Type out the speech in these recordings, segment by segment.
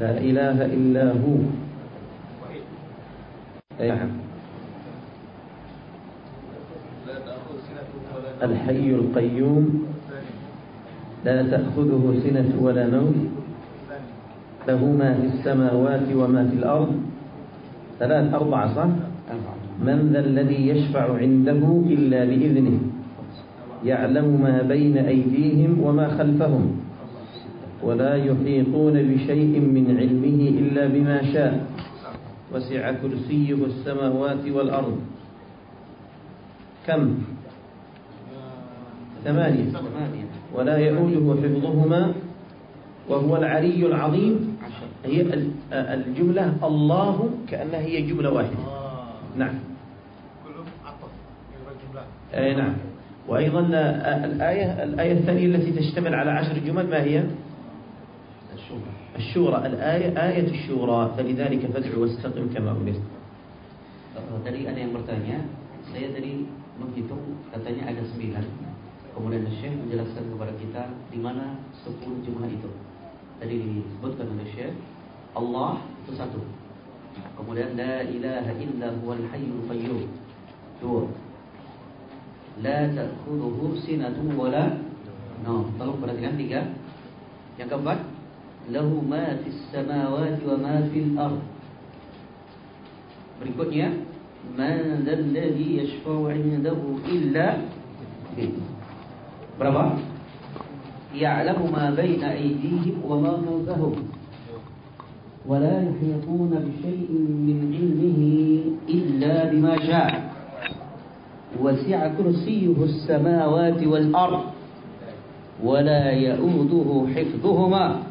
لا إله إلا هو. نعم. الحي القيوم. لا تأخذه سنة ولا نوم. له ما في السماوات وما في الأرض. ثلاث أربعة صح؟ من ذا الذي يشفع عنده إلا بإذنه. يعلم ما بين أيديهم وما خلفهم. ولا يحيطون بشيء من علمه إلا بما شاء. وسع كرسيه السماوات والأرض. كم؟ ثمانية. ولا يؤوده حفظهما وهو العلي العظيم. هي الجملة الله كأنها هي جملة واحدة. نعم. أي نعم. وأيضا الآية الآية الثانية التي تشتمل على عشر جمل ما هي؟ الشورى الآية آية الشورى فلذلك فادع واستقم كما أمرت Tadi ada yang bertanya, saya tadi menghitung katanya ada sembilan. Kemudian Syekh menjelaskan kepada kita di mana sepuluh jumlah itu. Tadi disebutkan oleh Syekh, Allah itu satu. Kemudian la ilaha illa huwal hayyul qayyum. Dua. La ta'khudhuhu sinatun wala No, tolong perhatikan tiga. Yang keempat, له ما في السماوات وما في الأرض. بريكوتنيا من الذي يشفع عنده إلا برافا يعلم ما بين أيديهم وما خلفهم ولا يحيطون بشيء من علمه إلا بما شاء وسع كرسيه السماوات والأرض ولا يؤوده حفظهما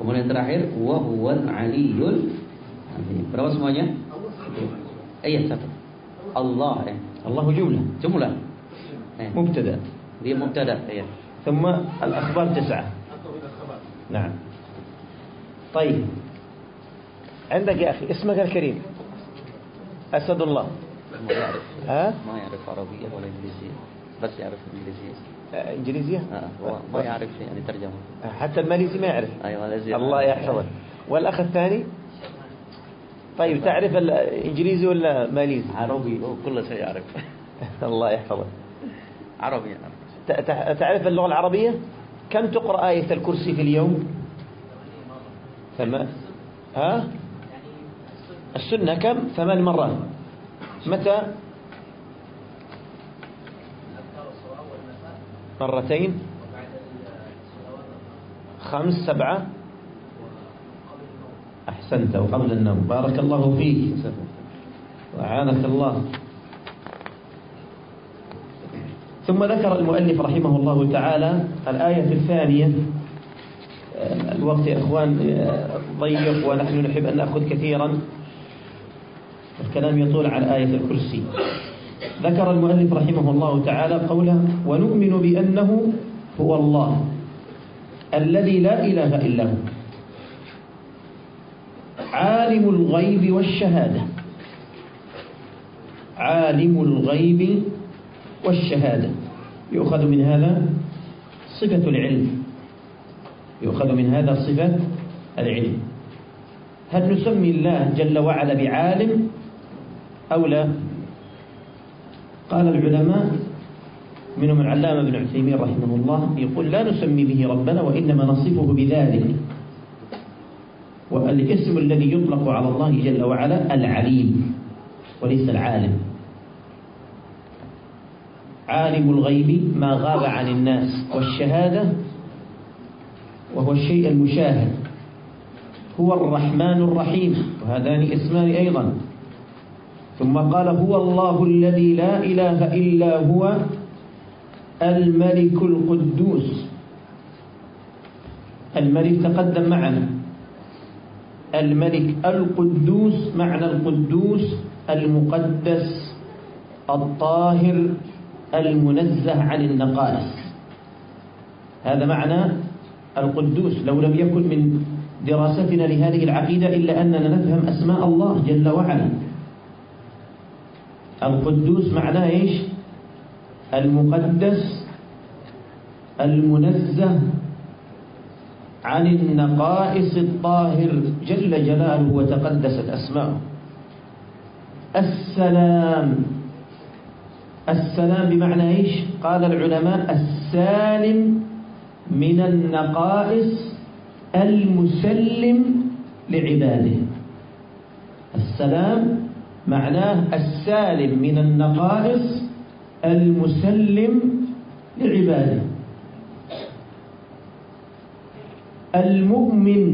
Kemudian terakhir wahuwal aliyul azim. Berapa semuanya? Iya satu. Allah ya. الله جملة Jumlah. Eh, مبتدأ Dia mubtada ya. ثم الأخبار تسعة نعم طيب عندك يا أخي اسمك الكريم أسد الله ما يعرف ها ما يعرف عربية ولا إنجليزية بس يعرف إنجليزية آه، إنجليزية؟ آه، هو ما يعرف يعني ترجمة حتى الماليزي ما يعرف. أيوة لازم الله يحفظك والأخ الثاني؟ طيب تعرف الإنجليزي ولا ماليزي؟ عربي كل شيء يعرف. الله يحفظك عربي ت- تعرف اللغة العربية؟ كم تقرأ آية الكرسي في اليوم؟ ثمان ها؟ السنة كم؟ ثمان مرات. متى؟ مرتين. خمس سبعة. أحسنت وقبل النوم. بارك الله فيك. وعانك الله. ثم ذكر المؤلف رحمه الله تعالى الآية الثانية. آه، الوقت يا إخوان آه، ضيق ونحن نحب أن نأخذ كثيرا. الكلام يطول عن آية الكرسي. ذكر المؤلف رحمه الله تعالى قوله ونؤمن بأنه هو الله الذي لا إله إلا هو. عالم الغيب والشهادة. عالم الغيب والشهادة. يؤخذ من هذا صفة العلم. يؤخذ من هذا صفة العلم. هل نسمي الله جل وعلا بعالم أو لا؟ قال العلماء منهم العلامة ابن عثيمين رحمه الله يقول لا نسمي به ربنا وإنما نصفه بذلك. والاسم الذي يطلق على الله جل وعلا العليم وليس العالم. عالم الغيب ما غاب عن الناس والشهادة وهو الشيء المشاهد. هو الرحمن الرحيم وهذان اسمان أيضا. ثم قال هو الله الذي لا إله إلا هو الملك القدوس. الملك تقدم معنا. الملك القدوس معنى القدوس المقدس الطاهر المنزه عن النقائص. هذا معنى القدوس. لو لم يكن من دراستنا لهذه العقيدة إلا أننا نفهم أسماء الله جل وعلا. القدوس معناه إيش؟ المقدس المنزه عن النقائص الطاهر. جل جلاله وتقدست أسماؤه. السلام. السلام بمعنى إيش؟ قال العلماء السالم من النقائص المسلم لعباده. السلام معناه السالم من النقائص المسلم لعباده. المؤمن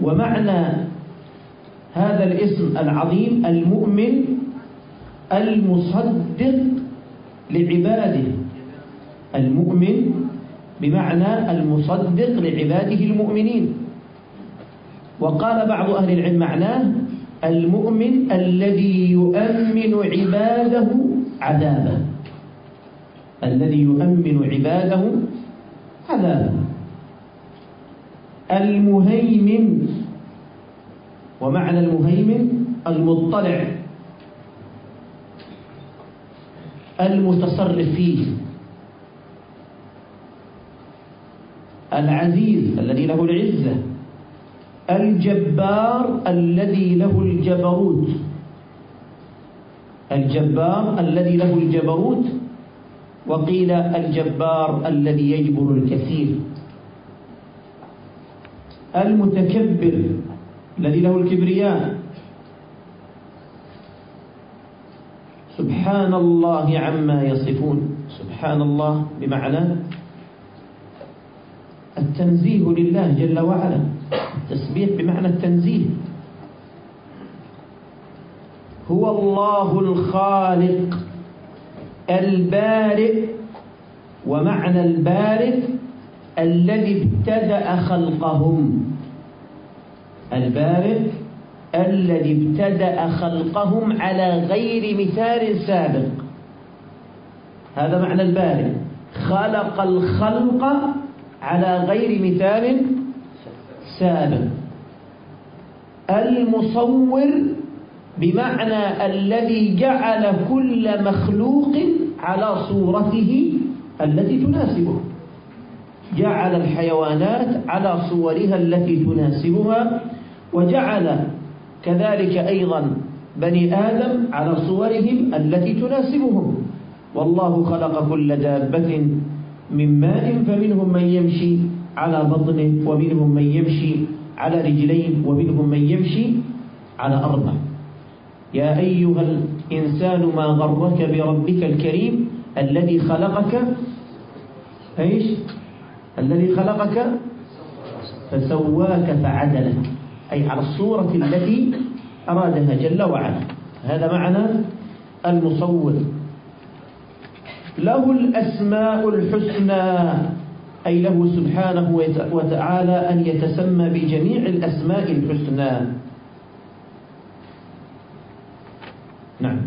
ومعنى هذا الاسم العظيم المؤمن المصدق لعباده. المؤمن بمعنى المصدق لعباده المؤمنين. وقال بعض أهل العلم معناه المؤمن الذي يؤمن عباده عذابه. الذي يؤمن عباده عذابه. المهيمن ومعنى المهيمن المطلع. المتصرف فيه. العزيز الذي له العزة. الجبار الذي له الجبروت. الجبار الذي له الجبروت. وقيل الجبار الذي يجبر الكثير. المتكبر الذي له الكبرياء. سبحان الله عما يصفون. سبحان الله بمعنى التنزيه لله جل وعلا. التسبيح بمعنى التنزيه. هو الله الخالق البارئ ومعنى البارئ الذي ابتدأ خلقهم. البارئ الذي ابتدأ خلقهم على غير مثال سابق. هذا معنى البارئ. خلق الخلق على غير مثال سابق المصور بمعنى الذي جعل كل مخلوق على صورته التي تناسبه. جعل الحيوانات على صورها التي تناسبها وجعل كذلك أيضا بني آدم على صورهم التي تناسبهم. والله خلق كل دابة من ماء فمنهم من يمشي على بطنه ومنهم من يمشي على رجلين ومنهم من يمشي على أربع. يا أيها الإنسان ما غرك بربك الكريم الذي خلقك إيش؟ الذي خلقك فسواك فعدلك. أي على الصورة التي أرادها جل وعلا. هذا معنى المصور. له الأسماء الحسنى. أي له سبحانه وتعالى أن يتسمى بجميع الأسماء الحسنى نعم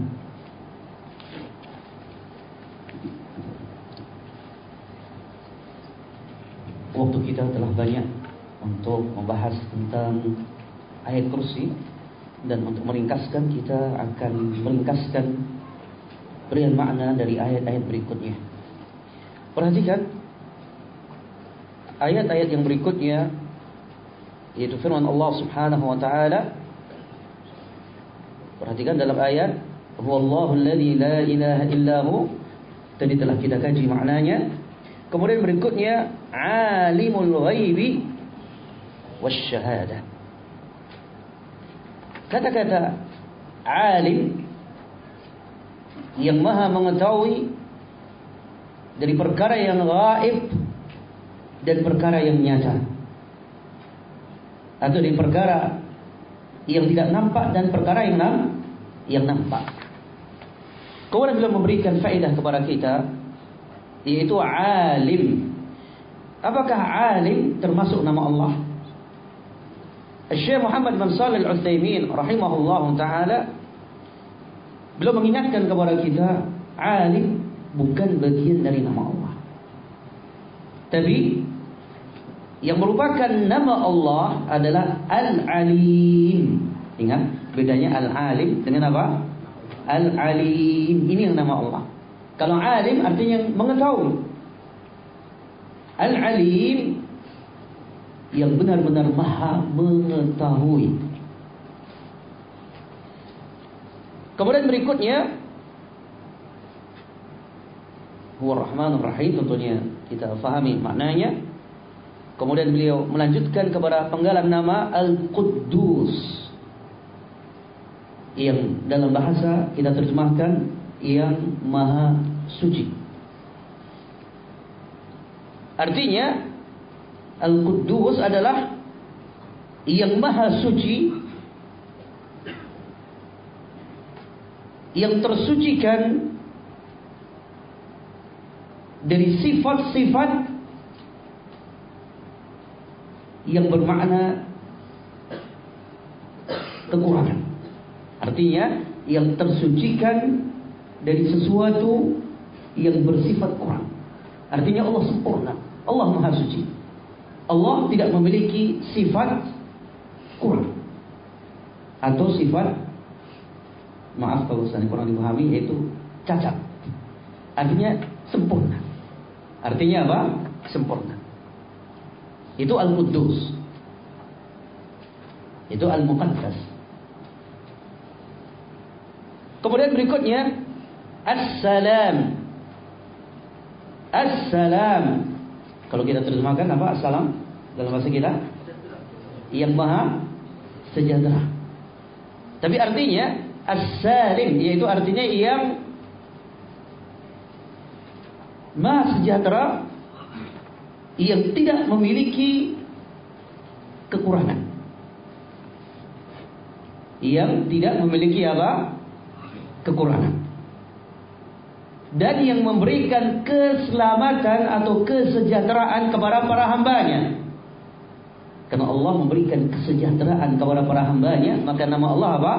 Waktu kita telah banyak untuk membahas tentang ayat kursi dan untuk meringkaskan kita akan meringkaskan berian makna dari ayat-ayat berikutnya. Perhatikan ayat-ayat yang berikutnya yaitu firman Allah Subhanahu wa taala. Perhatikan dalam ayat Huwallahu alladhi la ilaha illahu Tadi telah kita kaji maknanya. Kemudian berikutnya Alimul ghaibi Wasyahadah Kata-kata Alim Yang maha mengetahui Dari perkara yang gaib Dan perkara yang nyata Atau dari perkara yang tidak nampak dan perkara yang nam yang nampak. Kemudian beliau memberikan faedah kepada kita yaitu alim. Apakah alim termasuk nama Allah? Syekh Muhammad bin Shalih Al-Utsaimin rahimahullahu taala beliau mengingatkan kepada kita alim bukan bagian dari nama Allah. Tapi yang merupakan nama Allah adalah Al-Alim. Ingat bedanya Al-Alim dengan apa? Al-Alim. Ini yang nama Allah. Kalau alim artinya mengetahui. Al-Alim yang benar-benar maha mengetahui. Kemudian berikutnya Huwa Rahmanur Rahim tentunya kita fahami maknanya. Kemudian beliau melanjutkan kepada penggalan nama Al-Quddus yang dalam bahasa kita terjemahkan yang maha suci. Artinya Al-Quddus adalah yang maha suci yang tersucikan dari sifat-sifat yang bermakna kekurangan. Artinya yang tersucikan dari sesuatu yang bersifat kurang. Artinya Allah sempurna. Allah Maha Suci. Allah tidak memiliki sifat kurang. Atau sifat maaf kalau saya kurang dipahami yaitu cacat. Artinya sempurna. Artinya apa? Sempurna. Itu Al-Quddus. Itu Al-Muqaddas. Kemudian berikutnya Assalam. Assalam. Kalau kita terjemahkan apa assalam dalam bahasa kita? Yang maha sejahtera. Tapi artinya as-salim yaitu artinya yang maha sejahtera yang tidak memiliki kekurangan. Yang tidak memiliki apa? kekurangan. Dan yang memberikan keselamatan atau kesejahteraan kepada para hambanya. Karena Allah memberikan kesejahteraan kepada para hambanya, maka nama Allah apa?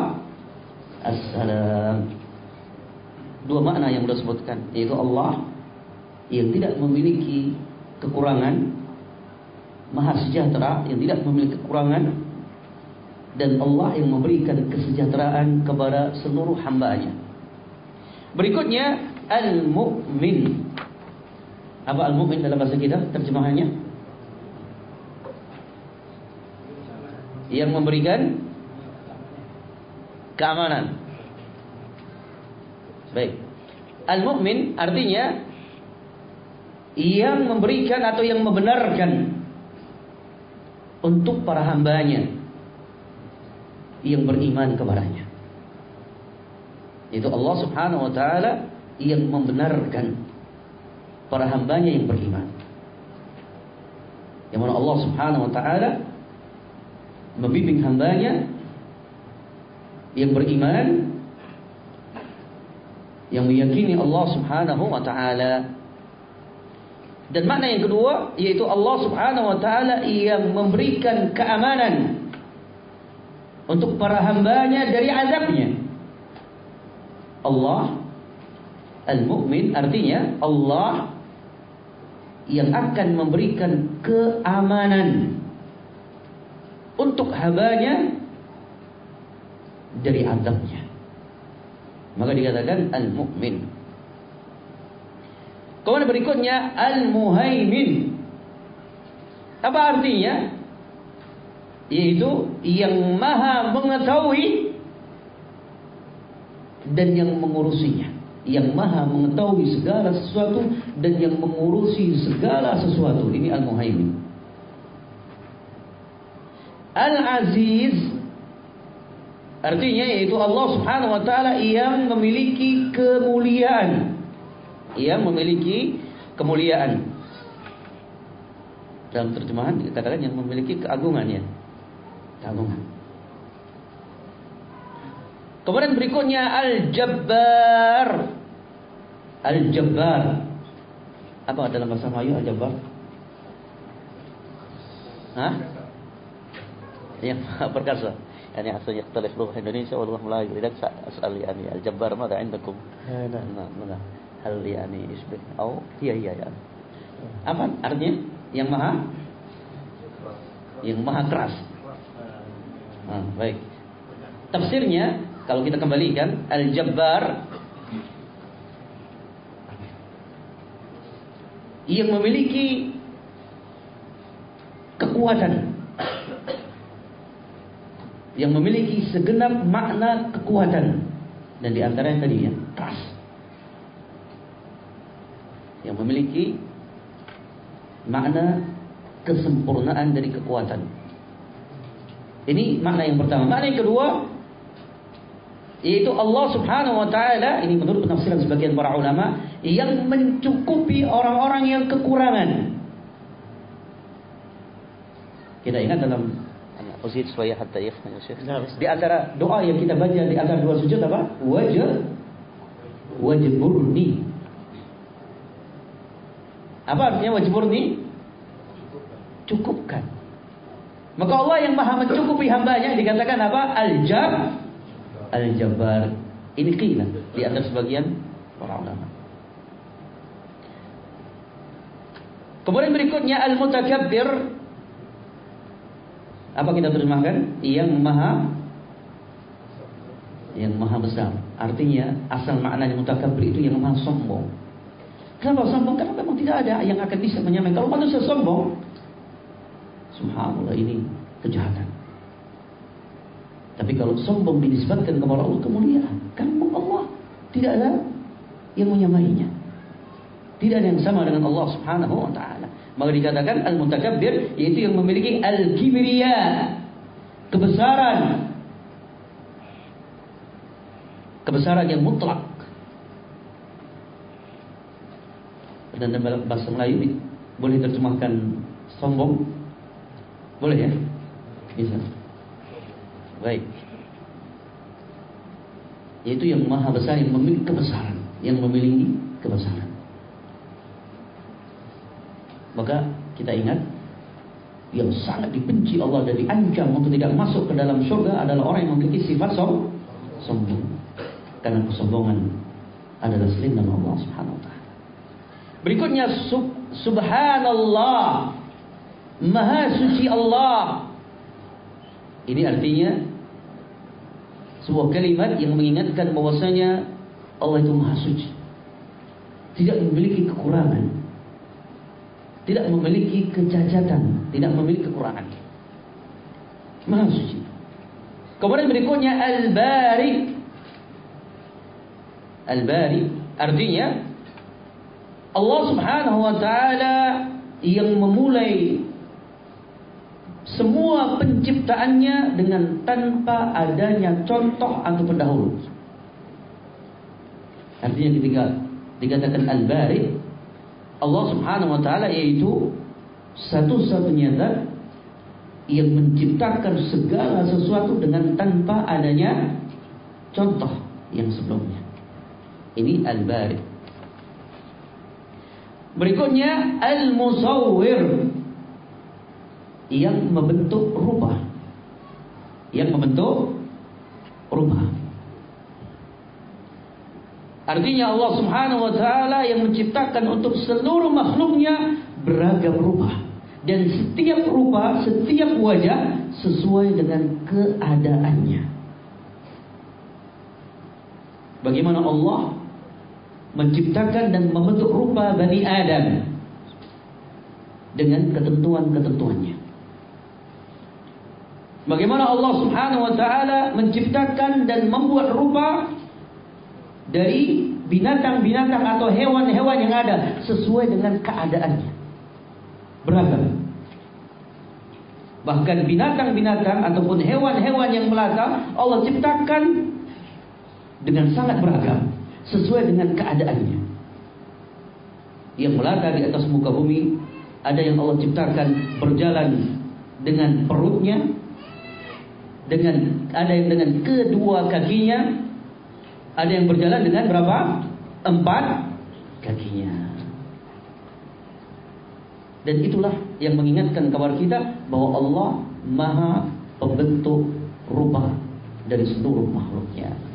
Assalam. Dua makna yang sudah sebutkan, yaitu Allah yang tidak memiliki kekurangan, maha sejahtera yang tidak memiliki kekurangan, dan Allah yang memberikan kesejahteraan kepada seluruh hambanya. Berikutnya al-mu'min. Apa al-mu'min dalam bahasa kita terjemahannya? Yang memberikan keamanan. Baik. Al-mu'min artinya yang memberikan atau yang membenarkan untuk para hambanya yang beriman kepadanya. Itu Allah Subhanahu wa taala yang membenarkan para hambanya yang beriman. Yang mana Allah Subhanahu wa taala membimbing hambanya yang beriman yang meyakini Allah Subhanahu wa taala. Dan makna yang kedua yaitu Allah Subhanahu wa taala yang memberikan keamanan untuk para hambanya dari azabnya. Allah Al-Mu'min artinya Allah yang akan memberikan keamanan untuk hambanya dari azabnya. Maka dikatakan Al-Mu'min. Kemudian berikutnya Al-Muhaimin. Apa artinya? yaitu yang maha mengetahui dan yang mengurusinya. Yang maha mengetahui segala sesuatu dan yang mengurusi segala sesuatu. Ini al-muhaimin. Al-aziz. Artinya yaitu Allah subhanahu wa ta'ala yang memiliki kemuliaan yang memiliki kemuliaan dalam terjemahan dikatakan yang memiliki keagungan ya tanggungan. Kemudian berikutnya Al-Jabbar. Al-Jabbar. Apa dalam bahasa Melayu Al-Jabbar? Hah? Yang perkasa. يعني عشان يختلف لغة إندونيسيا واللغة ملايو إذا أسأل يعني الجبار ماذا عندكم؟ نعم نعم hal yani isbih oh, au iya iya ya. Aman artinya yang maha yang maha keras. Nah, baik. Tafsirnya kalau kita kembalikan al-jabbar yang memiliki kekuatan yang memiliki segenap makna kekuatan dan di antaranya tadi ya keras yang memiliki makna kesempurnaan dari kekuatan. Ini makna yang pertama. Makna yang kedua yaitu Allah Subhanahu wa taala ini menurut penafsiran sebagian para ulama yang mencukupi orang-orang yang kekurangan. Kita ingat dalam Qasid Suwayah hatta ikhna. Ya di antara doa yang kita baca di antara dua sujud apa? Wajah wajburni Apa artinya wajburni? Cukupkan. Maka Allah yang maha mencukupi hambanya dikatakan apa? Al-Jab Al-Jabbar. Ini qila di antara sebagian para ulama. Kemudian berikutnya Al-Mutakabbir apa kita terjemahkan? Yang maha yang maha besar. Artinya asal maknanya mutakabbir itu yang maha sombong. Kenapa sombong? Karena memang tidak ada yang akan bisa menyamai. Kalau manusia sombong, subhanallah ini kejahatan. Tapi kalau sombong dinisbatkan kepada Allah kemuliaan, kan Allah tidak ada yang menyamainya. Tidak ada yang sama dengan Allah Subhanahu wa taala. Maka dikatakan al-mutakabbir yaitu yang memiliki al-kibriya, kebesaran. Kebesaran yang mutlak. Dan dalam bahasa Melayu boleh terjemahkan sombong? Boleh ya? Bisa. Baik. Yaitu yang maha besar yang memiliki kebesaran, yang memiliki kebesaran. Maka kita ingat yang sangat dibenci Allah dan diancam untuk tidak masuk ke dalam surga adalah orang yang memiliki sifat som sombong. Karena kesombongan adalah selain nama Allah Subhanahu wa taala. Berikutnya sub, subhanallah. Maha suci Allah. Ini artinya sebuah kalimat yang mengingatkan bahwasanya Allah itu maha suci. Tidak memiliki kekurangan. Tidak memiliki kecacatan, tidak memiliki kekurangan. Maha suci. Kemudian berikutnya Al-Bari. Al-Bari artinya Allah Subhanahu wa taala yang memulai semua penciptaannya dengan tanpa adanya contoh atau pendahulu. Artinya ketika dikatakan Al-Bari, Allah Subhanahu wa taala yaitu satu-satunya zat yang menciptakan segala sesuatu dengan tanpa adanya contoh yang sebelumnya. Ini Al-Bari. Berikutnya Al-Musawwir yang membentuk rupa. Yang membentuk rupa. Artinya Allah Subhanahu wa taala yang menciptakan untuk seluruh makhluknya beragam rupa. Dan setiap rupa, setiap wajah sesuai dengan keadaannya. Bagaimana Allah menciptakan dan membentuk rupa Bani Adam dengan ketentuan-ketentuannya. Bagaimana Allah Subhanahu wa taala menciptakan dan membuat rupa dari binatang-binatang atau hewan-hewan yang ada sesuai dengan keadaannya. Beragam. Bahkan binatang-binatang ataupun hewan-hewan yang melata Allah ciptakan dengan sangat beragam sesuai dengan keadaannya. Yang melata di atas muka bumi ada yang Allah ciptakan berjalan dengan perutnya, dengan ada yang dengan kedua kakinya, ada yang berjalan dengan berapa? Empat kakinya. Dan itulah yang mengingatkan kepada kita bahwa Allah Maha Pembentuk rupa dari seluruh makhluknya.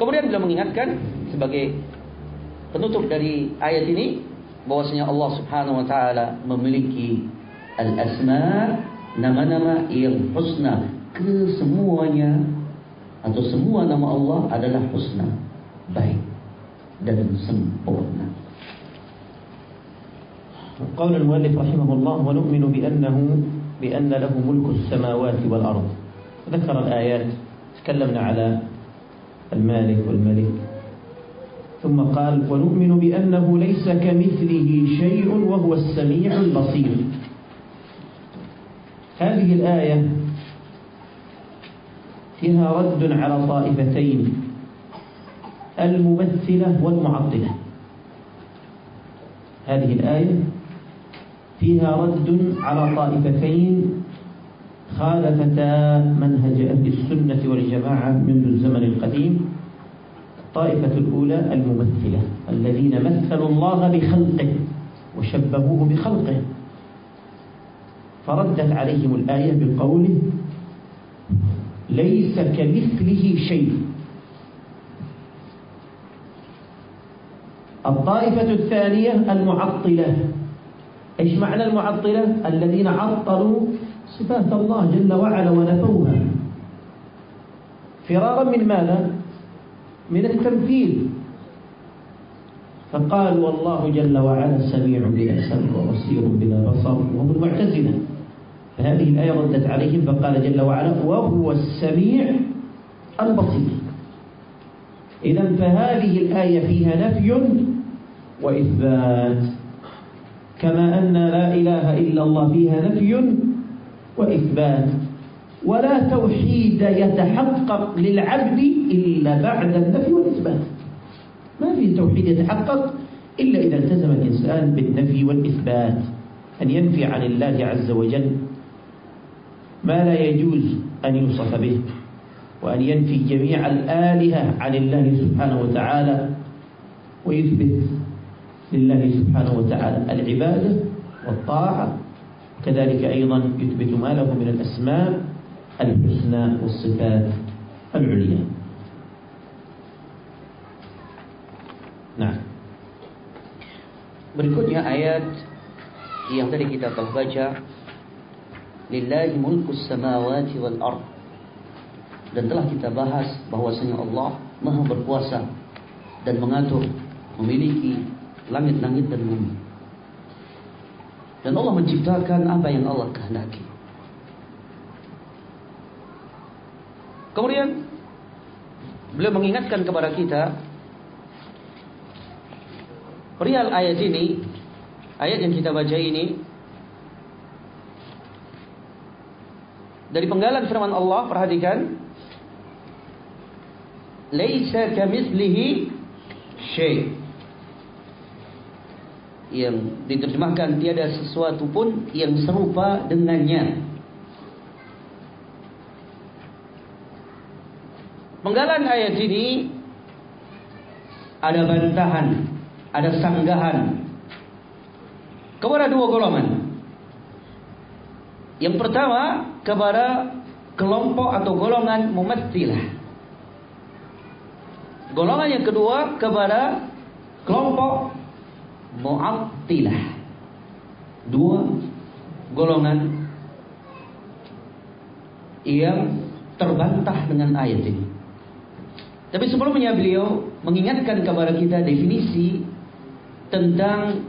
Kemudian beliau mengingatkan sebagai penutup dari ayat ini bahwasanya Allah Subhanahu wa taala memiliki al-asma nama-nama yang husna kesemuanya atau semua nama Allah adalah husna baik dan sempurna قول المؤلف رحمه الله ونؤمن بأنه بأن له ملك السماوات والأرض ذكر الآيات تكلمنا على المالك والملك. ثم قال ونؤمن بأنه ليس كمثله شيء وهو السميع البصير. هذه الآية فيها رد على طائفتين الممثلة والمعطلة. هذه الآية فيها رد على طائفتين خالفتا منهج أهل السنة والجماعة منذ الزمن القديم الطائفة الأولى الممثلة الذين مثلوا الله بخلقه وشبهوه بخلقه. فردت عليهم الآية بقوله ليس كمثله شيء. الطائفة الثانية المعطلة. إيش معنى المعطلة؟ الذين عطلوا صفات الله جل وعلا ونفوها. فرارا من ماذا؟ من التمثيل. فقال والله جل وعلا سميع بلا سمع وبصير بلا بصر وهم المعتزلة. فهذه الآية ردت عليهم فقال جل وعلا وهو السميع البصير. إذا فهذه الآية فيها نفي وإثبات. كما أن لا إله إلا الله فيها نفي وإثبات. ولا توحيد يتحقق للعبد إلا بعد النفي والإثبات. ما في توحيد يتحقق إلا إذا التزم الإنسان بالنفي والإثبات أن ينفي عن الله عز وجل ما لا يجوز أن يوصف به وأن ينفي جميع الآلهة عن الله سبحانه وتعالى ويثبت لله سبحانه وتعالى العبادة والطاعة كذلك أيضا يثبت ما له من الأسماء الحسنى والصفات العليا Nah, berikutnya ayat yang tadi kita telah baca Lillahi mulkus samawati wal ard dan telah kita bahas bahwasanya Allah Maha berkuasa dan mengatur memiliki langit-langit dan bumi. Dan Allah menciptakan apa yang Allah kehendaki. Kemudian beliau mengingatkan kepada kita perihal ayat ini, ayat yang kita baca ini dari penggalan firman Allah, perhatikan Laisa kamitslihi syai' yang diterjemahkan tiada sesuatu pun yang serupa dengannya. Penggalan ayat ini ada bantahan, ada sanggahan kepada dua golongan. Yang pertama kepada kelompok atau golongan mumatsilah. Golongan yang kedua kepada kelompok Mu'attilah. Dua golongan Yang terbantah dengan ayat ini. Tapi sebelumnya beliau Mengingatkan kepada kita definisi Tentang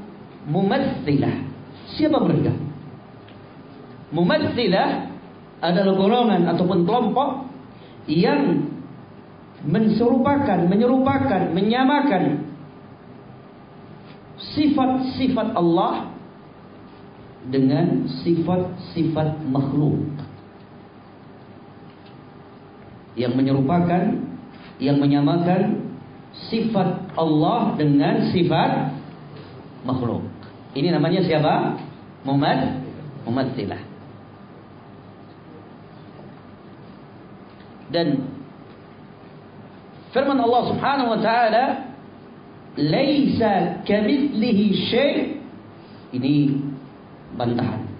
Mumatsilah Siapa mereka? Mumatsilah adalah golongan ataupun kelompok yang menserupakan, menyerupakan, menyamakan sifat-sifat Allah dengan sifat-sifat makhluk yang menyerupakan yang menyamakan sifat Allah dengan sifat makhluk. Ini namanya siapa? Mumad Mumatsilah. Dan firman Allah Subhanahu wa taala laisa kamitslihi syai' ini bantahan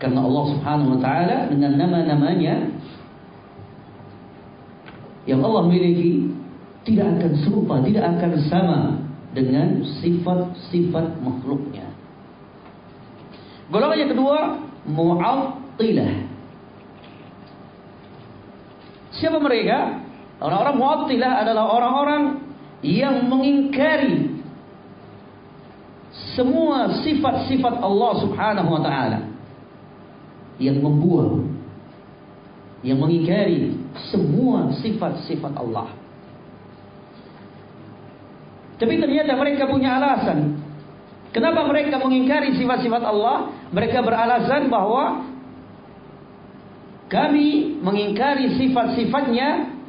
karena Allah Subhanahu wa taala dengan nama-namanya yang Allah miliki tidak akan serupa, tidak akan sama dengan sifat-sifat makhluknya. Golongan yang kedua, mu'attilah. Siapa mereka? Orang-orang mu'attilah adalah orang-orang yang mengingkari semua sifat-sifat Allah Subhanahu wa taala yang membuang yang mengingkari semua sifat-sifat Allah. Tapi ternyata mereka punya alasan. Kenapa mereka mengingkari sifat-sifat Allah? Mereka beralasan bahwa kami mengingkari sifat-sifatnya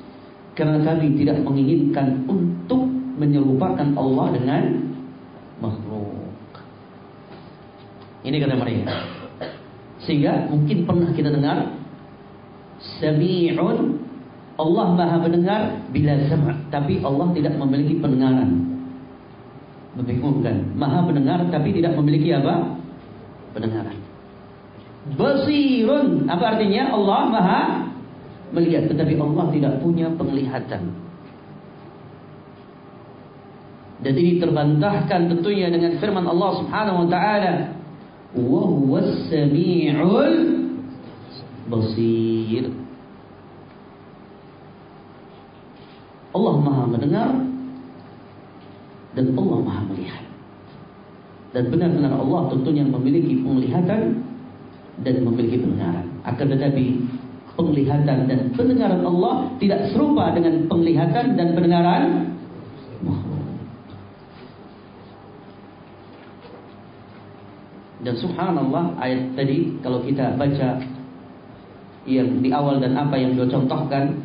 karena kami tidak menginginkan untuk menyerupakan Allah dengan makhluk. Ini kata mereka. Sehingga mungkin pernah kita dengar Sami'un Allah maha mendengar bila sama Tapi Allah tidak memiliki pendengaran Membingungkan Maha mendengar tapi tidak memiliki apa? Pendengaran Basirun Apa artinya? Allah maha melihat Tetapi Allah tidak punya penglihatan Dan ini terbantahkan tentunya dengan firman Allah subhanahu wa ta'ala Wa huwa sami'ul basir. Allah Maha mendengar dan Allah Maha melihat. Dan benar-benar Allah tentunya memiliki penglihatan dan memiliki pendengaran. Akan tetapi penglihatan dan pendengaran Allah tidak serupa dengan penglihatan dan pendengaran Dan subhanallah ayat tadi kalau kita baca yang di awal dan apa yang beliau contohkan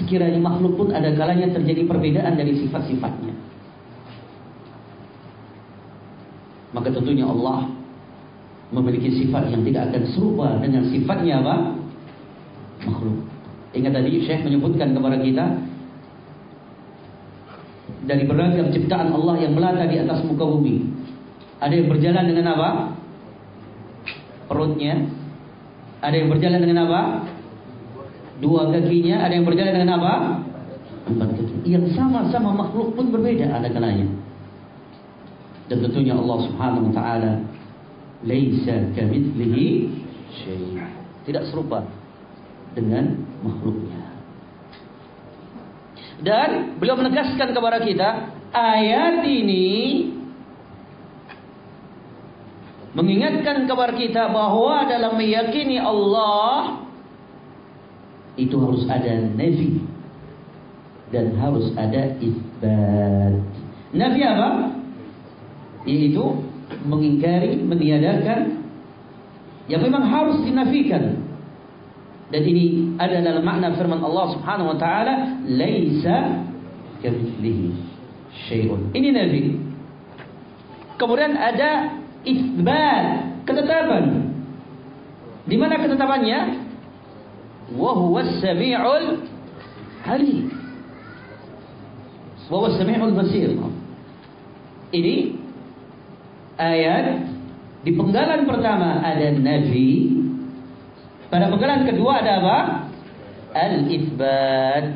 sekiranya makhluk pun ada kalanya terjadi perbedaan dari sifat-sifatnya. Maka tentunya Allah memiliki sifat yang tidak akan serupa dengan sifatnya apa makhluk ingat tadi Syekh menyebutkan kepada kita dari beragam ciptaan Allah yang melata di atas muka bumi ada yang berjalan dengan apa perutnya ada yang berjalan dengan apa? Dua kakinya. Ada yang berjalan dengan apa? Empat kaki. Yang sama-sama makhluk pun berbeda ada kalanya. Dan tentunya Allah Subhanahu wa taala laisa kamitslihi syai'. Tidak serupa dengan makhluknya. Dan beliau menegaskan kepada kita ayat ini mengingatkan kepada kita bahwa dalam meyakini Allah itu harus ada nafi dan harus ada isbat. Nafi apa? Yaitu mengingkari, meniadakan yang memang harus dinafikan. Dan ini ada dalam makna firman Allah Subhanahu wa taala, "Laisa kamitslihi syai'un." Ini nafi. Kemudian ada isbat ketetapan. Di mana ketetapannya? Wa huwa as-sami'ul alim. Wa huwa as-sami'ul basir. Ini ayat di penggalan pertama ada nafi. Pada penggalan kedua ada apa? Al-itsbat.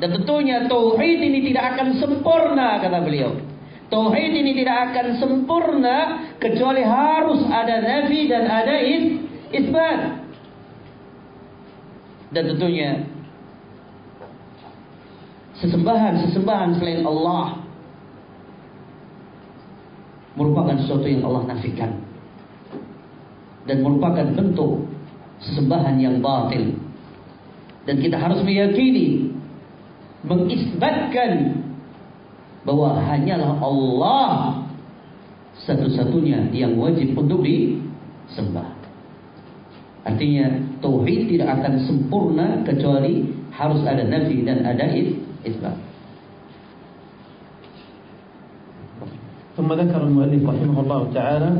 Dan tentunya tauhid ini tidak akan sempurna kata beliau Tauhid ini tidak akan sempurna kecuali harus ada nafi dan ada is, isbat. Dan tentunya sesembahan-sesembahan selain Allah merupakan sesuatu yang Allah nafikan dan merupakan bentuk sesembahan yang batil dan kita harus meyakini mengisbatkan bahwa hanyalah Allah satu-satunya yang wajib untuk disembah. Artinya tauhid tidak akan sempurna kecuali harus ada nafi dan ada isbat. ثم ذكر المؤلف رحمه الله تعالى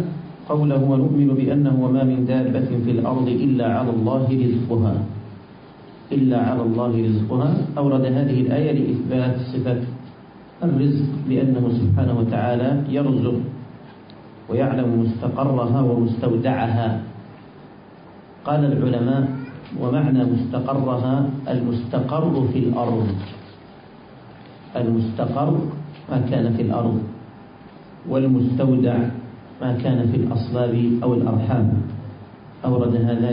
قوله ونؤمن بأنه وما من دابة في الأرض إلا على الله رزقها. إلا على الله رزقها. أورد هذه الآية لإثبات صفة الرزق لأنه سبحانه وتعالى يرزق ويعلم مستقرها ومستودعها. قال العلماء ومعنى مستقرها المستقر في الأرض. المستقر ما كان في الأرض. والمستودع ما كان في الأصلاب أو الأرحام. أورد هذا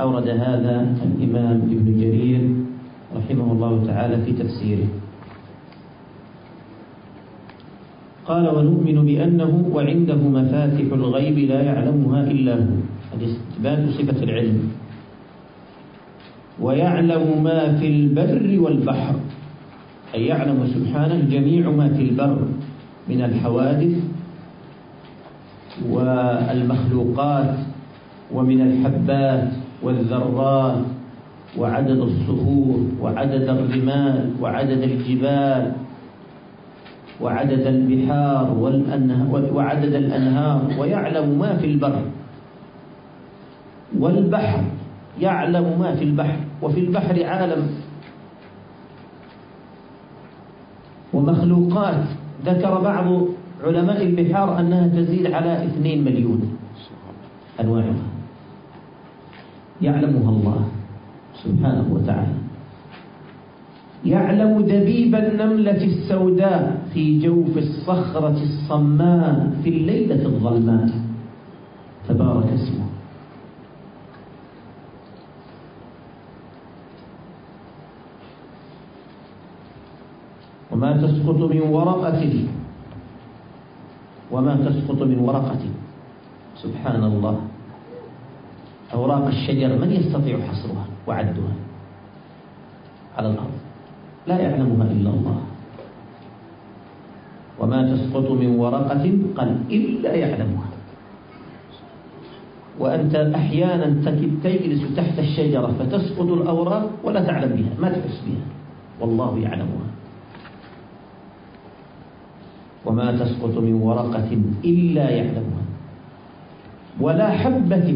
أورد هذا الإمام ابن جرير رحمه الله تعالى في تفسيره. قال ونؤمن بأنه وعنده مفاتح الغيب لا يعلمها إلا هو. إثبات صفة العلم. ويعلم ما في البر والبحر. أي يعلم سبحانه جميع ما في البر من الحوادث والمخلوقات ومن الحبات والذرات وعدد الصخور وعدد الرمال وعدد الجبال وعدد البحار وعدد الأنهار ويعلم ما في البر والبحر يعلم ما في البحر وفي البحر عالم ومخلوقات ذكر بعض علماء البحار أنها تزيد على اثنين مليون أنواعها يعلمها الله سبحانه وتعالى. يعلم دبيب النملة السوداء في جوف الصخرة الصماء في الليلة الظلماء. تبارك اسمه. وما تسقط من ورقة وما تسقط من ورقة. سبحان الله أوراق الشجر من يستطيع حصرها وعدها؟ على الأرض. لا يعلمها إلا الله. وما تسقط من ورقة قال إلا يعلمها. وأنت أحيانا تجلس تحت الشجرة فتسقط الأوراق ولا تعلم بها. ما تحس بها. والله يعلمها. وما تسقط من ورقة إلا يعلمها. ولا حبة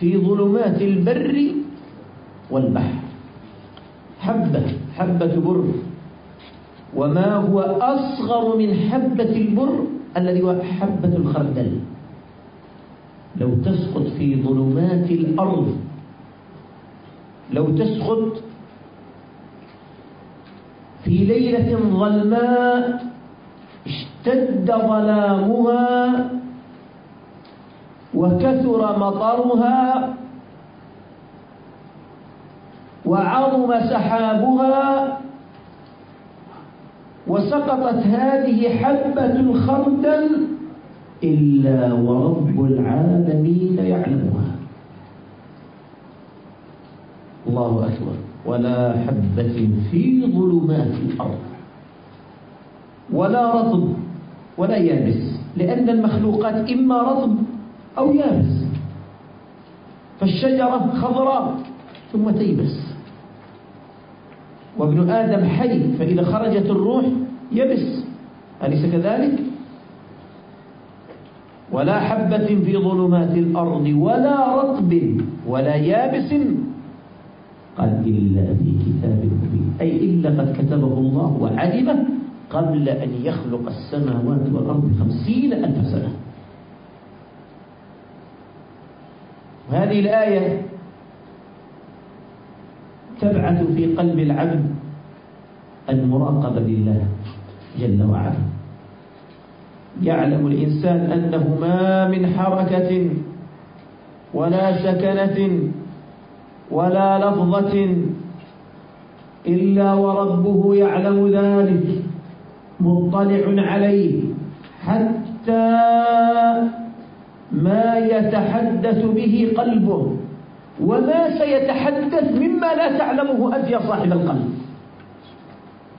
في ظلمات البر والبحر. حبة حبة بر. وما هو أصغر من حبة البر الذي هو حبة الخردل. لو تسقط في ظلمات الأرض لو تسقط في ليلة ظلماء اشتد ظلامها وكثر مطرها وعظم سحابها وسقطت هذه حبة الخردل إلا ورب العالمين يعلمها. الله أكبر. ولا حبة في ظلمات الأرض ولا رطب ولا يابس لأن المخلوقات إما رطب أو يابس. فالشجرة خضراء ثم تيبس. وابن آدم حي فإذا خرجت الروح يبس. أليس كذلك؟ ولا حبة في ظلمات الأرض ولا رطب ولا يابس. قال إلا في كتاب مبين. أي إلا قد كتبه الله وعلمه قبل أن يخلق السماوات والأرض خمسين ألف سنة. وهذه الآية تبعث في قلب العبد المراقبة لله جل وعلا. يعلم الإنسان أنه ما من حركة ولا سكنة ولا لفظة إلا وربه يعلم ذلك مطلع عليه حتى ما يتحدث به قلبه وما سيتحدث مما لا تعلمه أنت يا صاحب القلب.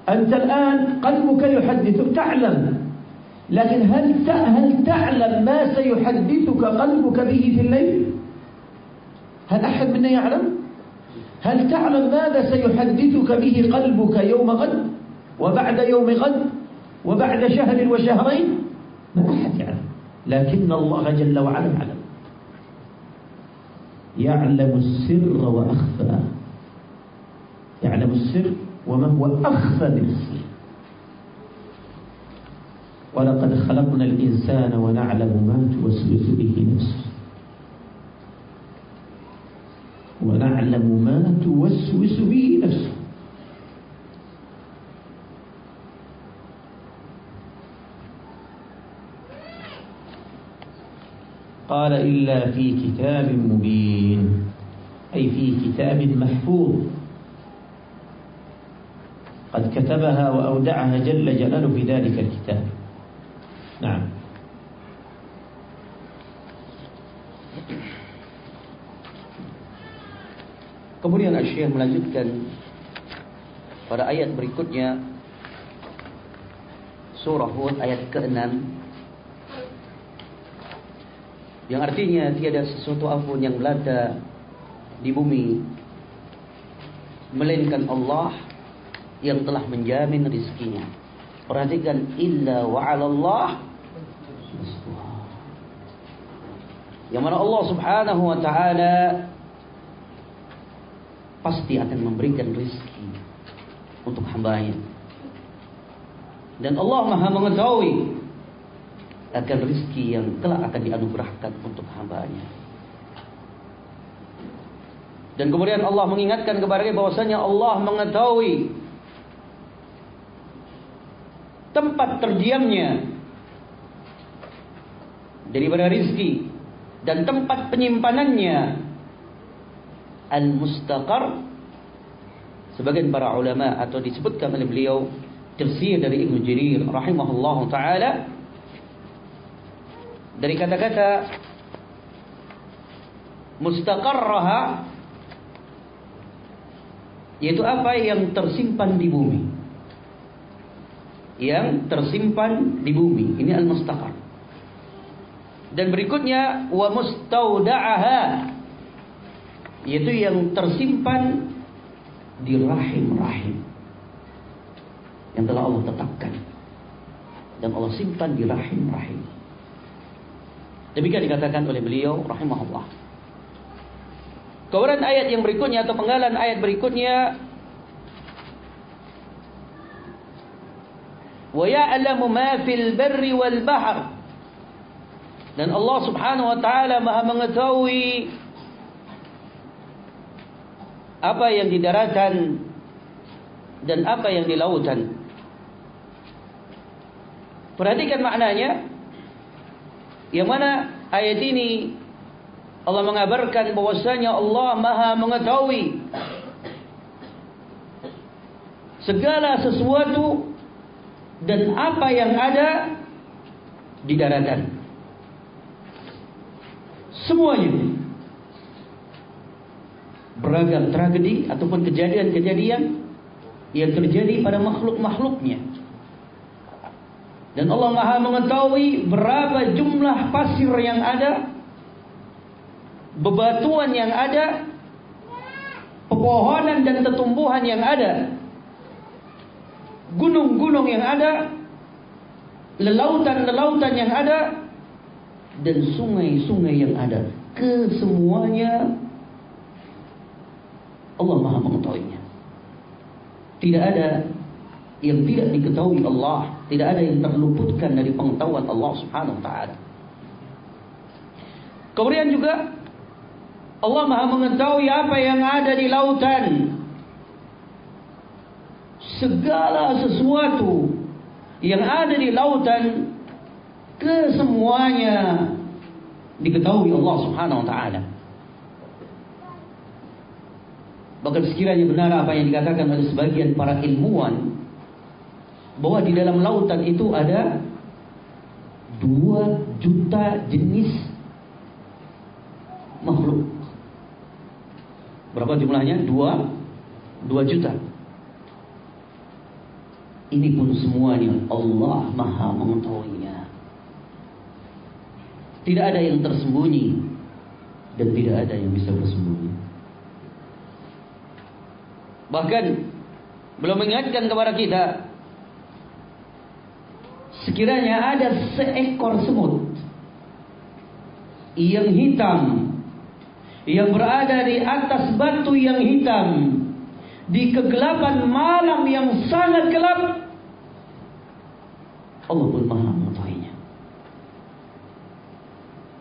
أنت الآن قلبك يحدثك تعلم. لكن هل هل تعلم ما سيحدثك قلبك به في الليل؟ هل أحد منا يعلم؟ هل تعلم ماذا سيحدثك به قلبك يوم غد وبعد يوم غد وبعد شهر وشهرين؟ ما أحد يعلم. لكن الله جل وعلا يعلم. يعلم السر وأخفى. يعلم السر وما هو أخفى من السر. ولقد خلقنا الإنسان ونعلم ما توسوس به نفسه. ونعلم ما توسوس به نفسه. قال إلا في كتاب مبين أي في كتاب محفوظ. قد كتبها وأودعها جل جلاله في ذلك الكتاب. نعم. Kemudian Syekh melanjutkan pada ayat berikutnya surah Hud ayat ke-6 yang artinya tiada sesuatu apapun yang melanda di bumi melainkan Allah yang telah menjamin rizkinya. Perhatikan illa Allah Yang mana Allah Subhanahu wa taala pasti akan memberikan rizki untuk hambanya. Dan Allah Maha mengetahui akan rizki yang telah akan dianugerahkan untuk hambanya. Dan kemudian Allah mengingatkan kepada kita bahwasanya Allah mengetahui tempat terdiamnya daripada rizki dan tempat penyimpanannya al-mustaqar sebagian para ulama atau disebutkan oleh beliau tafsir dari Ibnu Jarir rahimahullahu taala dari kata-kata mustaqarraha yaitu apa yang tersimpan di bumi. Yang tersimpan di bumi. Ini al-mustaqar. Dan berikutnya wa mustauda'aha yaitu yang tersimpan di rahim-rahim yang telah Allah tetapkan dan Allah simpan di rahim-rahim. Demikian dikatakan oleh beliau rahimahullah. Kemudian ayat yang berikutnya atau penggalan ayat berikutnya wa ya'lamu ma fil barri wal bahr dan Allah Subhanahu wa taala Maha mengetahui apa yang di daratan dan apa yang di lautan. Perhatikan maknanya. Yang mana ayat ini Allah mengabarkan bahwasanya Allah Maha mengetahui segala sesuatu dan apa yang ada di daratan. Semuanya beragam tragedi ataupun kejadian-kejadian yang terjadi pada makhluk-makhluknya. Dan Allah Maha mengetahui berapa jumlah pasir yang ada bebatuan yang ada, pepohonan dan tetumbuhan yang ada, gunung-gunung yang ada, lelautan-lelautan yang ada, dan sungai-sungai yang ada. Kesemuanya Allah Maha mengetahuinya. Tidak ada yang tidak diketahui Allah, tidak ada yang terluputkan dari pengetahuan Allah Subhanahu wa taala. Kemudian juga Allah Maha mengetahui apa yang ada di lautan. Segala sesuatu yang ada di lautan kesemuanya diketahui Allah Subhanahu wa taala. Bahkan sekiranya benar apa yang dikatakan oleh sebagian para ilmuwan bahwa di dalam lautan itu ada dua juta jenis makhluk. Berapa jumlahnya? Dua, dua juta. Ini pun semuanya Allah maha mengetahuinya. Tidak ada yang tersembunyi dan tidak ada yang bisa bersembunyi. Bahkan belum mengingatkan kepada kita sekiranya ada seekor semut yang hitam yang berada di atas batu yang hitam di kegelapan malam yang sangat gelap Allah pun maha mengetahuinya.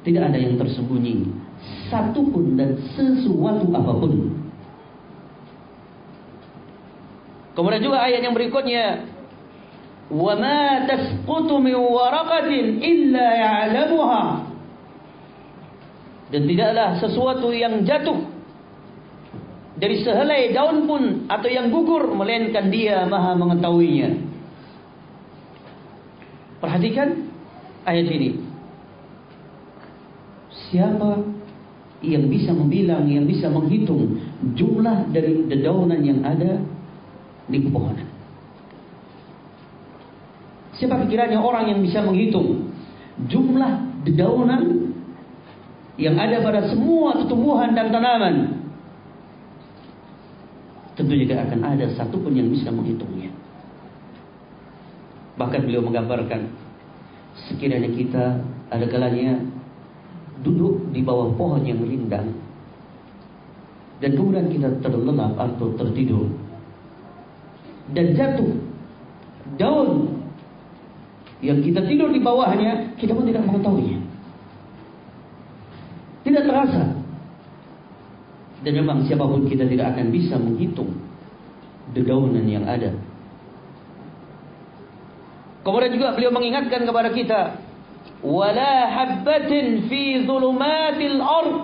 Tidak ada yang tersembunyi satupun dan sesuatu apa pun kemudian juga ayat yang berikutnya wa ma tasqutu min waraqatin illa ya'lamuha dan tidaklah sesuatu yang jatuh dari sehelai daun pun atau yang gugur melainkan dia maha mengetahuinya. Perhatikan ayat ini. Siapa yang bisa membilang, yang bisa menghitung jumlah dari dedaunan yang ada di pepohonan? Siapa kiranya orang yang bisa menghitung jumlah dedaunan yang ada pada semua tumbuhan dan tanaman? Tentu juga akan ada satu pun yang bisa menghitungnya. Bahkan beliau menggambarkan sekiranya kita ada kalanya duduk di bawah pohon yang rindang dan kemudian kita terlelap atau tertidur dan jatuh. Daun yang kita tidur di bawahnya kita pun tidak mengetahuinya. Tidak terasa. Dan memang siapapun kita tidak akan bisa menghitung dedaunan yang ada. Kemudian juga beliau mengingatkan kepada kita, wala habbatin fi zulumatil ard.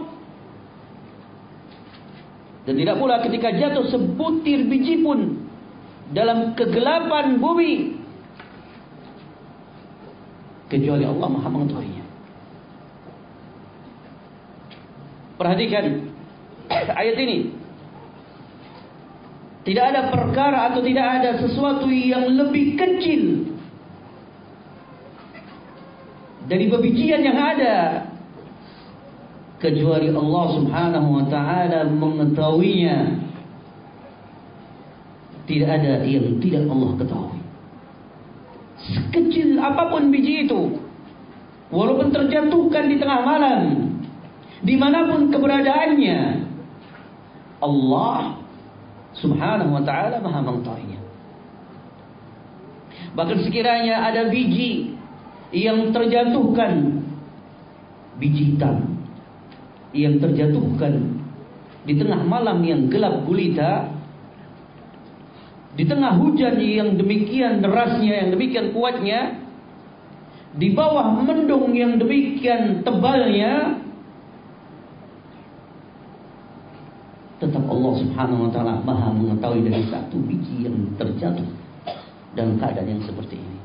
Dan tidak pula ketika jatuh sebutir biji pun dalam kegelapan bumi kecuali Allah Maha mengetahuinya. Perhatikan ayat ini. Tidak ada perkara atau tidak ada sesuatu yang lebih kecil dari bebijian yang ada kecuali Allah Subhanahu wa taala mengetahuinya tidak ada yang tidak Allah ketahui. Sekecil apapun biji itu walaupun terjatuhkan di tengah malam dimanapun keberadaannya Allah Subhanahu wa taala Maha mengetahuinya. Bahkan sekiranya ada biji yang terjatuhkan biji hitam yang terjatuhkan di tengah malam yang gelap gulita di tengah hujan yang demikian derasnya yang demikian kuatnya di bawah mendung yang demikian tebalnya tetap Allah Subhanahu wa taala Maha mengetahui dari satu biji yang terjatuh dalam keadaan yang seperti ini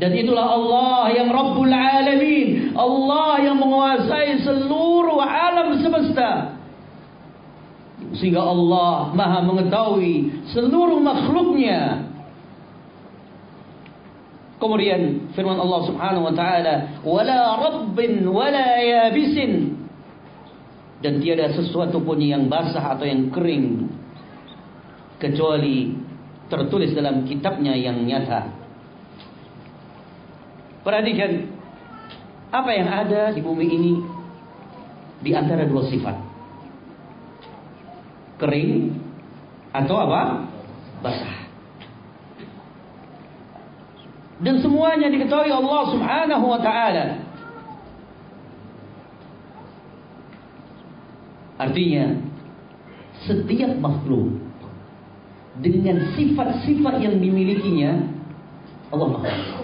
dan itulah Allah yang Rabbul Alamin. Allah yang menguasai seluruh alam semesta. Sehingga Allah maha mengetahui seluruh makhluknya. Kemudian firman Allah subhanahu wa ta'ala. Wala rabbin wala yabisin. Dan tiada sesuatu pun yang basah atau yang kering. Kecuali tertulis dalam kitabnya yang nyata. Perhatikan apa yang ada di bumi ini di antara dua sifat. Kering atau apa? Basah. Dan semuanya diketahui Allah Subhanahu wa taala. Artinya setiap makhluk dengan sifat-sifat yang dimilikinya Allah Maha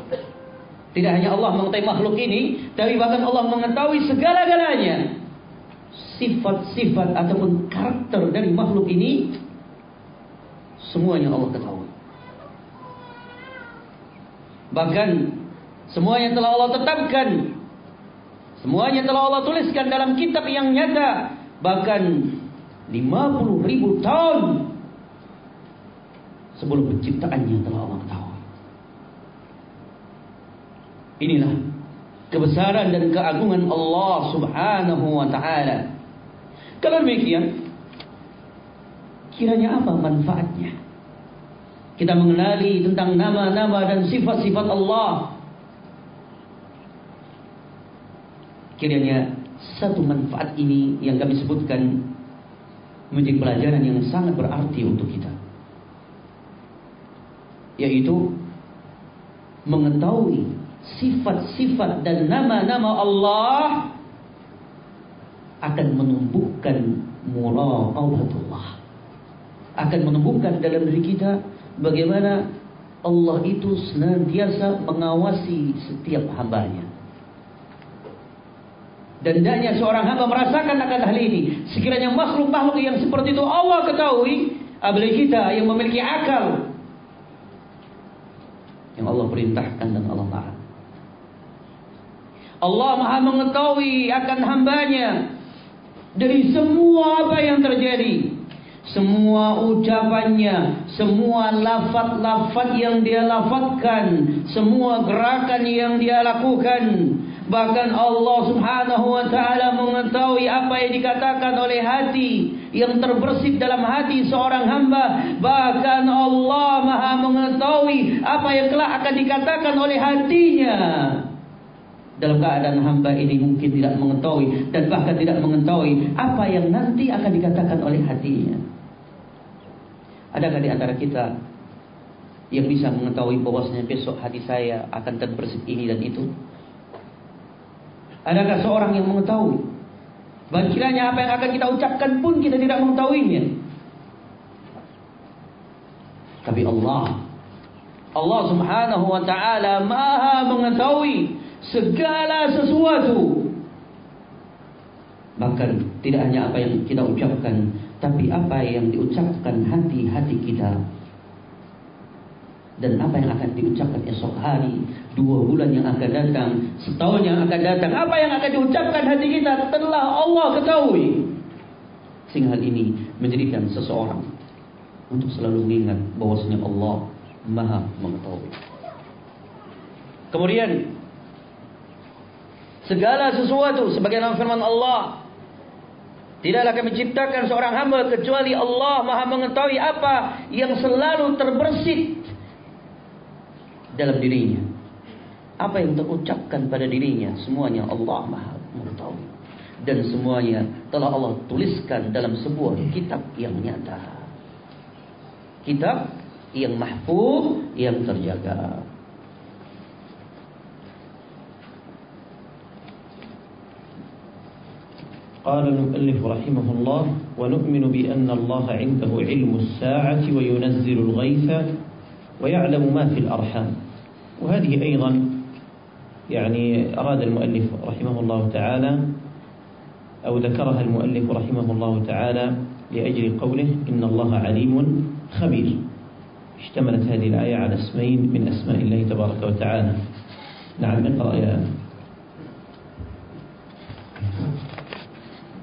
tidak hanya Allah mengetahui makhluk ini, tapi bahkan Allah mengetahui segala-galanya. Sifat-sifat ataupun karakter dari makhluk ini semuanya Allah ketahui. Bahkan semuanya telah Allah tetapkan. Semuanya telah Allah tuliskan dalam kitab yang nyata. Bahkan 50 ribu tahun sebelum penciptaannya telah Allah ketahui. Inilah kebesaran dan keagungan Allah Subhanahu wa taala. Kalau demikian, kiranya apa manfaatnya? Kita mengenali tentang nama-nama dan sifat-sifat Allah. Kiranya satu manfaat ini yang kami sebutkan menjadi pelajaran yang sangat berarti untuk kita. Yaitu mengetahui sifat-sifat dan nama-nama Allah akan menumbuhkan muraqabatullah. Akan menumbuhkan dalam diri kita bagaimana Allah itu senantiasa mengawasi setiap hambanya. Dan hendaknya seorang hamba merasakan akan hal ini. Sekiranya makhluk-makhluk yang seperti itu Allah ketahui, apalagi kita yang memiliki akal. Yang Allah perintahkan dan Allah taat. Allah maha mengetahui akan hambanya dari semua apa yang terjadi. Semua ucapannya, semua lafaz-lafaz yang dia lafazkan, semua gerakan yang dia lakukan, Bahkan Allah subhanahu wa ta'ala mengetahui apa yang dikatakan oleh hati yang terbersit dalam hati seorang hamba. Bahkan Allah maha mengetahui apa yang telah akan dikatakan oleh hatinya. Dalam keadaan hamba ini mungkin tidak mengetahui dan bahkan tidak mengetahui apa yang nanti akan dikatakan oleh hatinya. Adakah di antara kita yang bisa mengetahui bahwasanya besok hati saya akan terbersit ini dan itu? Adakah seorang yang mengetahui? Bahkan apa yang akan kita ucapkan pun kita tidak mengetahuinya. Tapi Allah Allah subhanahu wa ta'ala maha mengetahui segala sesuatu. Bahkan tidak hanya apa yang kita ucapkan, tapi apa yang diucapkan hati-hati kita dan apa yang akan diucapkan esok hari, dua bulan yang akan datang, setahun yang akan datang, apa yang akan diucapkan hati kita telah Allah ketahui. Sehingga hal ini menjadikan seseorang untuk selalu mengingat bahwasanya Allah Maha mengetahui. Kemudian segala sesuatu sebagaimana firman Allah Tidaklah kami ciptakan seorang hamba kecuali Allah Maha mengetahui apa yang selalu terbersit dalam dirinya. Apa yang terucapkan pada dirinya semuanya Allah Maha mengetahui dan semuanya telah Allah tuliskan dalam sebuah kitab yang nyata. Kitab yang mahfuz yang terjaga. قال المؤلف رحمه الله ونؤمن بأن الله عنده علم الساعة وينزل الغيث ويعلم ما في الأرحام. وهذه أيضا يعني أراد المؤلف رحمه الله تعالى أو ذكرها المؤلف رحمه الله تعالى لأجل قوله إن الله عليم خبير. اشتملت هذه الآية على اسمين من أسماء الله تبارك وتعالى. نعم اقرأ يا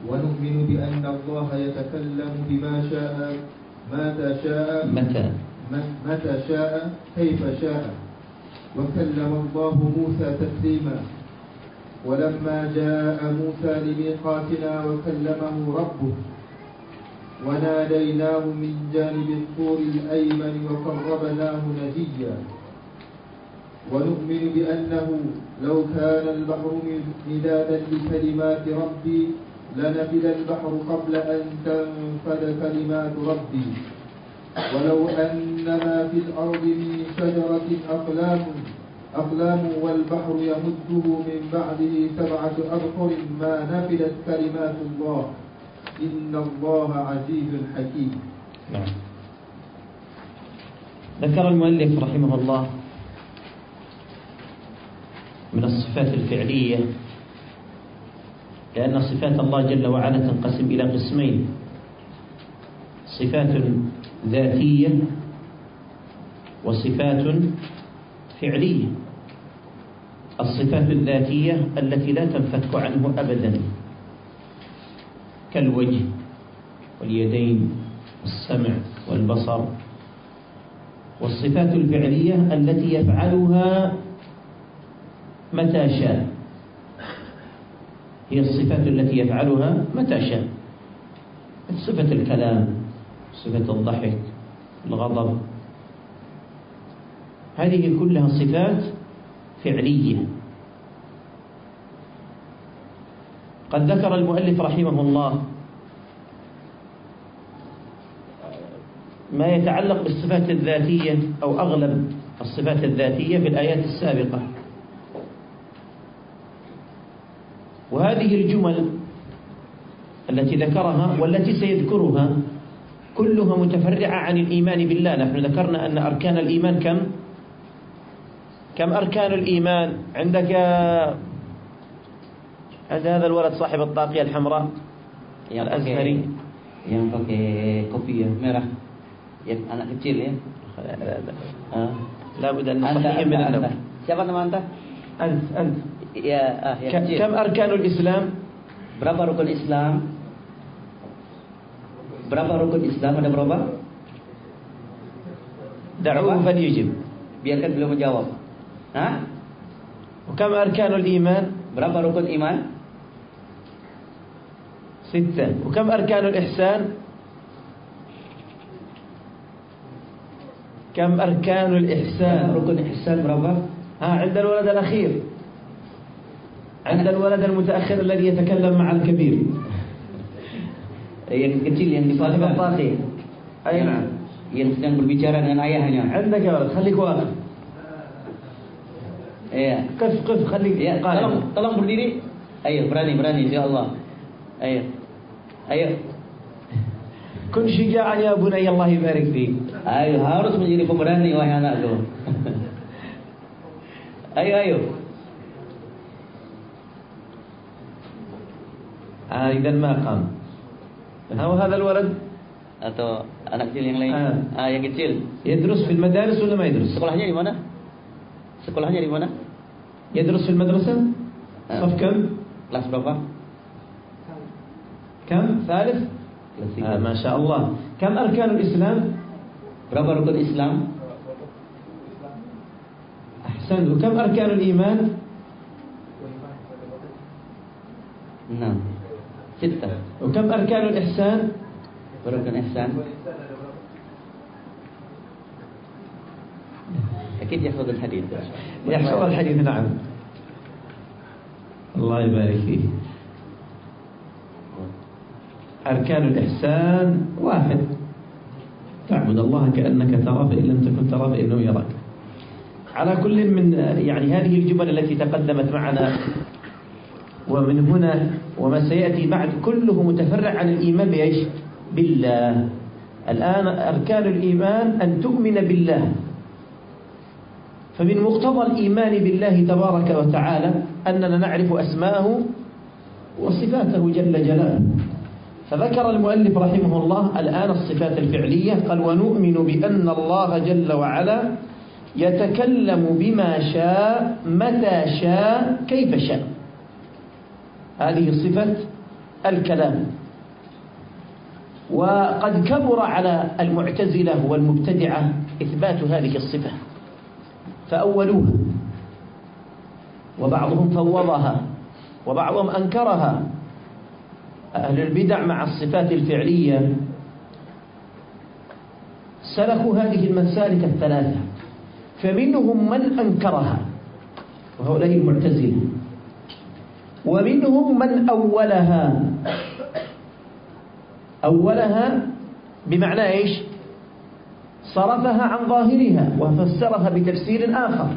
ونؤمن بأن الله يتكلم بما شاء متى شاء متى؟ متى شاء كيف شاء. وكلم الله موسى تكليما ولما جاء موسى لميقاتنا وكلمه ربه وناديناه من جانب الطور الأيمن وقربناه نجيا. ونؤمن بأنه لو كان البحر مدادا لكلمات ربي لنفد البحر قبل أن تنفد كلمات ربي. ولو أن ما في الأرض من شجرة أقلام أقلام والبحر يمده من بعده سبعة أبحر ما نفدت كلمات الله. إن الله عزيز حكيم. نعم. ذكر المؤلف رحمه الله من الصفات الفعلية لأن صفات الله جل وعلا تنقسم إلى قسمين. صفات ذاتية وصفات فعلية. الصفات الذاتية التي لا تنفك عنه أبدا. كالوجه واليدين والسمع والبصر. والصفات الفعلية التي يفعلها متى شاء. هي الصفات التي يفعلها متى شاء. صفة الكلام صفة الضحك الغضب. هذه كلها صفات فعلية. قد ذكر المؤلف رحمه الله ما يتعلق بالصفات الذاتية أو أغلب الصفات الذاتية في الآيات السابقة. وهذه الجمل التي ذكرها والتي سيذكرها كلها متفرعة عن الإيمان بالله نحن ذكرنا أن أركان الإيمان كم كم أركان الإيمان عندك عند هذا الولد صاحب الطاقية الحمراء Yang الأزهري yang pakai kopi ya merah. Yang anak kecil ya. لا. لابد أن نصحيه من. النوم Siapa nama anda? أنت أنت كم أركان الإسلام؟ برابا ركن الإسلام؟ برابا ركن الإسلام؟ ada berapa? دعوه فليجب. biarkan beliau menjawab. ها؟ وكم أركان الإيمان؟ برابا ركن الإيمان؟ ستة. وكم أركان الإحسان؟ كم أركان الإحسان؟ ركن الإحسان برابا؟ ها عند الولد الأخير. عند الولد المتأخر الذي يتكلم مع الكبير Eh, Yang kecil yang di صاحب الطاقية أي yang, نعم yang sedang berbicara dengan ayahnya. عندك يا ولد خليك واقف Iya. قف قف خليك Ya, قائم tolong tolong berdiri. Ayo, berani, berani insyaallah. Ayo. Ayo. كن شجاعا يا بني الله يبارك فيك Ayo, harus menjadi pemberani wahai anakku. ayo, ayo. آه إذا ما قام ها وهذا الولد Atau anak kecil yang lain. Ah. Ah, yang kecil. يدرس في المدارس ولا ما يدرس Sekolahnya di mana? Sekolahnya di mana? يدرس في المدرسة آه. صف كم Kelas berapa? كم ثالث. آه ما شاء الله كم أركان الإسلام Berapa rukun Islam? أحسنت وكم أركان الإيمان Enam. Sita. وكم أركان الإحسان Rukun ihsan. أكيد يحفظ الحديث. يحفظ الحديث نعم الله يبارك فيه أركان الإحسان واحد تعبد الله كأنك تراه فإن لم تكن تراه فإنه يراك على كل من يعني هذه الجمل التي تقدمت معنا ومن هنا وما سيأتي بعد كله متفرع عن الإيمان بإيش؟ بالله. الآن أركان الإيمان أن تؤمن بالله. فمن مقتضى الإيمان بالله تبارك وتعالى أننا نعرف أسماءه وصفاته جل جلاله. فذكر المؤلف رحمه الله الآن الصفات الفعلية قال ونؤمن بأن الله جل وعلا يتكلم بما شاء متى شاء كيف شاء. هذه صفة الكلام. وقد كبر على المعتزلة والمبتدعة إثبات هذه الصفة. فأولوها وبعضهم فوضها وبعضهم أنكرها. أهل البدع مع الصفات الفعلية سلكوا هذه المسالك الثلاثة فمنهم من أنكرها وهؤلاء المعتزلة. ومنهم من أولها. أولها بمعنى إيش؟ صرفها عن ظاهرها وفسرها بتفسير آخر.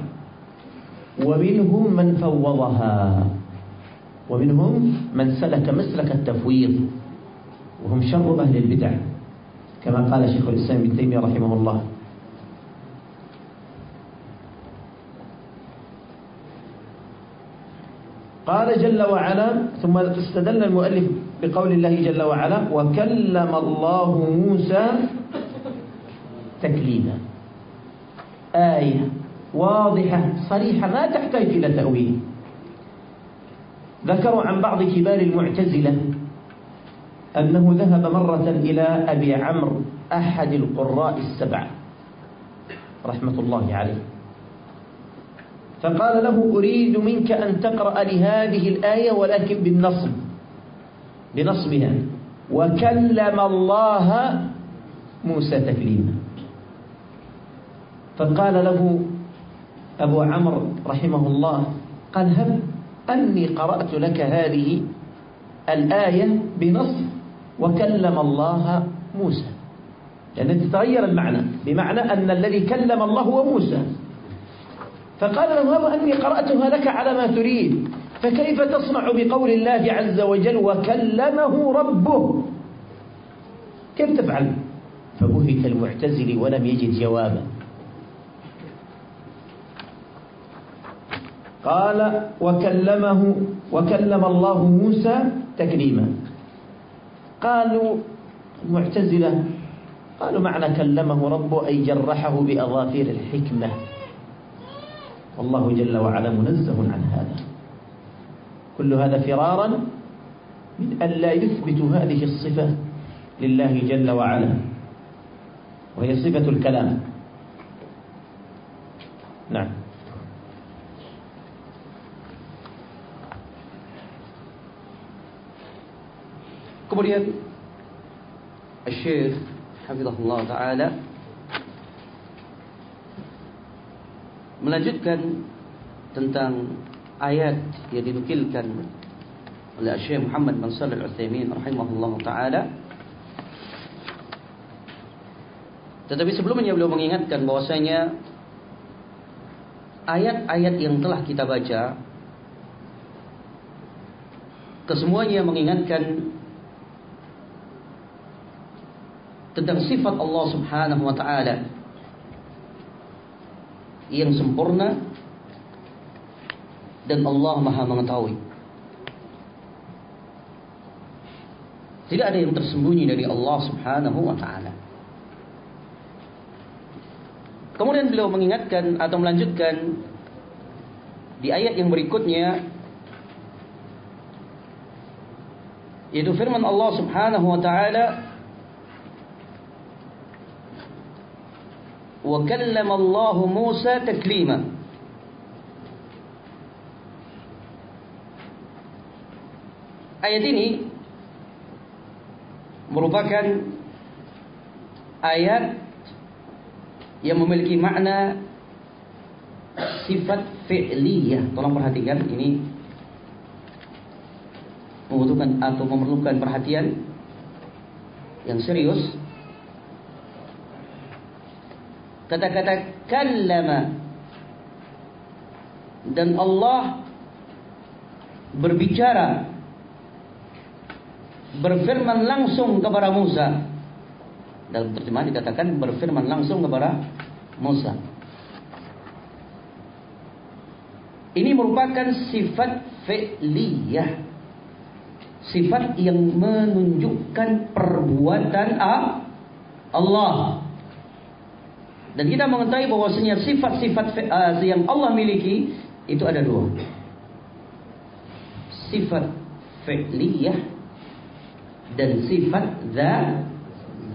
ومنهم من فوضها. ومنهم من سلك مسلك التفويض. وهم شر أهل البدع. كما قال شيخ الإسلام ابن تيمية رحمه الله. قال جل وعلا ثم استدل المؤلف بقول الله جل وعلا وكلم الله موسى تكليما. آية واضحة صريحة ما تحتاج إلى تأويل. ذكروا عن بعض كبار المعتزلة أنه ذهب مرة إلى أبي عمرو أحد القراء السبعة رحمة الله عليه. فقال له أريد منك أن تقرأ لهذه الآية ولكن بالنصب. بنصبها. وكلم الله موسى تكليما. فقال له أبو عمرو رحمه الله قال هب أني قرأت لك هذه الآية بنص وكلم الله موسى. لأن تتغير المعنى بمعنى أن الذي كلم الله هو موسى. فقال له أني قرأتها لك على ما تريد فكيف تصنع بقول الله عز وجل وكلمه ربه؟ كيف تفعل؟ فبهت المعتزل ولم يجد جوابا. قال وكلمه وكلم الله موسى تكليما. قالوا المعتزلة قالوا معنى كلمه ربه أي جرحه بأظافير الحكمة. والله جل وعلا منزه عن هذا. كل هذا فرارا من أن لا يثبت هذه الصفة لله جل وعلا. وهي صفة الكلام. نعم. Kemudian Syekh Hafizahullah Ta'ala melanjutkan tentang ayat yang dinukilkan oleh Syekh Muhammad bin Shalih Al-Utsaimin rahimahullah taala. Tetapi sebelumnya beliau mengingatkan bahwasanya ayat-ayat yang telah kita baca kesemuanya mengingatkan tentang sifat Allah Subhanahu wa taala yang sempurna dan Allah Maha mengetahui. Tidak ada yang tersembunyi dari Allah Subhanahu wa taala. Kemudian beliau mengingatkan atau melanjutkan di ayat yang berikutnya yaitu firman Allah Subhanahu wa taala وكلم الله موسى تكليما Ayat ini merupakan ayat yang memiliki makna sifat fi'liyah. Tolong perhatikan ini membutuhkan atau memerlukan perhatian yang serius kata-kata kallama. Dan Allah berbicara berfirman langsung kepada Musa. Dalam terjemahan dikatakan berfirman langsung kepada Musa. Ini merupakan sifat fi'liyah. Sifat yang menunjukkan perbuatan Allah dan kita mengetahui bahwasanya sifat-sifat uh, yang Allah miliki itu ada dua. Sifat fi'liyah dan sifat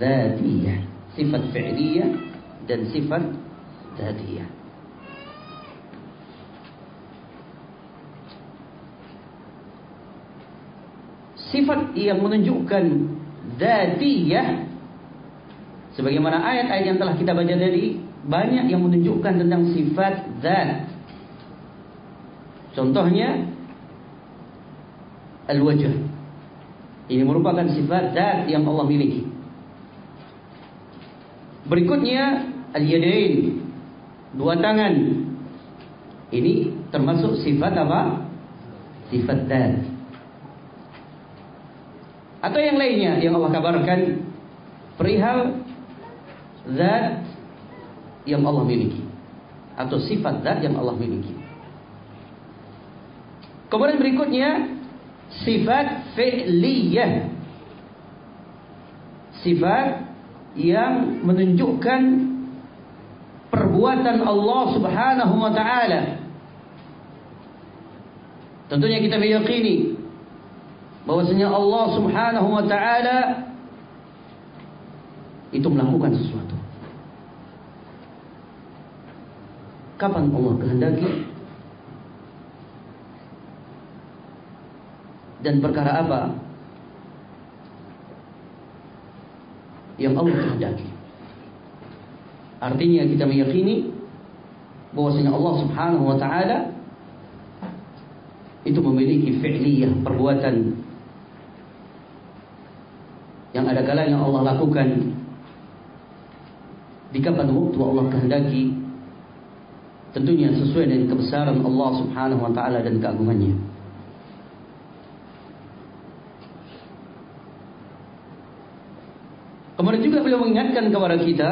dzatiyah. Sifat fi'liyah dan sifat dzatiyah. Sifat yang menunjukkan dzatiyah Sebagaimana ayat-ayat yang telah kita baca tadi banyak yang menunjukkan tentang sifat zat. Contohnya al-wajh. Ini merupakan sifat zat yang Allah miliki. Berikutnya al-yadain. Dua tangan. Ini termasuk sifat apa? Sifat zat. Atau yang lainnya yang Allah kabarkan perihal zat yang Allah miliki atau sifat zat yang Allah miliki. Kemudian berikutnya sifat fi'liyah. Sifat yang menunjukkan perbuatan Allah Subhanahu wa taala. Tentunya kita meyakini bahwasanya Allah Subhanahu wa taala itu melakukan sesuatu. Kapan Allah kehendaki dan perkara apa yang Allah kehendaki. Artinya kita meyakini bahwasanya Allah Subhanahu wa taala itu memiliki fi'liyah perbuatan yang ada kalanya Allah lakukan di kapan waktu Allah kehendaki tentunya sesuai dengan kebesaran Allah Subhanahu wa taala dan keagungannya. Kemudian juga beliau mengingatkan kepada kita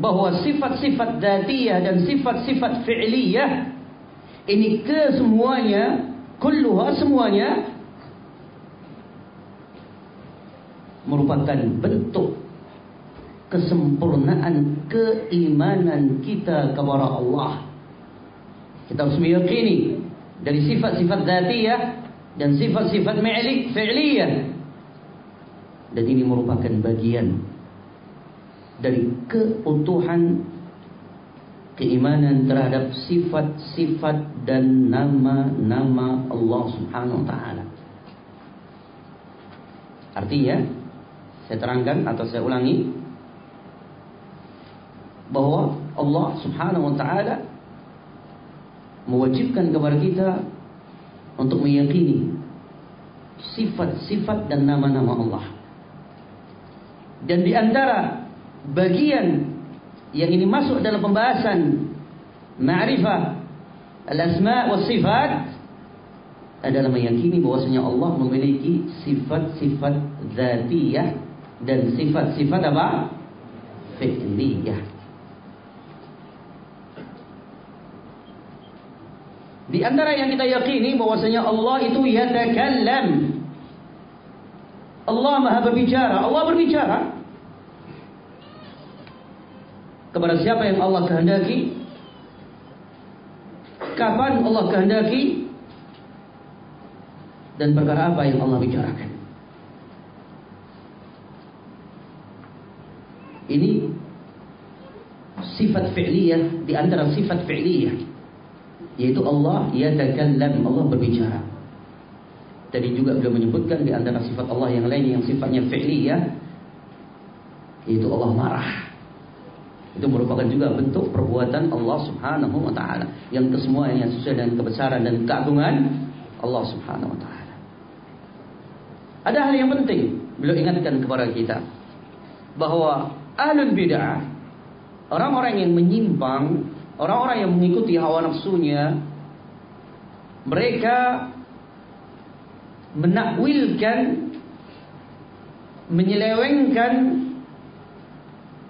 bahwa sifat-sifat datiyah dan sifat-sifat fi'liyah ini kesemuanya kulluha semuanya merupakan bentuk kesempurnaan keimanan kita kepada Allah. Kita harus meyakini dari sifat-sifat dzatiyah dan sifat-sifat fi'liyah. Dan ini merupakan bagian dari keutuhan keimanan terhadap sifat-sifat dan nama-nama Allah Subhanahu wa taala. Artinya, saya terangkan atau saya ulangi bahwa Allah Subhanahu wa taala mewajibkan kepada kita untuk meyakini sifat-sifat dan nama-nama Allah. Dan di antara bagian yang ini masuk dalam pembahasan ma'rifah al-asma wa sifat adalah meyakini bahwasanya Allah memiliki sifat-sifat zatiyah dan sifat-sifat apa? fi'liyah. Di antara yang kita yakini bahwasanya Allah itu yatakallam. Allah Maha berbicara, Allah berbicara. Kepada siapa yang Allah kehendaki? Kapan Allah kehendaki? Dan perkara apa yang Allah bicarakan? Ini sifat fi'liyah di antara sifat fi'liyah yaitu Allah yatakallam Allah berbicara. Tadi juga beliau menyebutkan di antara sifat Allah yang lain yang sifatnya fi'liyah yaitu Allah marah. Itu merupakan juga bentuk perbuatan Allah Subhanahu wa taala. Yang kesemuanya sesuai dengan kebesaran dan keagungan Allah Subhanahu wa taala. Ada hal yang penting beliau ingatkan kepada kita bahwa ahlul bid'ah orang-orang yang menyimpang Orang-orang yang mengikuti hawa nafsunya mereka menakwilkan menyelewengkan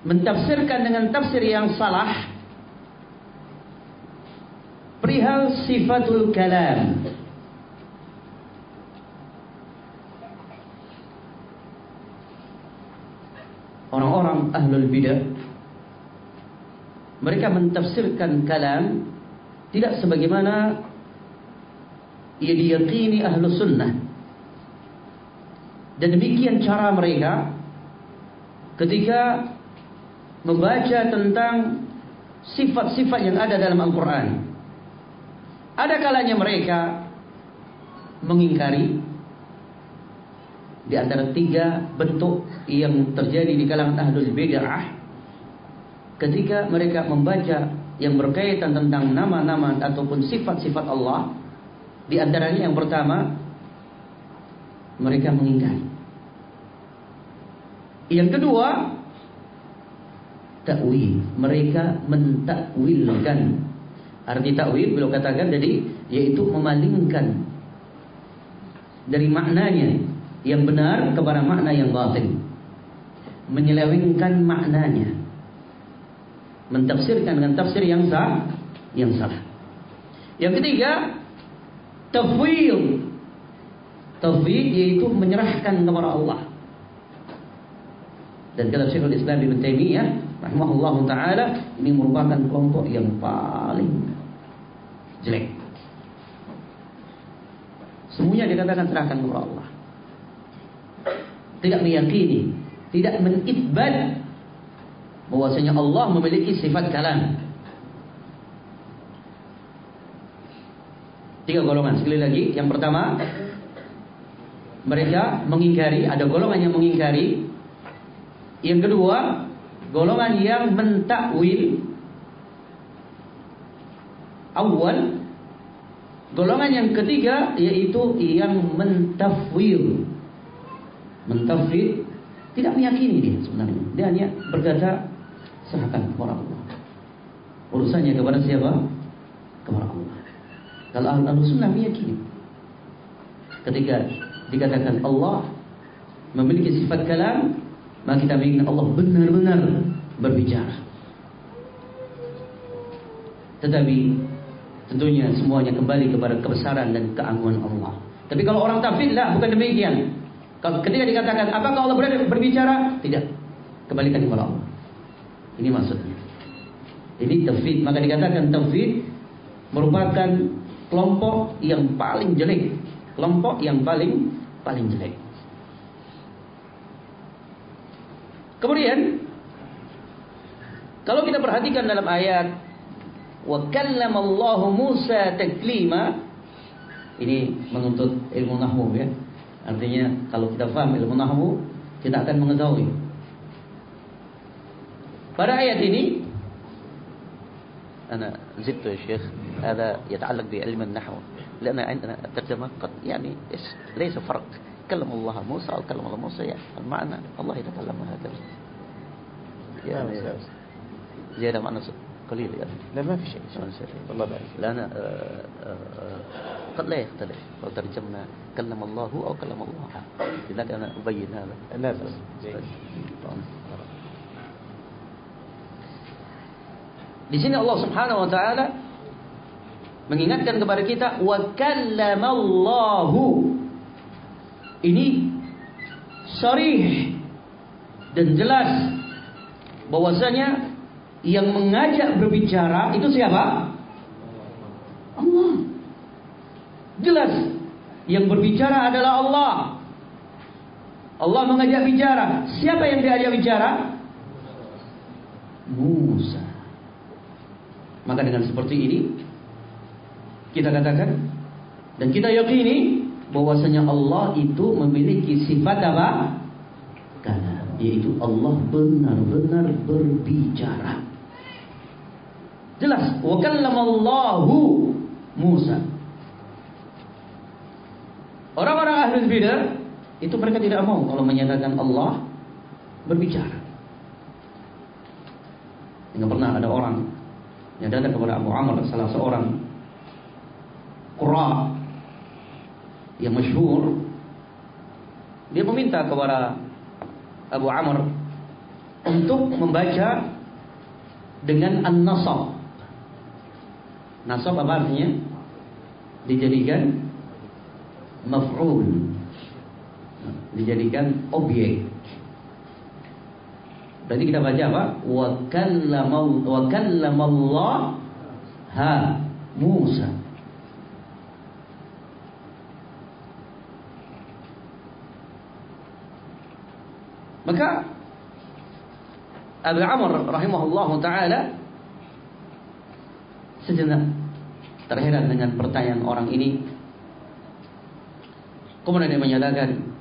mentafsirkan dengan tafsir yang salah perihal sifatul kalam. Orang-orang ahlul bidah mereka mentafsirkan kalam tidak sebagaimana ia diyakini ahlu sunnah. Dan demikian cara mereka ketika membaca tentang sifat-sifat yang ada dalam Al-Quran. Ada kalanya mereka mengingkari di antara tiga bentuk yang terjadi di kalangan ahlul bid'ah ketika mereka membaca yang berkaitan tentang nama-nama ataupun sifat-sifat Allah di antaranya yang pertama mereka mengingkari yang kedua takwil. Mereka mentakwilkan. Arti takwil beliau katakan jadi yaitu memalingkan. Dari maknanya yang benar kepada makna yang batin. Menyelewengkan maknanya mentafsirkan dengan tafsir yang sah, yang salah. Yang ketiga, tafwid. Tafwid yaitu menyerahkan kepada Allah. Dan kata Syekhul Islam Ibn Taimiyah rahimahullah taala ini merupakan kelompok yang paling jelek. Semuanya dikatakan serahkan kepada Allah. Tidak meyakini, tidak menitbad bahwasanya Allah memiliki sifat kalam. Tiga golongan sekali lagi. Yang pertama, mereka mengingkari, ada golongan yang mengingkari. Yang kedua, golongan yang mentakwil. Awal, golongan yang ketiga yaitu yang mentafwil. Mentafwil tidak meyakini dia sebenarnya. Dia hanya berkata serahkan kepada Allah. Urusannya kepada siapa? Kepada Allah. Kalau ahlu sunnah meyakini. Ketika dikatakan Allah memiliki sifat kalam, maka kita meyakini Allah benar-benar berbicara. Tetapi tentunya semuanya kembali kepada kebesaran dan keagungan Allah. Tapi kalau orang tafid lah bukan demikian. Ketika dikatakan apakah Allah berbicara? Tidak. Kembalikan kepada Allah. Ini maksudnya. Ini tafid. Maka dikatakan tafid merupakan kelompok yang paling jelek. Kelompok yang paling paling jelek. Kemudian kalau kita perhatikan dalam ayat wa kallamallahu Musa taklima ini menuntut ilmu nahwu ya. Artinya kalau kita paham ilmu nahwu kita akan mengetahui. Pada ayat ini أنا زدت يا شيخ هذا يتعلق بعلم النحو لأن عندنا الترجمة قد يعني ليس فرق. كلم الله موسى أو كلم الله موسى يعني المعنى الله يتكلم هكذا يعني زيادة معنى قليل يعني. لا ما في شيء. الله بارك لأن قد لا يختلف. لو ترجمنا كلم الله أو كلم الله. لذلك أنا أبين هذا. لا بس Di sini Allah Subhanahu wa taala mengingatkan kepada kita wa kallamallahu. Ini sharih dan jelas bahwasanya yang mengajak berbicara itu siapa? Allah. Jelas yang berbicara adalah Allah. Allah mengajak bicara. Siapa yang diajak bicara? Musa. Maka dengan seperti ini kita katakan dan kita yakini bahwasanya Allah itu memiliki sifat apa? Karena yaitu Allah benar-benar berbicara. Jelas, wa kallamallahu Musa. Orang-orang ahli bidah itu mereka tidak mau kalau menyatakan Allah berbicara. Tidak pernah ada orang yang datang kepada Abu Amr salah seorang qurra yang masyhur dia meminta kepada Abu Amr untuk membaca dengan an-nasab. Nasab apa artinya? Dijadikan maf'ul. Dijadikan objek. Berarti kita baca apa? Wa kallamal wa kallamallah ha Musa. Maka Abu Amr rahimahullah taala sejenak terheran dengan pertanyaan orang ini. Kemudian dia menyatakan,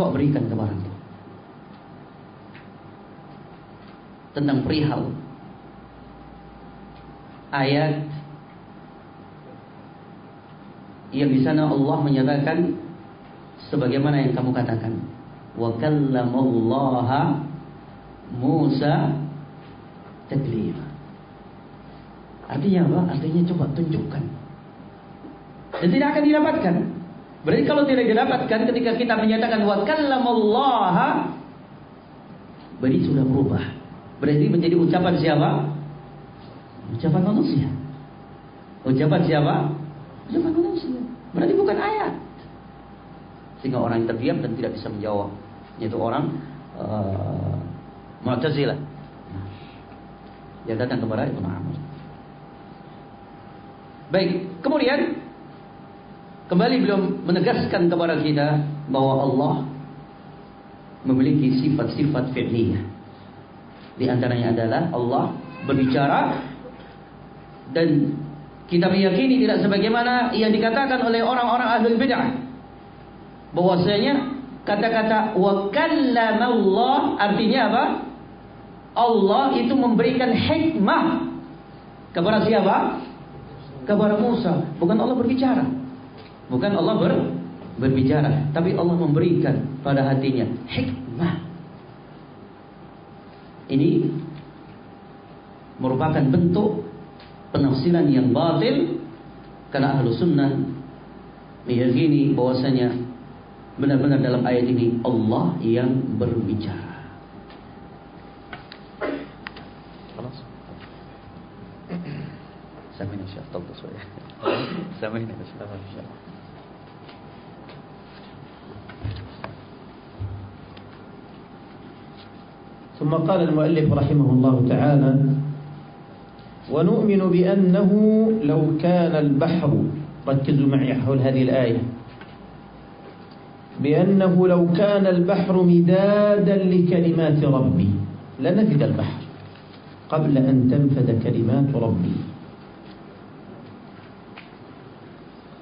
Coba berikan kepada Tentang perihal ayat yang di sana Allah menyatakan sebagaimana yang kamu katakan. Wa kallamallaha Musa taklima. Artinya apa? Artinya coba tunjukkan. Dan tidak akan didapatkan. Berarti kalau tidak didapatkan ketika kita menyatakan wa kallamallaha berarti sudah berubah. Berarti menjadi ucapan siapa? Ucapan manusia. Ucapan siapa? Ucapan manusia. Berarti bukan ayat. Sehingga orang yang terdiam dan tidak bisa menjawab. Yaitu orang uh, Mu'tazilah. Yang datang kepada Ibnu Amr. Baik, kemudian Kembali beliau menegaskan kepada kita bahwa Allah memiliki sifat-sifat fi'liyah. Di antaranya adalah Allah berbicara dan kita meyakini tidak sebagaimana yang dikatakan oleh orang-orang ahlul bid'ah bahwasanya kata-kata wa Allah artinya apa? Allah itu memberikan hikmah kepada siapa? Kepada Musa, bukan Allah berbicara. Bukan Allah ber, berbicara, tapi Allah memberikan pada hatinya hikmah. Ini merupakan bentuk penafsiran yang batil karena ahlu sunnah meyakini bahwasanya benar-benar dalam ayat ini Allah yang berbicara. سامحني يا شيخ طلت شوية سامحني يا شيخ ثم قال المؤلف رحمه الله تعالى ونؤمن بأنه لو كان البحر ركزوا معي حول هذه الآية بأنه لو كان البحر مدادا لكلمات ربي لنفد البحر قبل أن تنفد كلمات ربي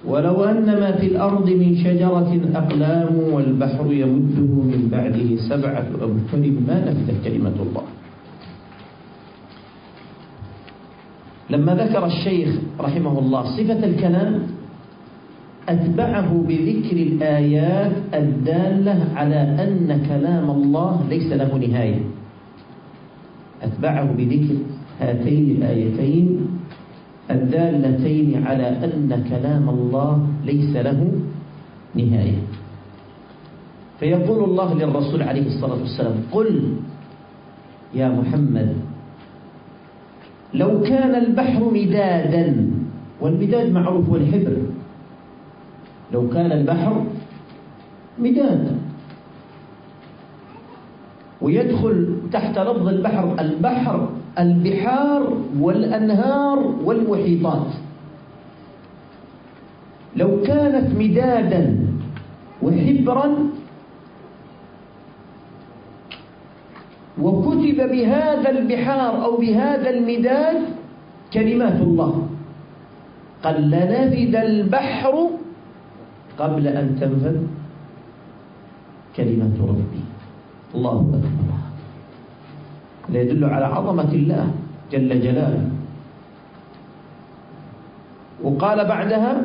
ولو أن ما في الأرض من شجرة أقلام والبحر يمده من بعده سبعة أبحر ما نفدت كلمة الله. لما ذكر الشيخ رحمه الله صفة الكلام أتبعه بذكر الآيات الدالة على أن كلام الله ليس له نهاية. أتبعه بذكر هاتين الآيتين الدالتين على أن كلام الله ليس له نهاية. فيقول الله للرسول عليه الصلاة والسلام قل يا محمد لو كان البحر مدادا والمداد معروف والحبر لو كان البحر مدادا ويدخل تحت لفظ البحر البحر البحار والأنهار والمحيطات. لو كانت مدادا وحبرا وكتب بهذا البحار أو بهذا المداد كلمات الله. قال لنفد البحر قبل أن تنفذ كلمة ربي. الله أكبر. لا يدل على عظمة الله جل جلاله. وقال بعدها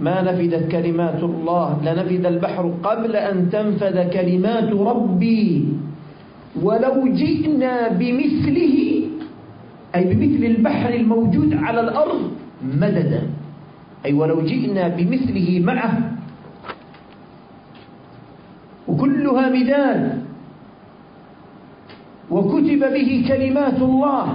ما نفدت كلمات الله لنفد البحر قبل أن تنفذ كلمات ربي ولو جئنا بمثله أي بمثل البحر الموجود على الأرض مددا. أي ولو جئنا بمثله معه. وكلها مداد. وكتب به كلمات الله.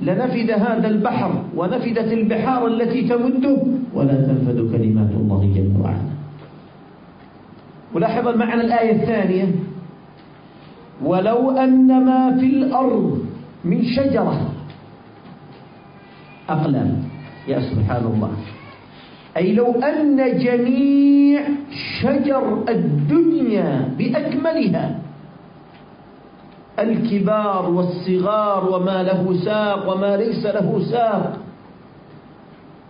لنفد هذا البحر ونفدت البحار التي تمده ولا تنفد كلمات الله جل وعلا ولاحظ المعنى الآية الثانية. ولو أن ما في الأرض من شجرة. أقلام. يا سبحان الله أي لو أن جميع شجر الدنيا بأكملها. الكبار والصغار وما له ساق وما ليس له ساق.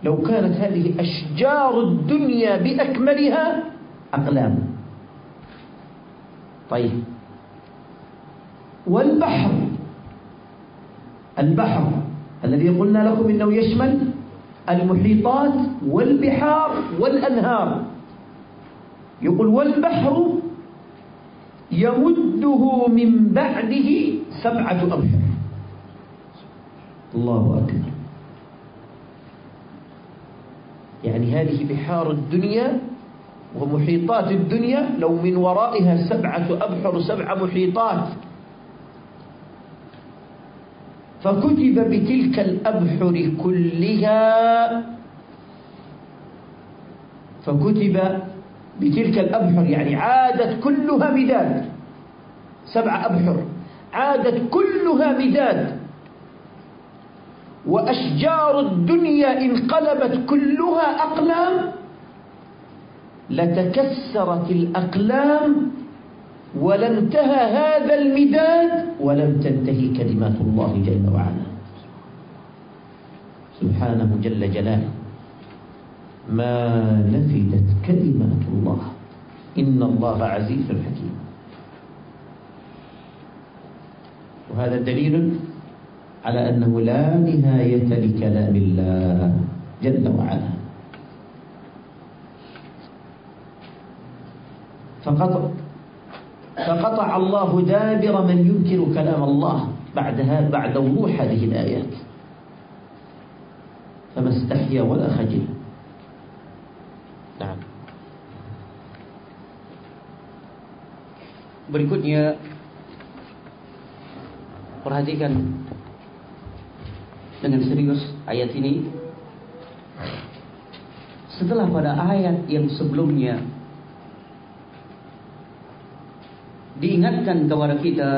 لو كانت هذه أشجار الدنيا بأكملها أقلام. طيب. والبحر. البحر الذي قلنا لكم إنه يشمل المحيطات والبحار والأنهار. يقول والبحر يمده من بعده سبعة أبحر الله أكبر. يعني هذه بحار الدنيا ومحيطات الدنيا لو من ورائها سبعة أبحر سبع محيطات. فكتب بتلك الأبحر كلها فكتب بتلك الأبحر يعني عادت كلها مداد. سبع أبحر. عادت كلها مداد. وأشجار الدنيا انقلبت كلها أقلام لتكسرت الأقلام ولانتهى هذا المداد ولم تنتهي كلمات الله جل وعلا. سبحانه جل جلاله. ما نفدت كلمات الله. إن الله عزيز حكيم. وهذا دليل على أنه لا نهاية لكلام الله جل وعلا. فقط فقطع الله دابر من ينكر كلام الله بعدها بعد وضوح هذه الآيات. فما استحيا ولا خجل. Berikutnya. Perhatikan dengan serius ayat ini. Setelah pada ayat yang sebelumnya diingatkan kepada kita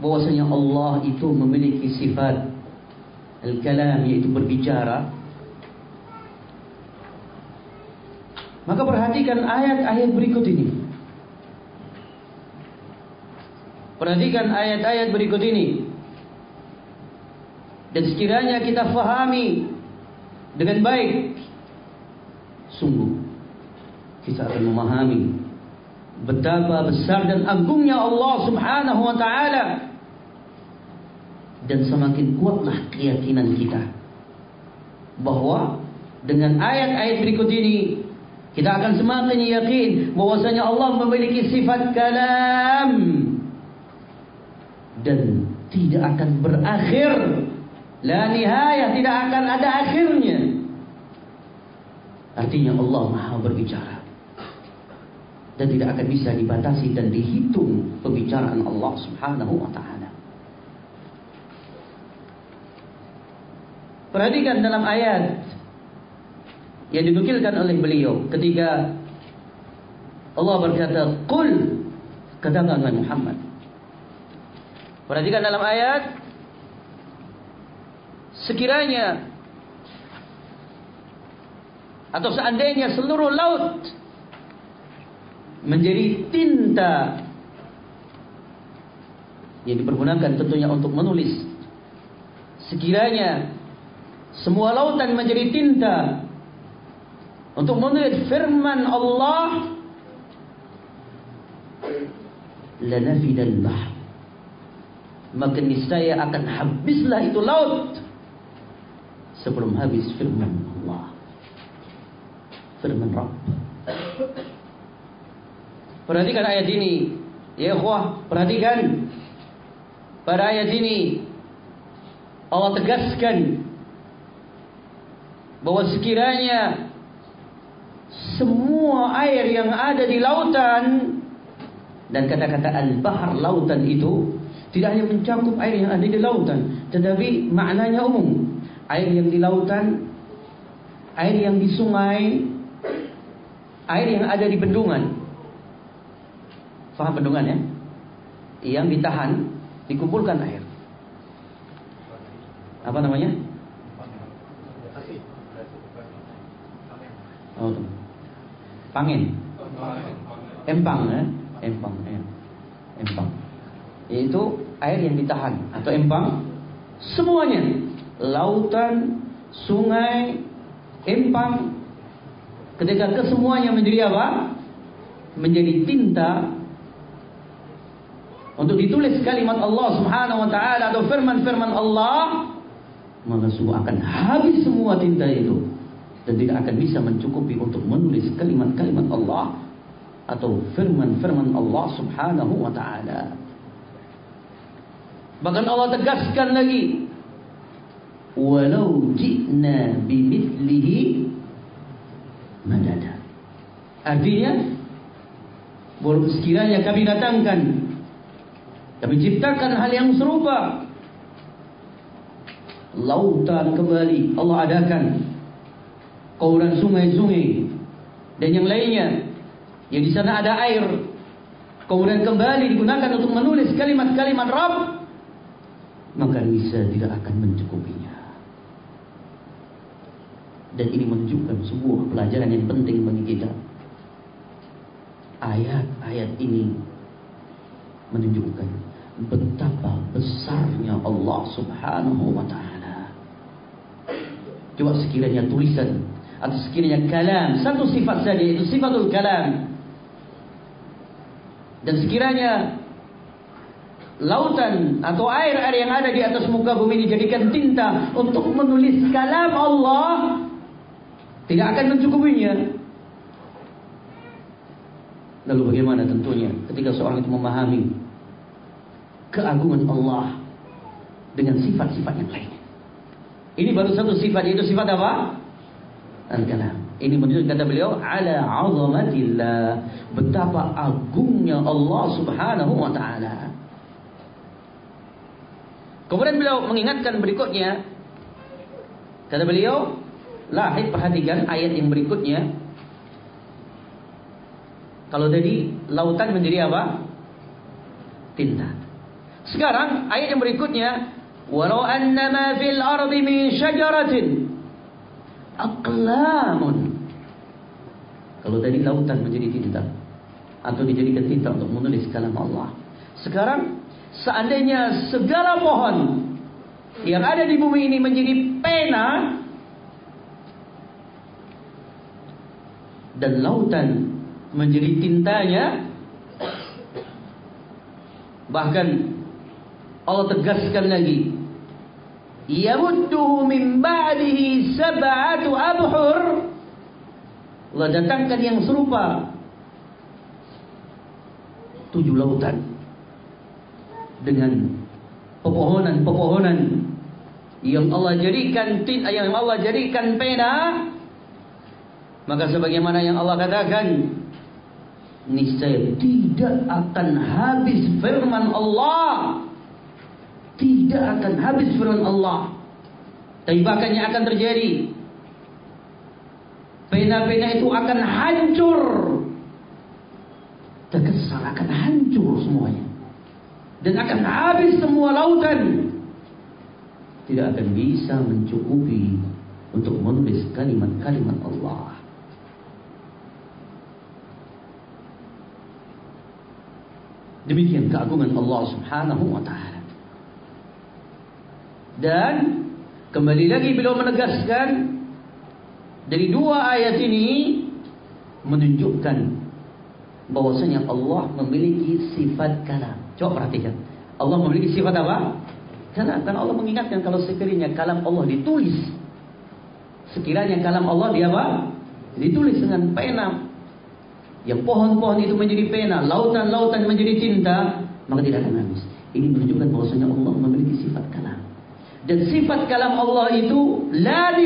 bahwasanya Allah itu memiliki sifat al-kalam yaitu berbicara. Maka perhatikan ayat-ayat berikut ini perhatikan ayat-ayat berikut ini. Dan sekiranya kita fahami dengan baik sungguh kita akan memahami betapa besar dan agungnya Allah Subhanahu wa taala. Dan semakin kuatlah keyakinan kita bahwa dengan ayat-ayat berikut ini kita akan semakin yakin bahwasanya Allah memiliki sifat kalam dan tidak akan berakhir la nihayah tidak akan ada akhirnya artinya Allah Maha berbicara dan tidak akan bisa dibatasi dan dihitung pembicaraan Allah Subhanahu wa taala. Perhatikan dalam ayat yang dinukilkan oleh beliau ketika Allah berkata, "Qul," katakanlah Muhammad. Perhatikan dalam ayat sekiranya atau seandainya seluruh laut menjadi tinta yang dipergunakan tentunya untuk menulis. Sekiranya semua lautan menjadi tinta untuk menulis firman Allah maka niscaya akan habislah itu laut sebelum habis firman Allah firman Rabb Perhatikan ayat ini. Ya ikhwah, perhatikan. Pada ayat ini Allah tegaskan bahwa sekiranya semua air yang ada di lautan dan kata-kata al-bahar lautan itu tidak hanya mencakup air yang ada di lautan, tetapi maknanya umum. Air yang di lautan, air yang di sungai, air yang ada di bendungan. Faham bendungan ya? Yang ditahan, dikumpulkan air. Apa namanya? Oh, pangin. Empang ya? Empang ya. Empang. Yaitu air yang ditahan atau empang semuanya. Lautan, sungai, empang ketika kesemuanya menjadi apa? Menjadi tinta untuk ditulis kalimat Allah Subhanahu wa taala atau firman-firman Allah maka sungguh akan habis semua tinta itu dan tidak akan bisa mencukupi untuk menulis kalimat-kalimat Allah atau firman-firman Allah Subhanahu wa taala. Bahkan Allah tegaskan lagi walau ji'na bimithlihi madada. Artinya Walaupun sekiranya kami datangkan kami ciptakan hal yang serupa. Lautan kembali Allah adakan. Kauran sungai-sungai dan yang lainnya. Yang di sana ada air. Kemudian kembali digunakan untuk menulis kalimat-kalimat Rabb. Maka bisa tidak akan mencukupinya. Dan ini menunjukkan sebuah pelajaran yang penting bagi kita. Ayat-ayat ini menunjukkan betapa besarnya Allah Subhanahu wa taala. Coba sekiranya tulisan atau sekiranya kalam satu sifat saja itu sifatul kalam. Dan sekiranya lautan atau air-air yang ada di atas muka bumi dijadikan tinta untuk menulis kalam Allah tidak akan mencukupinya. Lalu bagaimana tentunya ketika seorang itu memahami keagungan Allah dengan sifat-sifat yang lain. Ini baru satu sifat yaitu sifat apa? Al-kalam. Ini menunjukkan kata beliau ala azamatillah betapa agungnya Allah Subhanahu wa taala. Kemudian beliau mengingatkan berikutnya kata beliau Lahid perhatikan ayat yang berikutnya. Kalau tadi lautan menjadi apa? Tinta. Sekarang ayat yang berikutnya, walau annama fil ardi min syajaratin aqlamun. Kalau tadi lautan menjadi tinta atau dijadikan tinta untuk menulis kalam Allah. Sekarang seandainya segala pohon yang ada di bumi ini menjadi pena dan lautan menjadi tintanya bahkan Allah tegaskan lagi yamudduhu min ba'dihi sab'atu abhur. Allah datangkan yang serupa tujuh lautan dengan pepohonan-pepohonan yang Allah jadikan tin yang Allah jadikan pena maka sebagaimana yang Allah katakan, niscaya tidak akan habis firman Allah. Tidak akan habis firman Allah. Tapi bahkan yang akan terjadi. Pena-pena itu akan hancur. Terkesan akan hancur semuanya. Dan akan habis semua lautan. Tidak akan bisa mencukupi untuk menulis kalimat-kalimat Allah. Demikian keagungan Allah Subhanahu wa taala. Dan kembali lagi beliau menegaskan dari dua ayat ini menunjukkan bahwasanya Allah memiliki sifat kalam. Coba perhatikan. Allah memiliki sifat apa? Kalam. Karena Allah mengingatkan kalau sekiranya kalam Allah ditulis. Sekiranya kalam Allah dia apa? Ditulis dengan pena yang pohon-pohon itu menjadi pena, lautan-lautan menjadi cinta, maka tidak akan habis. Ini menunjukkan bahwasanya Allah memiliki sifat kalam. Dan sifat kalam Allah itu la.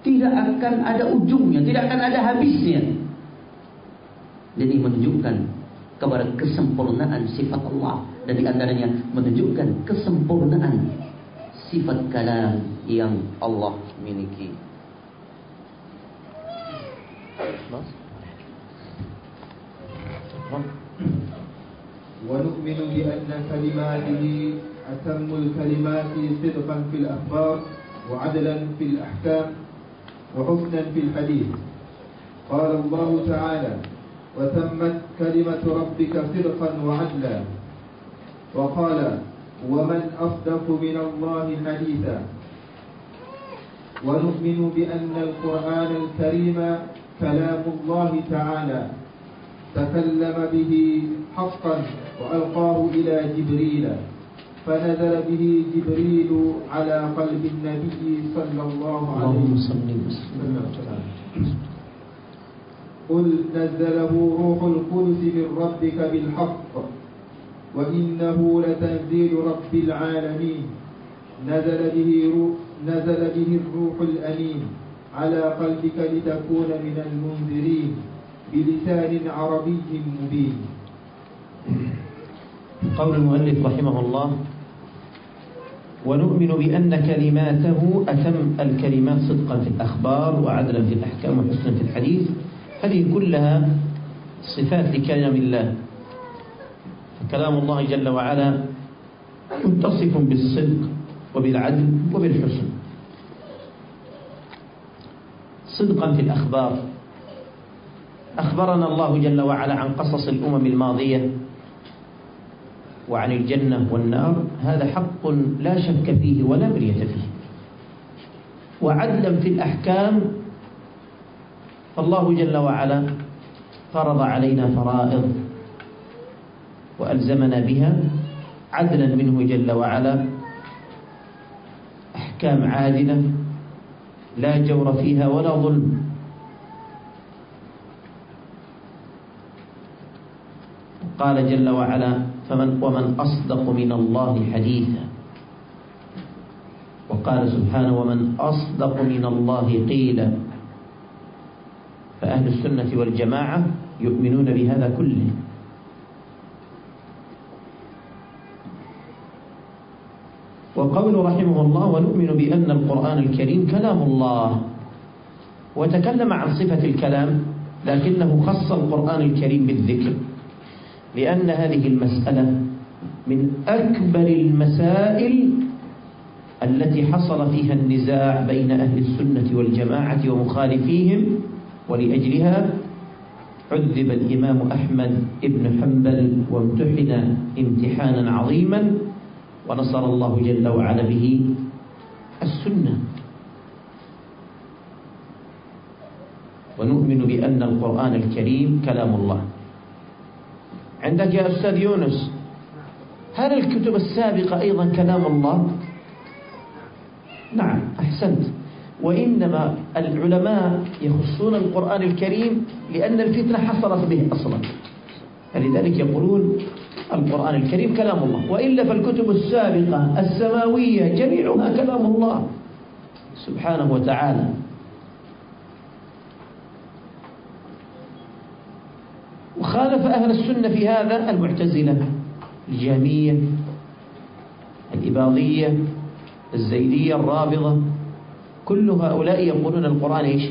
Tidak akan ada ujungnya, tidak akan ada habisnya. Dan ini menunjukkan kepada kesempurnaan sifat Allah dan di antaranya menunjukkan kesempurnaan sifat kalam yang Allah miliki. Mas? ونؤمن بأن كلماته أتم الكلمات صدقا في الأخبار وعدلا في الأحكام وحسنا في الحديث قال الله تعالى وتمت كلمة ربك صدقا وعدلا. وقال ومن أصدق من الله حديثا. ونؤمن بأن القرآن الكريم كلام الله تعالى. تكلم به حقا وألقاه إلى جبريل. فنزل به جبريل على قلب النبي صلى الله عليه وسلم. قل نزله روح القدس من ربك بالحق وإنه لتنزيل رب العالمين. نزل به روح نزل به الروح الأمين على قلبك لتكون من المنذرين بلسان عربي مبين. قول المؤلف رحمه الله ونؤمن بأن كلماته أتم الكلمات صدقا في الأخبار وعدلا في الأحكام وحسنا في الحديث هذه كلها صفات لكلام الله. كلام الله جل وعلا متصف بالصدق وبالعدل وبالحسن. صدقا في الأخبار. أخبرنا الله جل وعلا عن قصص الأمم الماضية وعن الجنة والنار. هذا حق لا شك فيه ولا مرية فيه. وعدلا في الأحكام فالله جل وعلا فرض علينا فرائض وألزمنا بها عدلا منه جل وعلا أحكام عادلة لا جور فيها ولا ظلم. قال جل وعلا فمن ومن أصدق من الله حديثا. وقال سبحانه ومن أصدق من الله قيلا. فأهل السنة والجماعة يؤمنون بهذا كله. وقول رحمه الله ونؤمن بأن القرآن الكريم كلام الله. وتكلم عن صفة الكلام لكنه خص القرآن الكريم بالذكر لأن هذه المسألة من أكبر المسائل التي حصل فيها النزاع بين أهل السنة والجماعة ومخالفيهم ولأجلها عذب الإمام أحمد بن حنبل وامتحن امتحانا عظيما ونصر الله جل وعلا به السنة. ونؤمن بأن القرآن الكريم كلام الله. عندك يا أستاذ يونس هل الكتب السابقة أيضا كلام الله؟ نعم أحسنت. وإنما العلماء يخصون القرآن الكريم لأن الفتنة حصلت به أصلا. فلذلك يقولون القرآن الكريم كلام الله وإلا فالكتب السابقة السماوية جميعها كلام الله سبحانه وتعالى. وخالف أهل السنة في هذا المعتزلة الجامية الإباضية الزيدية الرافضة كل هؤلاء يقولون القرآن إيش؟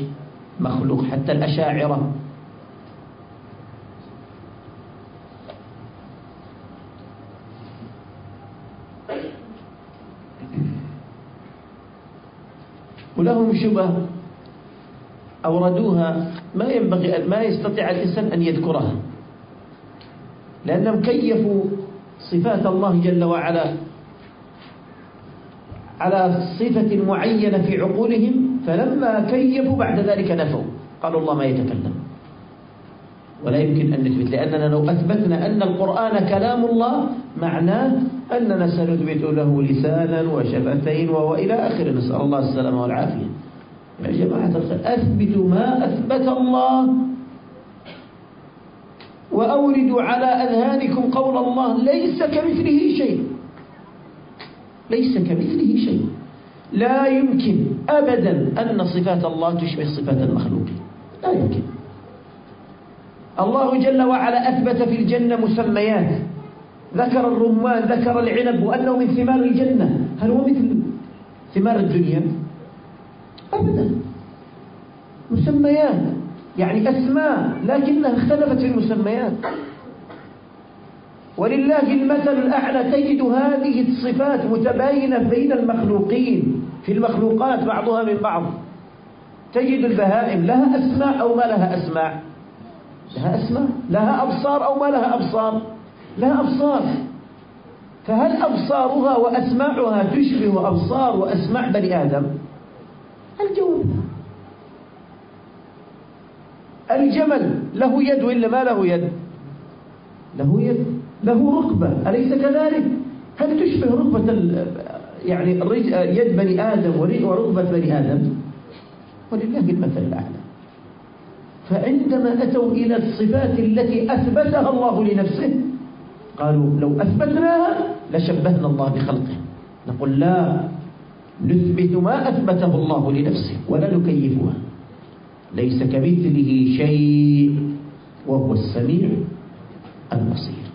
مخلوق حتى الأشاعرة. ولهم شبه أوردوها ما ينبغي ما يستطيع الإنسان أن يذكرها. لأنهم كيفوا صفات الله جل وعلا. على صفة معينة في عقولهم فلما كيفوا بعد ذلك نفوا. قالوا الله ما يتكلم. ولا يمكن أن نثبت لأننا لو أثبتنا أن القرآن كلام الله معناه أننا سنثبت له لسانا وشفتين وإلى آخره نسأل الله السلامة والعافية. يا جماعة الخير أثبتوا ما أثبت الله. وأوردوا على أذهانكم قول الله ليس كمثله شيء. ليس كمثله شيء. لا يمكن أبدا أن صفات الله تشبه صفات المخلوقين لا يمكن. الله جل وعلا أثبت في الجنة مسميات. ذكر الرمان ذكر العنب وأنه من ثمار الجنة. هل هو مثل ثمار الدنيا؟ أبدا. مسميات. يعني أسماء لكنها اختلفت في المسميات. ولله المثل الأعلى تجد هذه الصفات متباينة بين المخلوقين. في المخلوقات بعضها من بعض. تجد البهائم لها أسماء أو ما لها أسماء. لها أسماء. لها أبصار أو ما لها أبصار. لها أبصار. فهل أبصارها وأسماعها تشبه أبصار وأسماع بني آدم؟ الجواب الجمل له يد ولا ما له يد؟ له يد. له ركبة. أليس كذلك؟ هل تشبه ركبة يعني يد بني آدم وركبة بني آدم؟ ولله المثل الأعلى. فعندما أتوا إلى الصفات التي أثبتها الله لنفسه قالوا لو أثبتناها لشبهنا الله بخلقه. نقول لا نثبت ما أثبته الله لنفسه ولا نكيفها. ليس كمثله شيء وهو السميع البصير.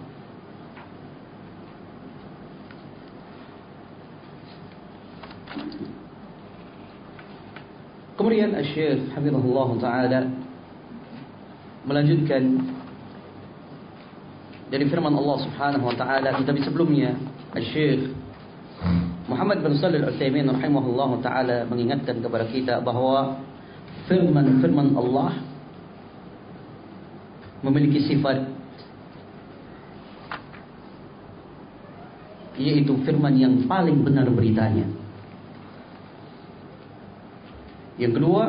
Kemudian Syekh Hafizahullah Ta'ala melanjutkan dari firman Allah Subhanahu wa taala tetapi sebelumnya Syekh Muhammad bin Shalih Al-Utsaimin rahimahullah taala mengingatkan kepada kita bahwa firman-firman Allah memiliki sifat yaitu firman yang paling benar beritanya. Yang kedua,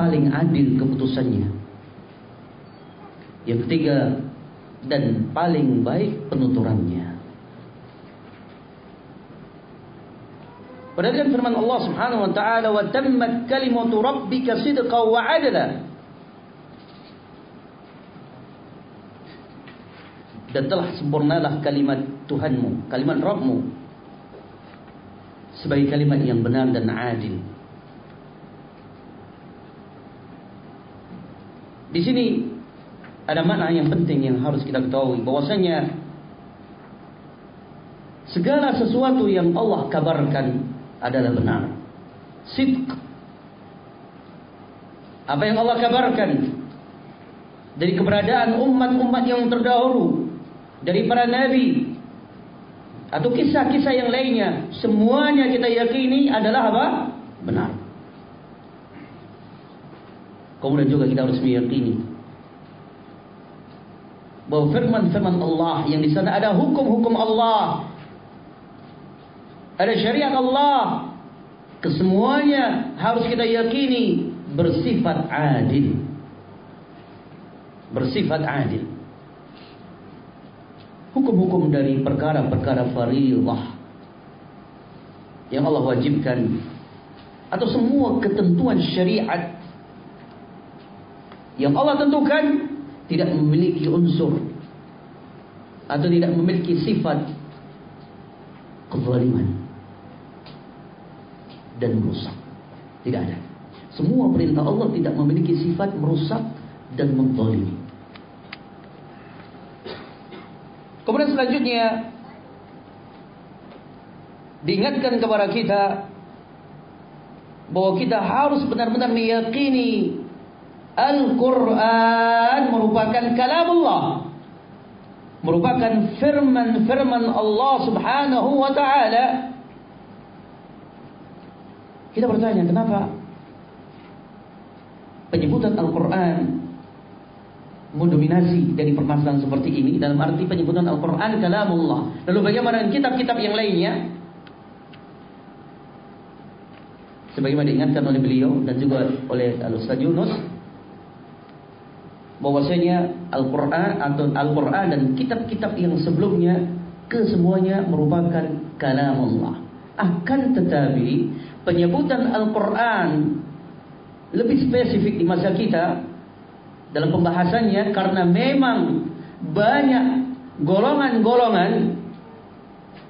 paling adil keputusannya. Yang ketiga, dan paling baik penuturannya. Perhatikan firman Allah Subhanahu wa taala wa tammat kalimatu rabbika sidqan wa adla. Dan telah sempurnalah kalimat Tuhanmu, kalimat Rabbmu sebagai kalimat yang benar dan adil. Di sini ada makna yang penting yang harus kita ketahui bahwasanya segala sesuatu yang Allah kabarkan adalah benar. Sidq. Apa yang Allah kabarkan dari keberadaan umat-umat yang terdahulu, dari para nabi atau kisah-kisah yang lainnya, semuanya kita yakini adalah apa? Benar. Kemudian juga kita harus meyakini bahwa firman-firman Allah yang di sana ada hukum-hukum Allah, ada syariat Allah, kesemuanya harus kita yakini bersifat adil. Bersifat adil. Hukum-hukum dari perkara-perkara faridah yang Allah wajibkan atau semua ketentuan syariat yang Allah tentukan tidak memiliki unsur atau tidak memiliki sifat kezaliman dan merusak. Tidak ada. Semua perintah Allah tidak memiliki sifat merusak dan menzalimi. Kemudian selanjutnya diingatkan kepada kita bahwa kita harus benar-benar meyakini Al-Quran merupakan kalam Allah. Merupakan firman-firman Allah subhanahu wa ta'ala. Kita bertanya kenapa penyebutan Al-Quran mendominasi dari permasalahan seperti ini dalam arti penyebutan Al-Quran kalamullah. Lalu bagaimana dengan kitab-kitab yang lainnya? Sebagaimana diingatkan oleh beliau dan juga oleh Al-Ustaz Yunus bahwasanya Al-Qur'an atau Al-Qur'an dan kitab-kitab yang sebelumnya kesemuanya merupakan kalamullah. Akan tetapi penyebutan Al-Qur'an lebih spesifik di masa kita dalam pembahasannya karena memang banyak golongan-golongan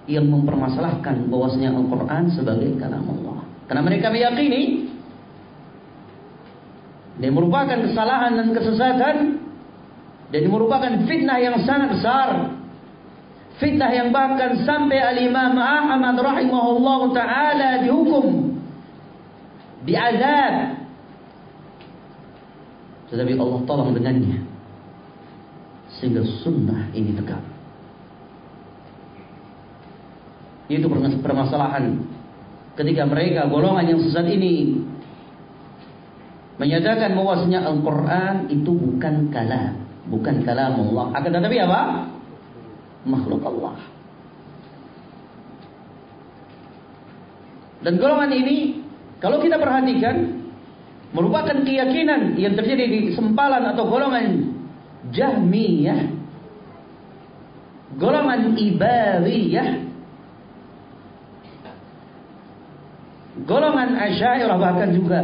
yang mempermasalahkan bahwasanya Al-Qur'an sebagai kalamullah. Karena mereka meyakini dia merupakan kesalahan dan kesesatan dan merupakan fitnah yang sangat besar. Fitnah yang bahkan sampai al-Imam Ahmad rahimahullah taala dihukum diazab. Tetapi Allah tolong dengannya sehingga sunnah ini tegak. Itu permasalahan ketika mereka golongan yang sesat ini menyatakan bahwasanya Al-Qur'an itu bukan kalam, bukan kalam Allah. Akan tetapi apa? Makhluk Allah. Dan golongan ini kalau kita perhatikan merupakan keyakinan yang terjadi di sempalan atau golongan Jahmiyah, golongan Ibadiyah, golongan Asy'ariyah bahkan juga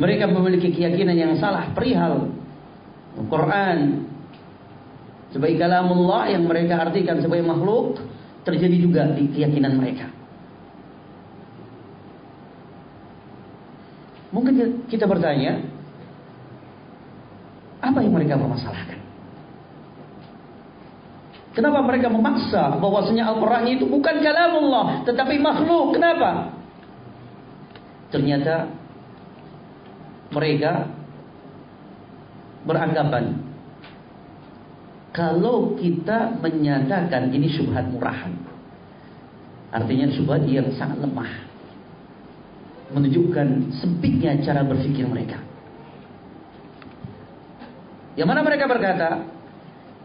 mereka memiliki keyakinan yang salah perihal Al-Quran sebagai kalamullah yang mereka artikan sebagai makhluk terjadi juga di keyakinan mereka. Mungkin kita bertanya, apa yang mereka permasalahkan? Kenapa mereka memaksa bahwasanya Al-Quran itu bukan kalamullah, tetapi makhluk? Kenapa? Ternyata mereka beranggapan kalau kita menyatakan ini syubhat murahan artinya syubhat yang sangat lemah menunjukkan sempitnya cara berpikir mereka yang mana mereka berkata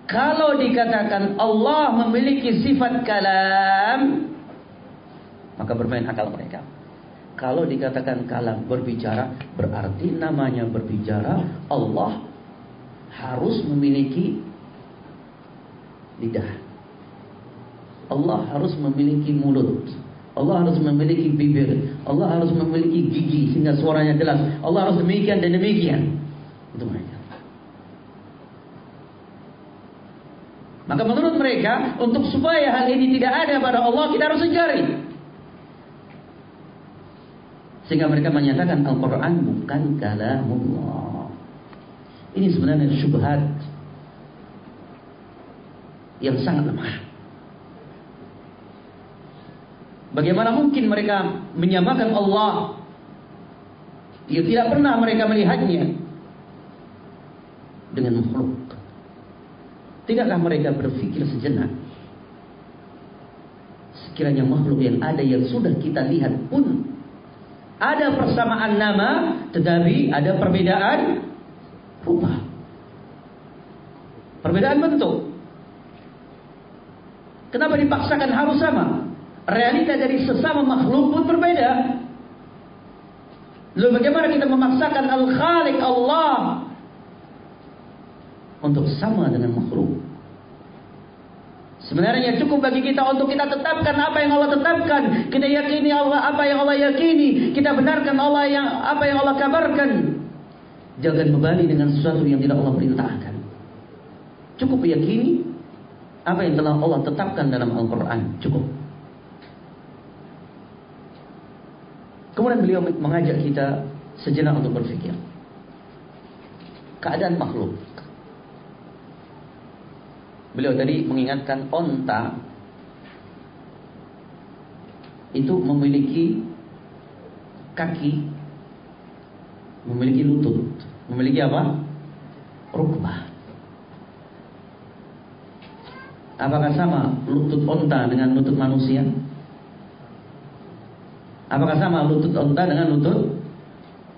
kalau dikatakan Allah memiliki sifat kalam maka bermain akal mereka kalau dikatakan kalam berbicara berarti namanya berbicara Allah harus memiliki lidah. Allah harus memiliki mulut. Allah harus memiliki bibir. Allah harus memiliki gigi sehingga suaranya jelas. Allah harus demikian dan demikian. Itu mereka. Maka menurut mereka untuk supaya hal ini tidak ada pada Allah kita harus mencari. Sehingga mereka menyatakan Al-Quran bukan kalamullah. Ini sebenarnya syubhat yang sangat lemah. Bagaimana mungkin mereka menyamakan Allah? Ya tidak pernah mereka melihatnya dengan makhluk. Tidakkah mereka berpikir sejenak? Sekiranya makhluk yang ada yang sudah kita lihat pun ada persamaan nama, tetapi ada perbedaan rupa. Perbedaan bentuk. Kenapa dipaksakan harus sama? Realita dari sesama makhluk pun berbeda. Lalu bagaimana kita memaksakan Al-Khaliq Allah untuk sama dengan makhluk? Sebenarnya cukup bagi kita untuk kita tetapkan apa yang Allah tetapkan. Kita yakini Allah apa yang Allah yakini. Kita benarkan Allah yang apa yang Allah kabarkan. Jangan berbani dengan sesuatu yang tidak Allah perintahkan. Cukup yakini apa yang telah Allah tetapkan dalam Al-Quran. Cukup. Kemudian beliau mengajak kita sejenak untuk berpikir. Keadaan makhluk. Beliau tadi mengingatkan onta itu memiliki kaki, memiliki lutut, memiliki apa? Rukbah. Apakah sama lutut onta dengan lutut manusia? Apakah sama lutut onta dengan lutut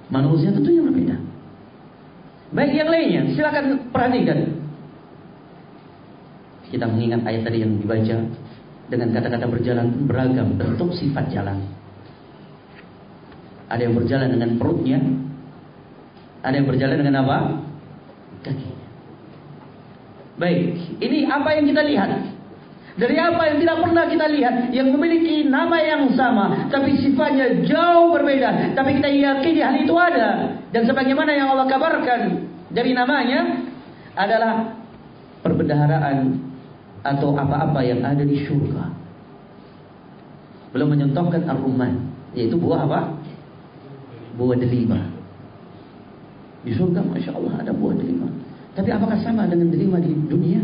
manusia? Tentunya berbeda. Baik yang lainnya, silakan perhatikan. Kita mengingat ayat tadi yang dibaca dengan kata-kata berjalan beragam bentuk sifat jalan. Ada yang berjalan dengan perutnya, ada yang berjalan dengan apa? Kaki. Baik, ini apa yang kita lihat? Dari apa yang tidak pernah kita lihat Yang memiliki nama yang sama Tapi sifatnya jauh berbeda Tapi kita yakini hal itu ada Dan sebagaimana yang Allah kabarkan Dari namanya Adalah Perbendaharaan atau apa-apa yang ada di surga. Belum menyontohkan ar-rumman, yaitu buah apa? Buah delima. Di surga Masya Allah ada buah delima. Tapi apakah sama dengan delima di dunia?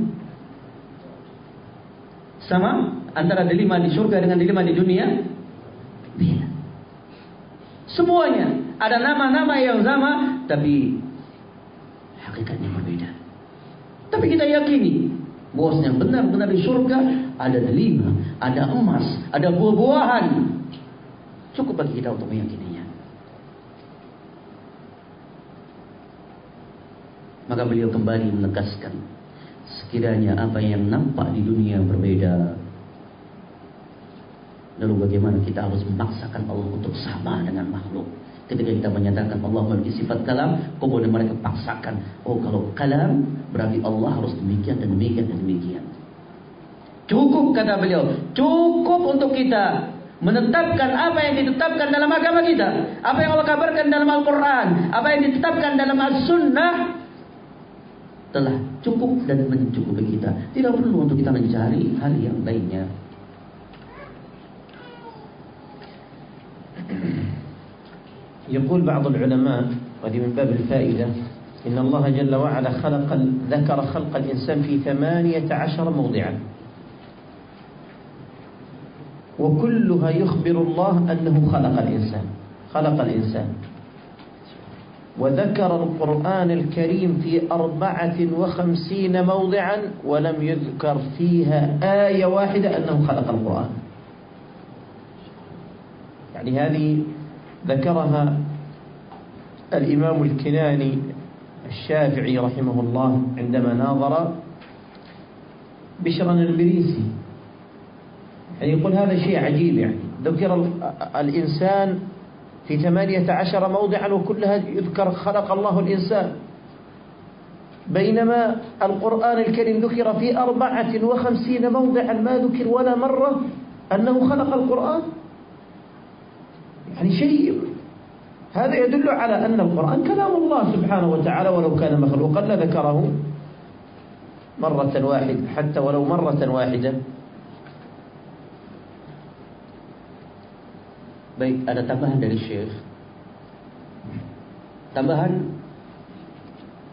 Sama antara delima di surga dengan delima di dunia? Tidak. Semuanya ada nama-nama yang sama, tapi hakikatnya berbeda. Tapi kita yakini Bosnya benar-benar di surga ada delima, ada emas, ada buah-buahan. Cukup bagi kita untuk meyakininya. Maka beliau kembali menegaskan sekiranya apa yang nampak di dunia berbeda. Lalu bagaimana kita harus memaksakan Allah untuk sama dengan makhluk? Ketika kita menyatakan Allah memiliki sifat kalam, kemudian mereka paksakan. Oh kalau kalam berarti Allah harus demikian dan demikian dan demikian. Cukup kata beliau, cukup untuk kita menetapkan apa yang ditetapkan dalam agama kita, apa yang Allah kabarkan dalam Al-Quran, apa yang ditetapkan dalam As-Sunnah telah cukup dan mencukupi kita. Tidak perlu untuk kita mencari hal yang lainnya. يقول بعض العلماء وهذه من باب الفائدة إن الله جل وعلا خلق ذكر خلق الإنسان في ثمانية عشر موضعا وكلها يخبر الله أنه خلق الإنسان خلق الإنسان وذكر القرآن الكريم في أربعة وخمسين موضعا ولم يذكر فيها آية واحدة أنه خلق القرآن. يعني هذه ذكرها الإمام الكناني الشافعي رحمه الله عندما ناظر بشرا البريسي. يعني يقول هذا شيء عجيب يعني. ذكر الإنسان في ثمانية عشر موضعا وكلها يذكر خلق الله الإنسان. بينما القرآن الكريم ذكر في أربعة وخمسين موضعا ما ذكر ولا مرة أنه خلق القرآن. يعني شيء. هذا يدل على أن القرآن كلام الله سبحانه وتعالى ولو كان مخلوقا لذكره مرة واحدة حتى ولو مرة واحدة. Baik, ada tambahan dari Syekh. Tambahan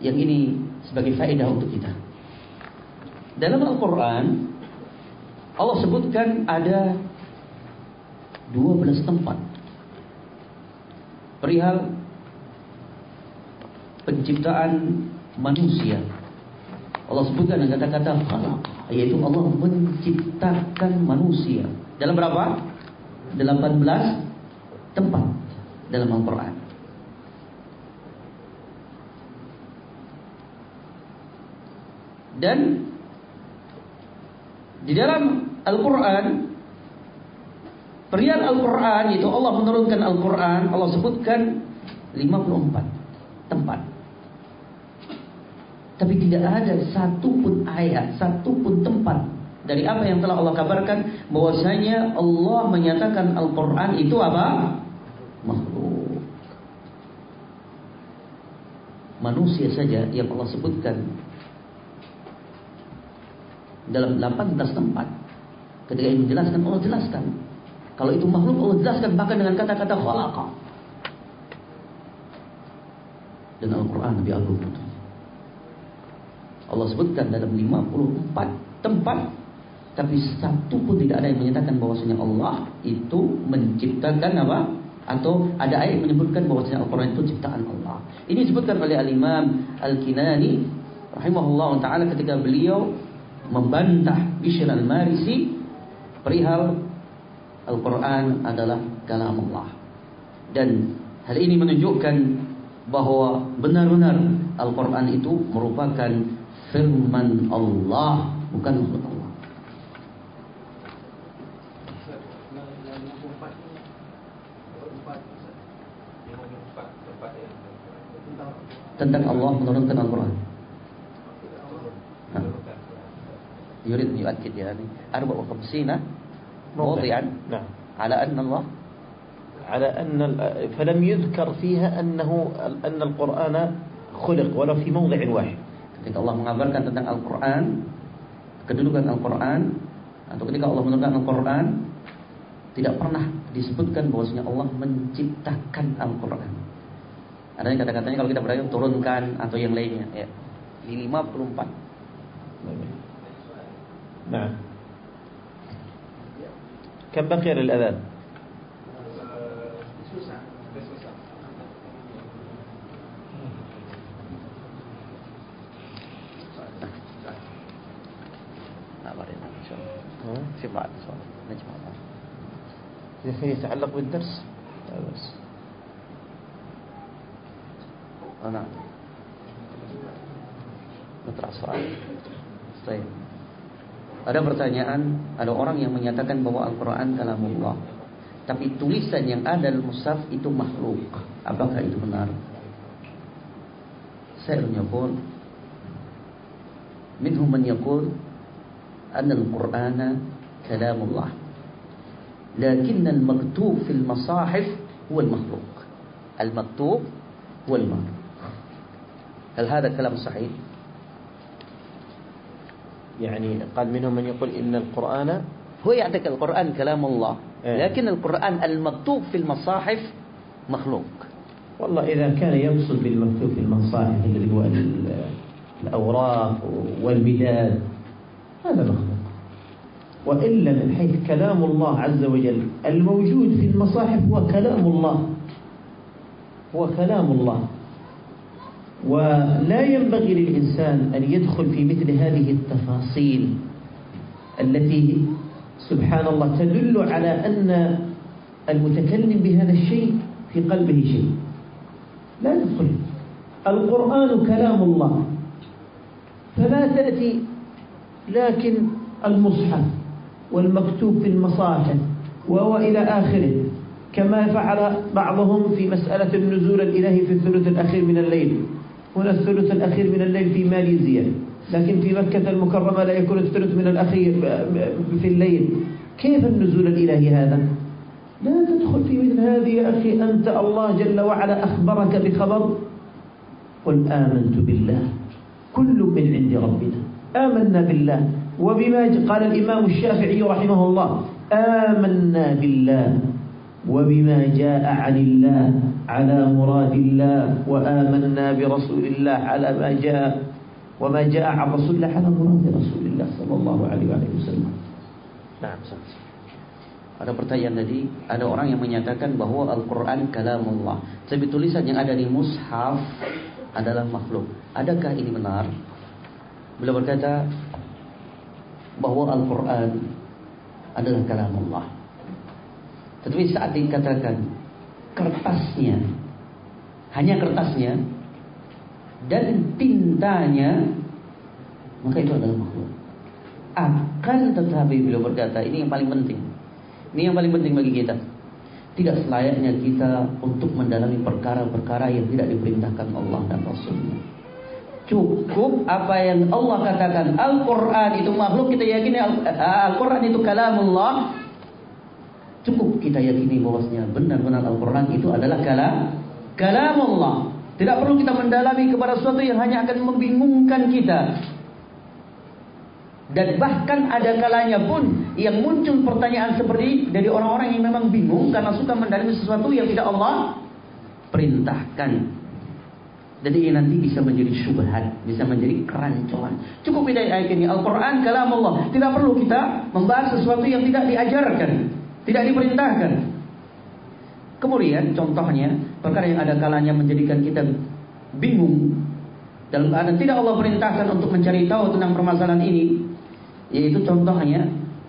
yang ini sebagai faedah untuk kita. Dalam Al-Quran, Allah sebutkan ada 12 tempat perihal penciptaan manusia. Allah sebutkan dengan kata-kata khalaq, yaitu Allah menciptakan manusia. Dalam berapa? 18 tempat dalam Al-Qur'an. Dan di dalam Al-Quran Perihal Al-Quran itu Allah menurunkan Al-Quran Allah sebutkan 54 tempat Tapi tidak ada satu pun ayat Satu pun tempat Dari apa yang telah Allah kabarkan bahwasanya Allah menyatakan Al-Quran itu apa? Makhluk Manusia saja yang Allah sebutkan dalam 18 tempat. Ketika ini dijelaskan, Allah jelaskan. Kalau itu makhluk, Allah jelaskan bahkan dengan kata-kata khalaqa. Dan Al-Quran lebih agung. Allah sebutkan dalam 54 tempat tapi satu pun tidak ada yang menyatakan bahwasanya Allah itu menciptakan apa? Atau ada ayat menyebutkan bahwasanya Al-Quran itu ciptaan Allah. Ini disebutkan oleh Al-Imam Al-Kinani rahimahullah taala ketika beliau membantah Bishr al-Marisi perihal Al-Quran adalah kalam Allah. Dan hal ini menunjukkan bahwa benar-benar Al-Quran itu merupakan firman Allah, bukan makhluk Tentang Allah menurunkan Al-Quran. يريد أن يؤكد يعني 54 موضعا نعم على أن الله على أن فلم يذكر فيها أنه أن القرآن خلق ولو في موضع واحد ketika Allah mengabarkan tentang Al-Quran kedudukan Al-Quran atau ketika Allah menurunkan Al-Quran tidak pernah disebutkan bahwasanya Allah menciptakan Al-Quran ada yang kata-katanya kalau kita berayat turunkan atau yang lainnya ya di 54 نعم كم بقي للأذان في بعض نجمع بعض إذا يتعلق بالدرس لا بس نعم نطرح سؤال طيب Ada pertanyaan, ada orang yang menyatakan bahwa Al-Quran kalamullah. Tapi tulisan yang ada dalam mushaf itu makhluk. Apakah itu benar? Saya yaqul minhum man yaqul anna al-Qur'ana kalamullah. لكن المكتوب في المصاحف هو المخلوق المكتوب هو المخلوق هل هذا كلام صحيح؟ يعني قال منهم من يقول إن القرآن هو يعتقد القرآن كلام الله لكن القرآن المكتوب في المصاحف مخلوق. والله إذا كان يقصد بالمكتوب في المصاحف الذي هو الأوراق والمداد هذا مخلوق. وإلا من حيث كلام الله عز وجل الموجود في المصاحف هو كلام الله. هو كلام الله. ولا ينبغي للإنسان أن يدخل في مثل هذه التفاصيل التي سبحان الله تدل على أن المتكلم بهذا الشيء في قلبه شيء. لا تدخل القرآن كلام الله. فلا تأتي لكن المصحف والمكتوب في المصاحف وهو إلى آخره. كما فعل بعضهم في مسألة النزول الإلهي في الثلث الأخير من الليل. هنا الثلث الأخير من الليل في ماليزيا لكن في مكة المكرمة لا يكون الثلث من الأخير في الليل. كيف النزول الإلهي هذا؟ لا تدخل في مثل هذه يا أخي. أنت الله جل وعلا أخبرك بخبر. قل آمنت بالله. كل من عند ربنا. آمنا بالله. وبما قال الإمام الشافعي رحمه الله آمنا بالله. وبما جاء عن الله. على مراد الله وآمنا برسول الله على ما جاء وما جاء عن رسول الله على مراد رسول الله صلى الله عليه وآله وسلم نعم Ada pertanyaan tadi, ada orang yang menyatakan bahwa Al-Quran kalamullah. Tapi tulisan yang ada di mushaf adalah makhluk. Adakah ini benar? Beliau berkata bahwa Al-Quran adalah kalamullah. Tetapi saat dikatakan kertasnya, hanya kertasnya dan tintanya, maka itu adalah makhluk. Akan tetapi beliau berkata, ini yang paling penting. Ini yang paling penting bagi kita. Tidak selayaknya kita untuk mendalami perkara-perkara yang tidak diperintahkan Allah dan Rasulnya. Cukup apa yang Allah katakan. Al-Quran itu makhluk, kita yakini Al-Quran itu kalamullah. Cukup kita yakini bahwasanya benar-benar Al-Quran itu adalah kalam kalamullah. Tidak perlu kita mendalami kepada sesuatu yang hanya akan membingungkan kita. Dan bahkan ada kalanya pun yang muncul pertanyaan seperti dari orang-orang yang memang bingung karena suka mendalami sesuatu yang tidak Allah perintahkan. Jadi ini nanti bisa menjadi syubhat, bisa menjadi kerancuan. Cukup kita yakini Al-Quran kalam Allah. Tidak perlu kita membahas sesuatu yang tidak diajarkan, tidak diperintahkan. Kemudian contohnya perkara yang ada kalanya menjadikan kita bingung dalam keadaan tidak Allah perintahkan untuk mencari tahu tentang permasalahan ini yaitu contohnya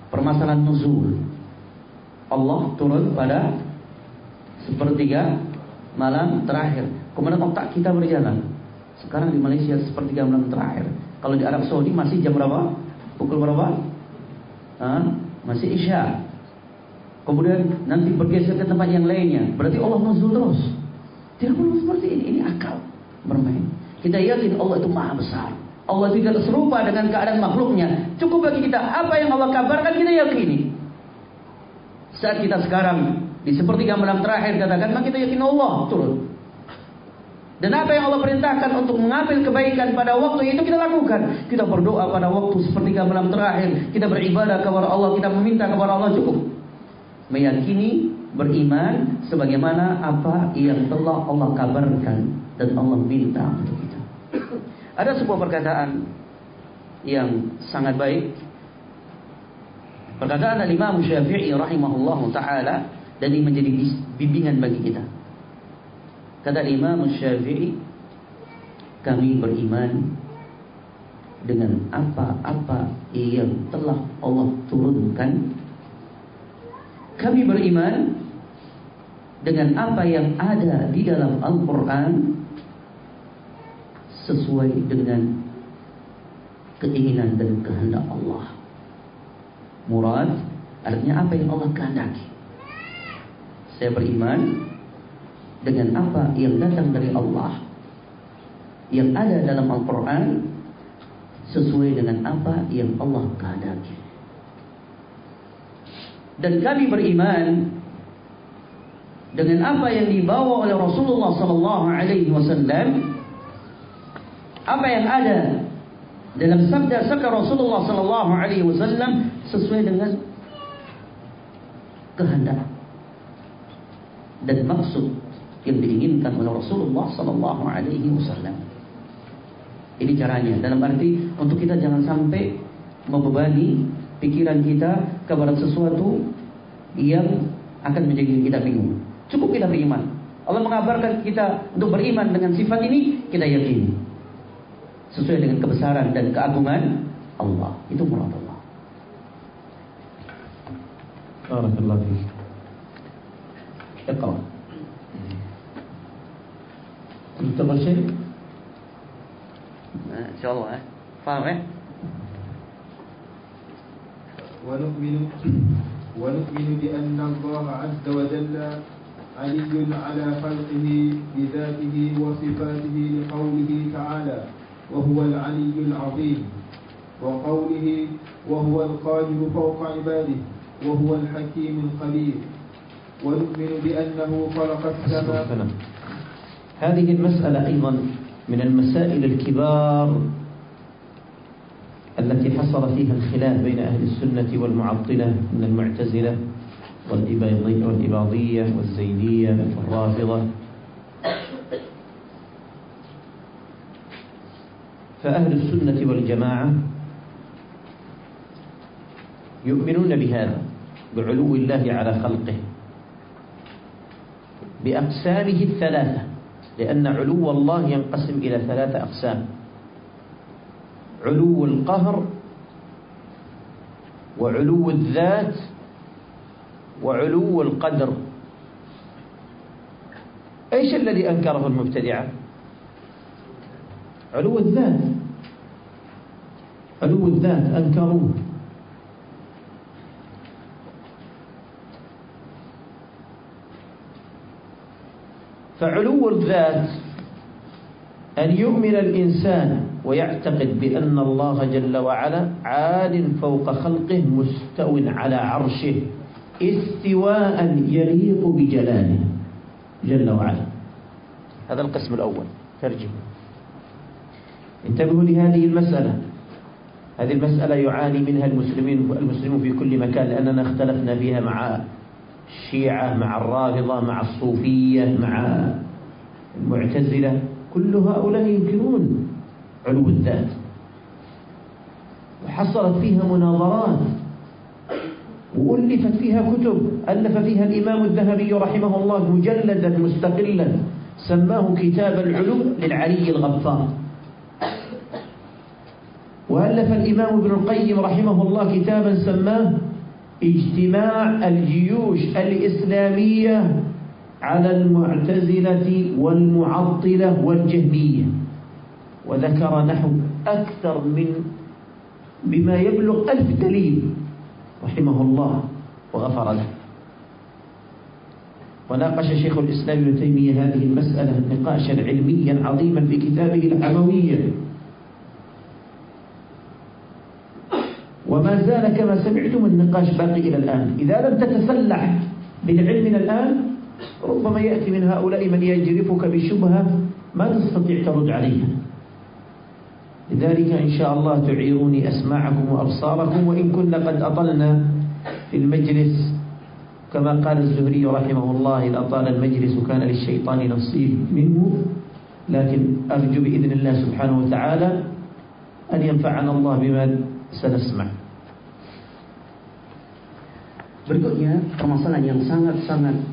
permasalahan nuzul. Allah turun pada sepertiga malam terakhir. Kemudian otak kita berjalan. Sekarang di Malaysia sepertiga malam terakhir. Kalau di Arab Saudi masih jam berapa? Pukul berapa? Hah? Masih Isya. Kemudian nanti bergeser ke tempat yang lainnya. Berarti Allah nuzul terus. Tidak perlu seperti ini. Ini akal bermain. Kita yakin Allah itu maha besar. Allah tidak serupa dengan keadaan makhluknya. Cukup bagi kita apa yang Allah kabarkan kita yakini. Saat kita sekarang di sepertiga malam terakhir katakan, maka kita yakin Allah turun. Dan apa yang Allah perintahkan untuk mengambil kebaikan pada waktu itu kita lakukan. Kita berdoa pada waktu sepertiga malam terakhir. Kita beribadah kepada Allah. Kita meminta kepada Allah cukup. Meyakini, beriman sebagaimana apa yang telah Allah kabarkan dan Allah minta untuk kita. Ada sebuah perkataan yang sangat baik. Perkataan Imam Syafi'i rahimahullah taala dan ini menjadi bimbingan bagi kita. Kata Imam Syafi'i, kami beriman dengan apa-apa yang telah Allah turunkan. Kami beriman dengan apa yang ada di dalam Al-Quran sesuai dengan keinginan dan kehendak Allah. Murad artinya apa yang Allah kehendaki. Saya beriman dengan apa yang datang dari Allah yang ada dalam Al-Quran sesuai dengan apa yang Allah kehendaki. Dan kami beriman dengan apa yang dibawa oleh Rasulullah sallallahu alaihi wasallam apa yang ada dalam sabda-sabda Rasulullah sallallahu alaihi wasallam sesuai dengan kehendak dan maksud yang diinginkan oleh Rasulullah sallallahu alaihi wasallam. Ini caranya dalam arti untuk kita jangan sampai membebani pikiran kita kepada sesuatu yang akan menjadi kita bingung. Cukup kita beriman. Allah mengabarkan kita untuk beriman dengan sifat ini, kita yakini sesuai dengan kebesaran dan keagungan Allah. Itu murad Allah. Barakallahu fiik. Iqra. Tafadhal Syekh. Nah, insyaallah eh. Faham eh? ونؤمن ونؤمن بأن الله عز وجل علي على خلقه بذاته وصفاته لقوله تعالى وهو العلي العظيم وقوله وهو القادر فوق عباده وهو الحكيم الخبير ونؤمن بأنه خلق السماء. هذه المسألة أيضا من المسائل الكبار التي حصل فيها الخلاف بين أهل السنة والمعطلة من المعتزلة والإباضية والزيدية والرافضة. فأهل السنة والجماعة يؤمنون بهذا بعلو الله على خلقه بأقسامه الثلاثة لأن علو الله ينقسم إلى ثلاثة أقسام. علو القهر وعلو الذات وعلو القدر. إيش الذي أنكره المبتدعة؟ علو الذات. علو الذات أنكروه. فعلو الذات أن يؤمن الإنسان ويعتقد بأن الله جل وعلا عال فوق خلقه مستو على عرشه استواء يليق بجلاله جل وعلا. هذا القسم الأول ترجم انتبهوا لهذه المسألة. هذه المسألة يعاني منها المسلمين المسلمون في كل مكان لأننا اختلفنا فيها مع الشيعة مع الرافضة مع الصوفية مع المعتزلة. كل هؤلاء ينكرون علو الذات. وحصلت فيها مناظرات. وألفت فيها كتب. ألف فيها الإمام الذهبي رحمه الله مجلدا مستقلا. سماه كتاب العلو للعلي الغفار. وألف الإمام ابن القيم رحمه الله كتابا سماه اجتماع الجيوش الإسلامية على المعتزلة والمعطلة والجهمية. وذكر نحو أكثر من بما يبلغ ألف دليل رحمه الله وغفر له. وناقش شيخ الإسلام ابن تيمية هذه المسألة نقاشا علميا عظيما في كتابه الحموية وما زال كما سمعتم النقاش باقي إلى الآن. إذا لم تتسلح بالعلم من الآن ربما يأتي من هؤلاء من يجرفك بشبهة ما تستطيع ترد عليها. لذلك إن شاء الله تعيروني أسماعكم وأبصاركم وإن كنا قد أطلنا في المجلس. كما قال الزهري رحمه الله إذا أطال المجلس كان للشيطان نصيب منه. لكن أرجو بإذن الله سبحانه وتعالى أن ينفعنا الله بما سنسمع. Berikutnya permasalahan yang sangat-sangat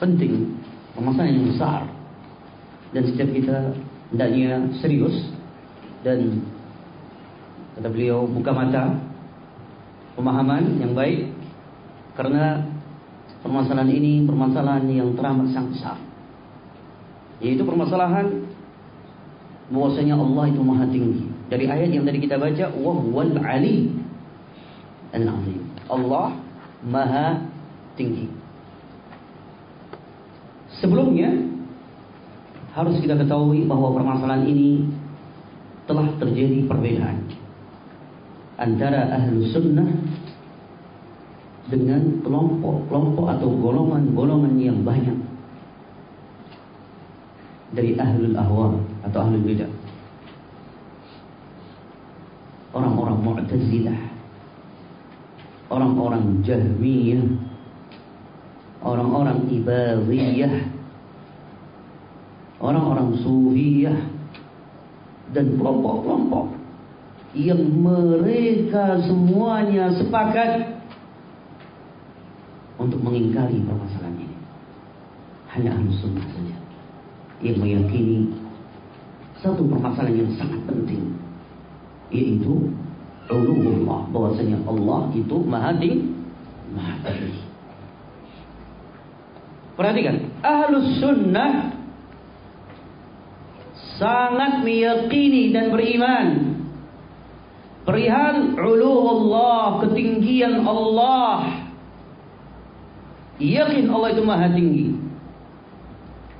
penting, permasalahan yang besar. Dan setiap kita hendaknya serius dan kata beliau buka mata pemahaman yang baik karena permasalahan ini permasalahan yang teramat sangat besar. Yaitu permasalahan bahwasanya Allah itu maha tinggi. Dari ayat yang tadi kita baca wahwal ali al-azim. Allah maha tinggi. Sebelumnya harus kita ketahui bahwa permasalahan ini telah terjadi perbedaan antara ahlu sunnah dengan kelompok-kelompok atau golongan-golongan yang banyak dari ahlul ahwa atau ahlul bidah. Orang-orang mu'tazilah orang-orang jahmiyah orang-orang ibadiyah orang-orang sufiyah dan kelompok-kelompok yang mereka semuanya sepakat untuk mengingkari permasalahan ini. Hanya ahlu sunnah saja yang meyakini satu permasalahan yang sangat penting yaitu Allah bahwasanya Allah itu maha tinggi maha perhatikan ahlus sunnah sangat meyakini dan beriman. Perihal ulu Allah ketinggian Allah. Yakin Allah itu maha tinggi.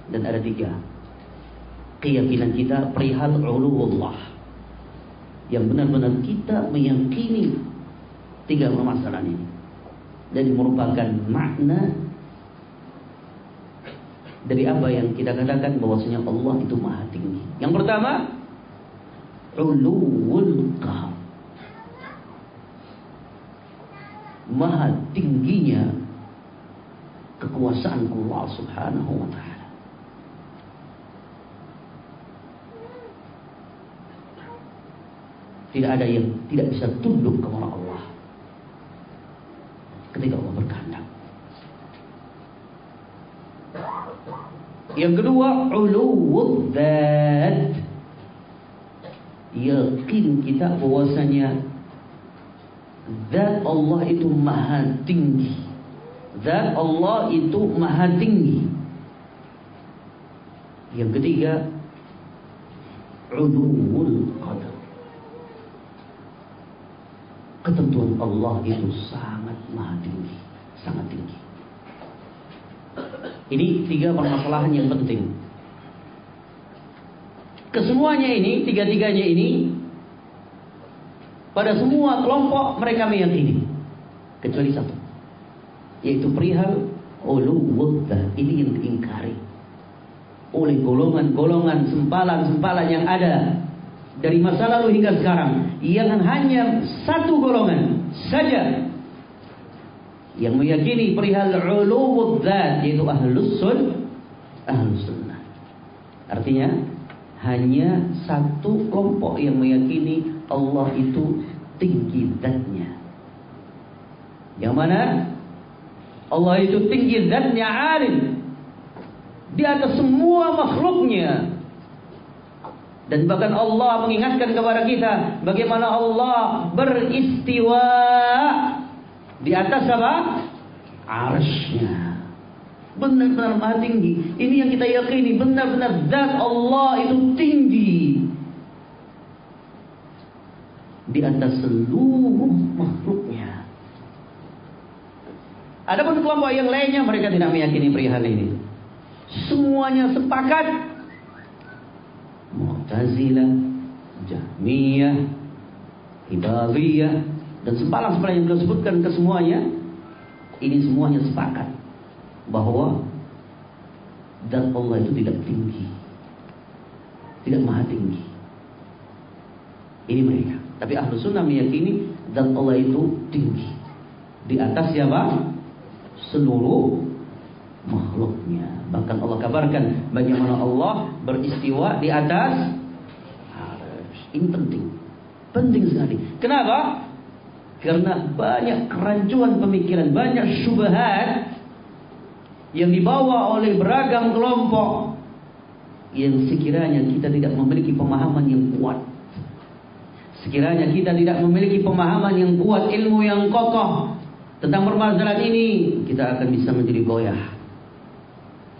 Dan ada tiga. Keyakinan kita perihal ulu Allah yang benar-benar kita meyakini tiga permasalahan ini. Dan merupakan makna dari apa yang kita katakan bahwasanya Allah itu maha tinggi. Yang pertama, uluwul qahar. Maha tingginya kekuasaan Allah Subhanahu wa taala. Tidak ada yang tidak bisa tunduk kepada Allah. Ketika Allah berkehendak. Yang kedua, uluwud dzat. Yakin kita bahwasanya zat Allah itu maha tinggi. Zat Allah itu maha tinggi. Yang ketiga, uluwul qadar. Ketentuan Allah itu sangat maha tinggi, sangat tinggi. Ini tiga permasalahan yang penting. Kesemuanya ini, tiga-tiganya ini, pada semua kelompok mereka meyakini. Kecuali satu. Yaitu perihal uluwuddah. Ini yang diingkari. Oleh golongan-golongan sempalan-sempalan yang ada. Dari masa lalu hingga sekarang. Yang hanya satu golongan saja yang meyakini perihal ulumul dzat yaitu ahlus sun sunnah. Artinya hanya satu kelompok yang meyakini Allah itu tinggi zatnya. Yang mana Allah itu tinggi zatnya alim di atas semua makhluknya. Dan bahkan Allah mengingatkan kepada kita bagaimana Allah beristiwa di atas apa? Arsnya. Benar-benar maha tinggi. Ini yang kita yakini. Benar-benar zat Allah itu tinggi. Di atas seluruh makhluknya. Adapun kelompok yang lainnya mereka tidak meyakini perihal ini. Semuanya sepakat. Mu'tazilah, Jahmiyah, Ibadiyah, dan sempalan-sempalan yang beliau sebutkan ke semuanya ini semuanya sepakat bahwa dan Allah itu tidak tinggi tidak maha tinggi. Ini mereka. Tapi ahlu sunnah meyakini dan Allah itu tinggi. Di atas siapa? Seluruh makhluknya. Bahkan Allah kabarkan bagaimana Allah beristiwa di atas? Ini penting. Penting sekali. Kenapa karena banyak kerancuan pemikiran, banyak syubhat yang dibawa oleh beragam kelompok yang sekiranya kita tidak memiliki pemahaman yang kuat. Sekiranya kita tidak memiliki pemahaman yang kuat, ilmu yang kokoh tentang permasalahan ini, kita akan bisa menjadi goyah.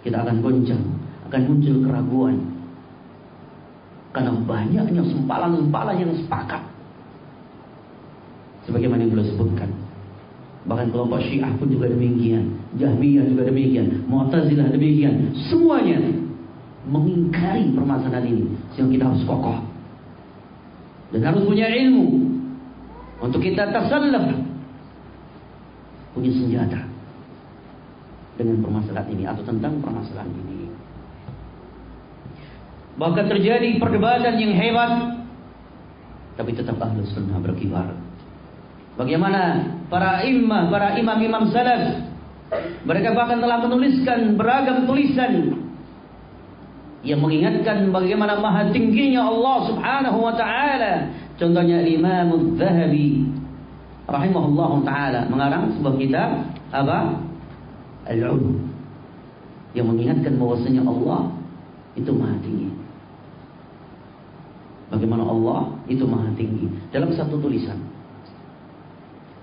Kita akan goncang, akan muncul keraguan. Karena banyaknya sempalan-sempalan yang sepakat sebagaimana yang beliau sebutkan. Bahkan kelompok Syiah pun juga demikian, Jahmiyah juga demikian, Mu'tazilah demikian. Semuanya mengingkari permasalahan ini. Sehingga kita harus kokoh. Dan harus punya ilmu. Untuk kita tasallaf. Punya senjata. Dengan permasalahan ini. Atau tentang permasalahan ini. Bahkan terjadi perdebatan yang hebat. Tapi tetap ahlu sunnah berkibar Bagaimana para imam, para imam-imam salaf mereka bahkan telah menuliskan beragam tulisan yang mengingatkan bagaimana maha tingginya Allah Subhanahu wa taala. Contohnya Imam Az-Zahabi rahimahullah taala mengarang sebuah kitab apa? Al-Ulu yang mengingatkan bahwasanya Allah itu maha tinggi. Bagaimana Allah itu maha tinggi dalam satu tulisan.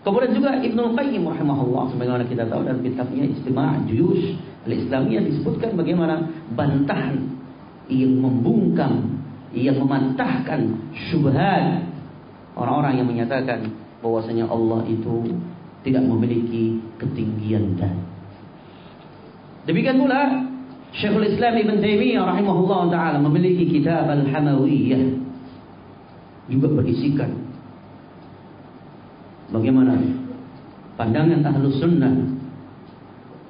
Kemudian juga Ibnu Qayyim rahimahullah sebagaimana kita tahu dalam kitabnya Istima' Juyush al-Islamiyah disebutkan bagaimana bantahan yang membungkam, yang memantahkan syubhat. Orang-orang yang menyatakan bahwasanya Allah itu tidak memiliki ketinggian dan. Demikian pula Syekhul Islam Ibn Taimiyah rahimahullah taala memiliki kitab Al-Hamawiyah. Juga berisikan Bagaimana pandangan ahlus sunnah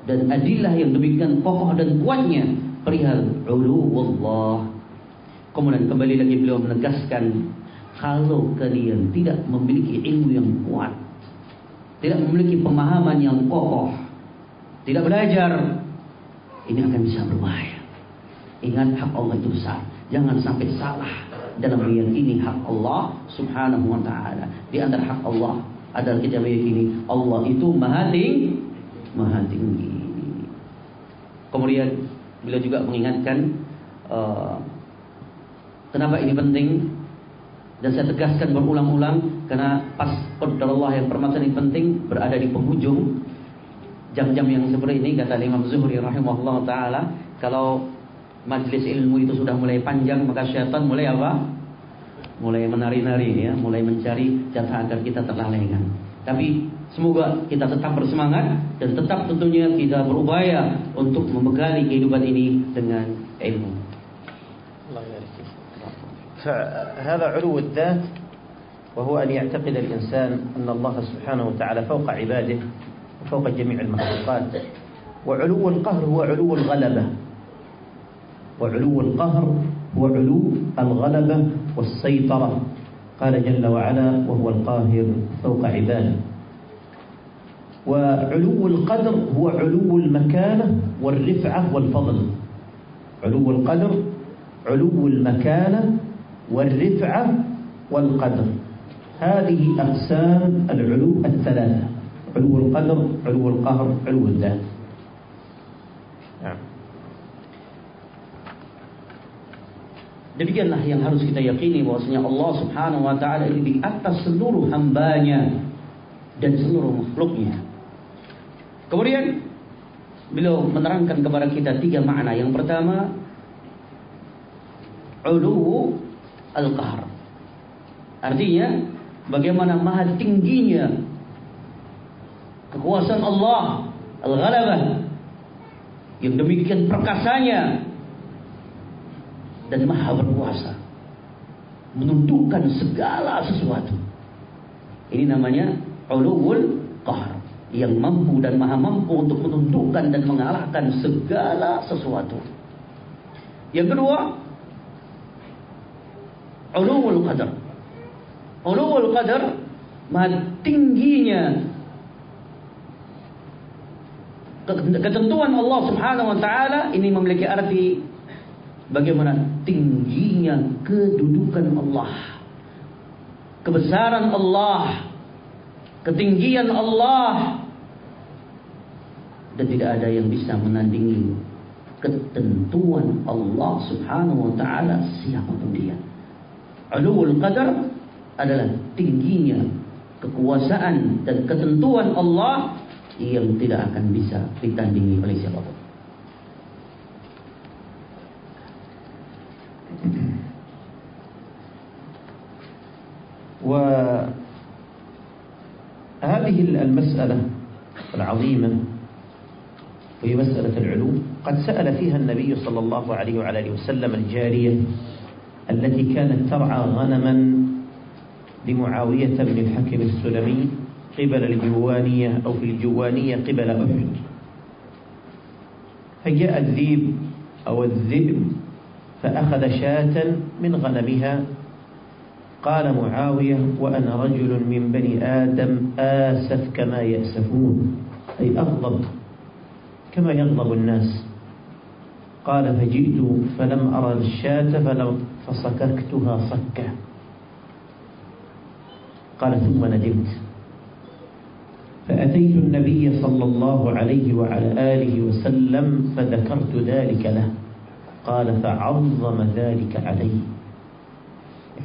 dan adilah yang demikian kokoh dan kuatnya perihal uluwullah. Kemudian kembali lagi beliau menegaskan kalau kalian tidak memiliki ilmu yang kuat, tidak memiliki pemahaman yang kokoh, tidak belajar, ini akan bisa berbahaya. Ingat hak Allah itu besar. Jangan sampai salah dalam meyakini hak Allah subhanahu wa ta'ala. Di antara hak Allah adalah kita meyakini Allah itu maha tinggi, maha tinggi. Kemudian beliau juga mengingatkan uh, kenapa ini penting dan saya tegaskan berulang-ulang karena pas Allah yang permasalahan ini penting berada di penghujung jam-jam yang seperti ini kata Imam Zuhri rahimahullah taala kalau majlis ilmu itu sudah mulai panjang maka syaitan mulai apa? mulai menari-nari ya, mulai mencari jatah agar kita terlalaikan. Tapi semoga kita tetap bersemangat dan tetap tentunya kita berupaya untuk membekali kehidupan ini dengan ilmu. الله يبارك فيك. فهذا علو الذات وهو أن يعتقد الإنسان أن الله سبحانه وتعالى فوق عباده وفوق جميع المخلوقات وعلو القهر هو علو الغلبة وعلو القهر هو علو الغلبة والسيطرة. قال جل وعلا وهو القاهر فوق عباده. وعلو القدر هو علو المكانة والرفعة والفضل. علو القدر علو المكانة والرفعة والقدر. هذه أقسام العلو الثلاثة علو القدر علو القهر علو الذات. Demikianlah yang harus kita yakini bahwasanya Allah Subhanahu wa taala ini di atas seluruh hambanya dan seluruh makhluknya. Kemudian beliau menerangkan kepada kita tiga makna. Yang pertama, ulu al-qahr. Artinya bagaimana maha tingginya kekuasaan Allah al-ghalabah yang demikian perkasanya dan maha berkuasa menundukkan segala sesuatu. Ini namanya ulul qahr yang mampu dan maha mampu untuk menundukkan dan mengalahkan segala sesuatu. Yang kedua, ulul qadar. Ulul qadar maha tingginya ketentuan Allah Subhanahu wa taala ini memiliki arti bagaimana tingginya kedudukan Allah. Kebesaran Allah, ketinggian Allah dan tidak ada yang bisa menandingi ketentuan Allah Subhanahu wa taala siapa pun dia. Ulul qadar adalah tingginya kekuasaan dan ketentuan Allah yang tidak akan bisa ditandingi oleh siapa pun. وهذه المسألة العظيمة وهي مسألة العلو قد سأل فيها النبي صلى الله عليه وعلى آله وسلم الجارية التي كانت ترعى غنما لمعاوية بن الحكم السلمي قبل الجوانية أو في الجوانية قبل أحد. فجاء الذيب أو الذئب فأخذ شاة من غنمها قال معاوية وأنا رجل من بني آدم آسف كما يأسفون أي أغضب كما يغضب الناس. قال فجئت فلم أرى الشاة فصككتها صكة. قال ثم ندمت. فأتيت النبي صلى الله عليه وعلى آله وسلم فذكرت ذلك له. قال فعظم ذلك علي.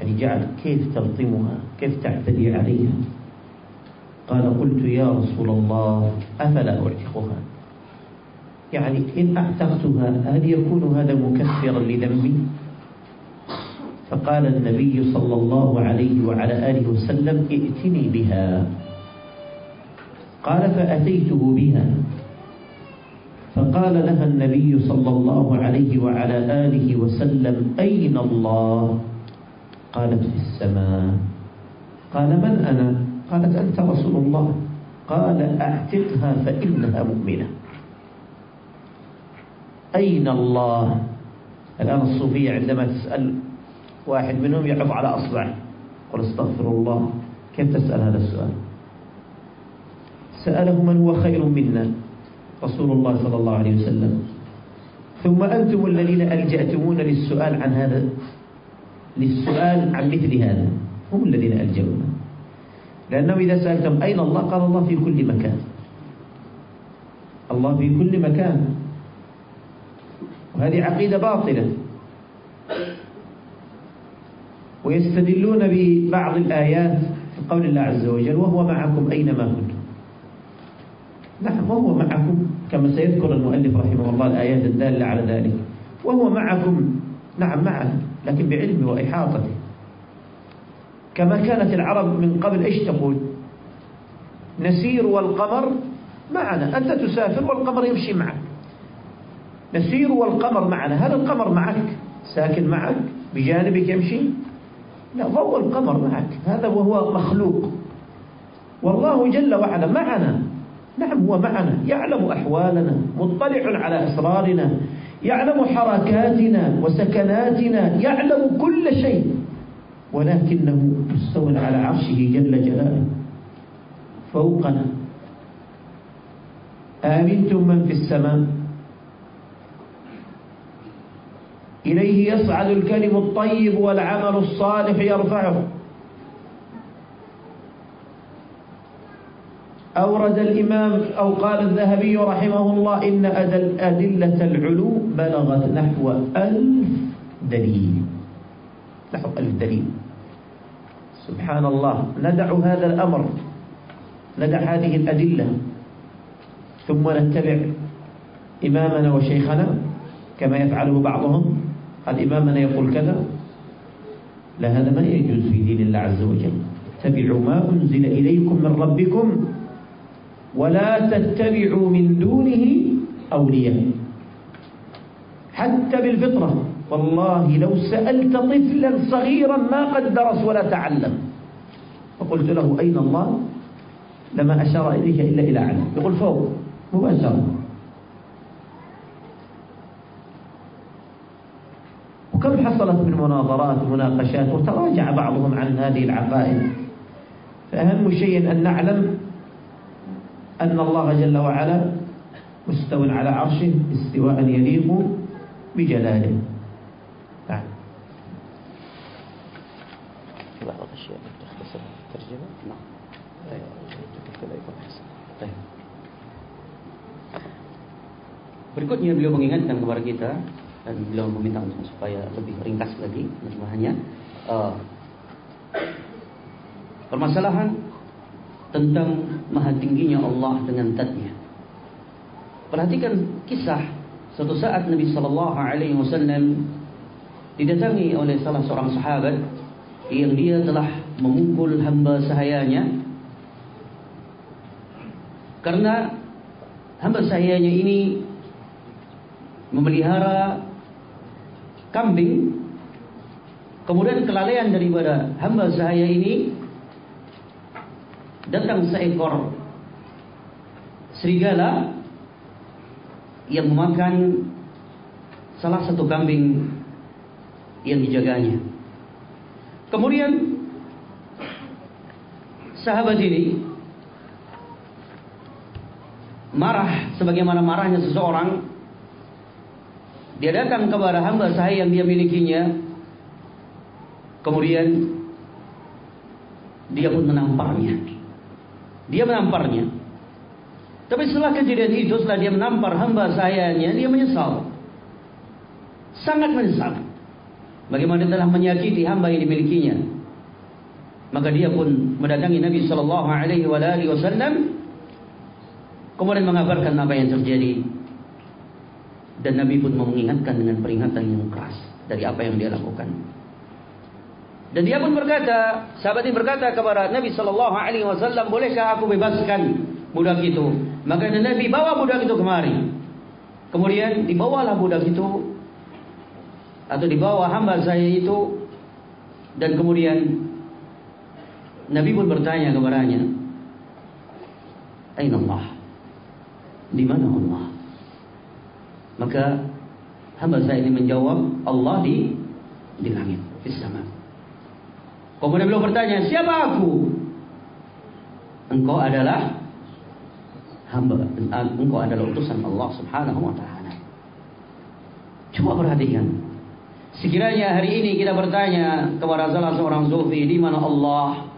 يعني جعل كيف تلطمها؟ كيف تعتدي عليها؟ قال قلت يا رسول الله أفلا أعتقها يعني إن أعتقتها هل يكون هذا مكفرا لذنبي؟ فقال النبي صلى الله عليه وعلى آله وسلم ائتني بها. قال فأتيته بها. فقال لها النبي صلى الله عليه وعلى آله وسلم أين الله؟ قالت في السماء. قال من أنا؟ قالت أنت رسول الله. قال أعتقها فإنها مؤمنة. أين الله؟ الآن الصوفية عندما تسأل واحد منهم يعض على أصبعه قل استغفر الله. كيف تسأل هذا السؤال؟ سأله من هو خير منا؟ رسول الله صلى الله عليه وسلم. ثم أنتم الذين ألجأتمون للسؤال عن هذا للسؤال عن مثل هذا. هم الذين ألجأونا. لأنه إذا سألتم أين الله؟ قال الله في كل مكان. الله في كل مكان. وهذه عقيدة باطلة. ويستدلون ببعض الآيات في قول الله عز وجل وهو معكم أينما كنتم. نعم وهو معكم كما سيذكر المؤلف رحمه الله الآيات الدالة على ذلك. وهو معكم. نعم معنا لكن بعلمه وإحاطته كما كانت العرب من قبل إيش تقول؟ نسير والقمر معنا. أنت تسافر والقمر يمشي معك. نسير والقمر معنا. هل القمر معك. ساكن معك. بجانبك يمشي. لا ضوء القمر معك. هذا وهو مخلوق. والله جل وعلا معنا. نعم هو معنا. يعلم أحوالنا. مطلع على أسرارنا. يعلم حركاتنا وسكناتنا يعلم كل شيء. ولكنه مستو على عرشه جل جلاله. فوقنا. آمنتم من في السماء؟ إليه يصعد الكلم الطيب والعمل الصالح يرفعه. أورد الإمام أو قال الذهبي رحمه الله إن أدلة العلو بلغت نحو ألف دليل. نحو ألف دليل. سبحان الله ندع هذا الأمر. ندع هذه الأدلة. ثم نتبع إمامنا وشيخنا كما يفعله بعضهم. قال إمامنا يقول كذا. لا هذا ما يجوز في دين الله عز وجل. اتبعوا ما أنزل إليكم من ربكم ولا تتبعوا من دونه أولياء. حتى بالفطرة. والله لو سألت طفلا صغيرا ما قد درس ولا تعلم. فقلت له أين الله؟ لما أشار إليك إلا إلى علم يقول فوق. مباشرة وكم حصلت من مناظرات ومناقشات وتراجع بعضهم عن هذه العقائد. فأهم شيء أن نعلم أن الله جل وعلا مستو على عرشه استواء يليق بجلاله نعم بعض الأشياء تختصر في الترجمة نعم كذا يكون أحسن Baik. Berikutnya beliau mengingatkan kepada kita dan beliau meminta untuk supaya lebih ringkas lagi terjemahannya. Uh, permasalahan tentang maha tingginya Allah dengan zatnya. Perhatikan kisah suatu saat Nabi Shallallahu Alaihi Wasallam didatangi oleh salah seorang sahabat yang dia telah memukul hamba sahayanya karena hamba sahayanya ini memelihara kambing kemudian kelalaian daripada hamba sahaya ini datang seekor serigala yang memakan salah satu kambing yang dijaganya. Kemudian sahabat ini marah sebagaimana marahnya seseorang. Dia datang kepada hamba saya yang dia milikinya. Kemudian dia pun menamparnya dia menamparnya. Tapi setelah kejadian itu setelah dia menampar hamba sayanya dia menyesal. Sangat menyesal. Bagaimana telah menyakiti hamba yang dimilikinya. Maka dia pun mendatangi Nabi Shallallahu Alaihi Wasallam kemudian mengabarkan apa yang terjadi. Dan Nabi pun mengingatkan dengan peringatan yang keras dari apa yang dia lakukan. Dan dia pun berkata, sahabat ini berkata kepada Nabi Shallallahu Alaihi Wasallam, bolehkah aku bebaskan budak itu? Maka Nabi bawa budak itu kemari. Kemudian dibawalah budak itu atau dibawa hamba saya itu dan kemudian Nabi pun bertanya kepadanya, Aina Allah? Di mana Allah? Maka hamba saya ini menjawab, Allah di di langit, di sama. Kemudian beliau bertanya, siapa aku? Engkau adalah hamba, engkau adalah utusan Allah Subhanahu wa taala. Coba perhatikan. Sekiranya hari ini kita bertanya kepada salah seorang sufi di mana Allah,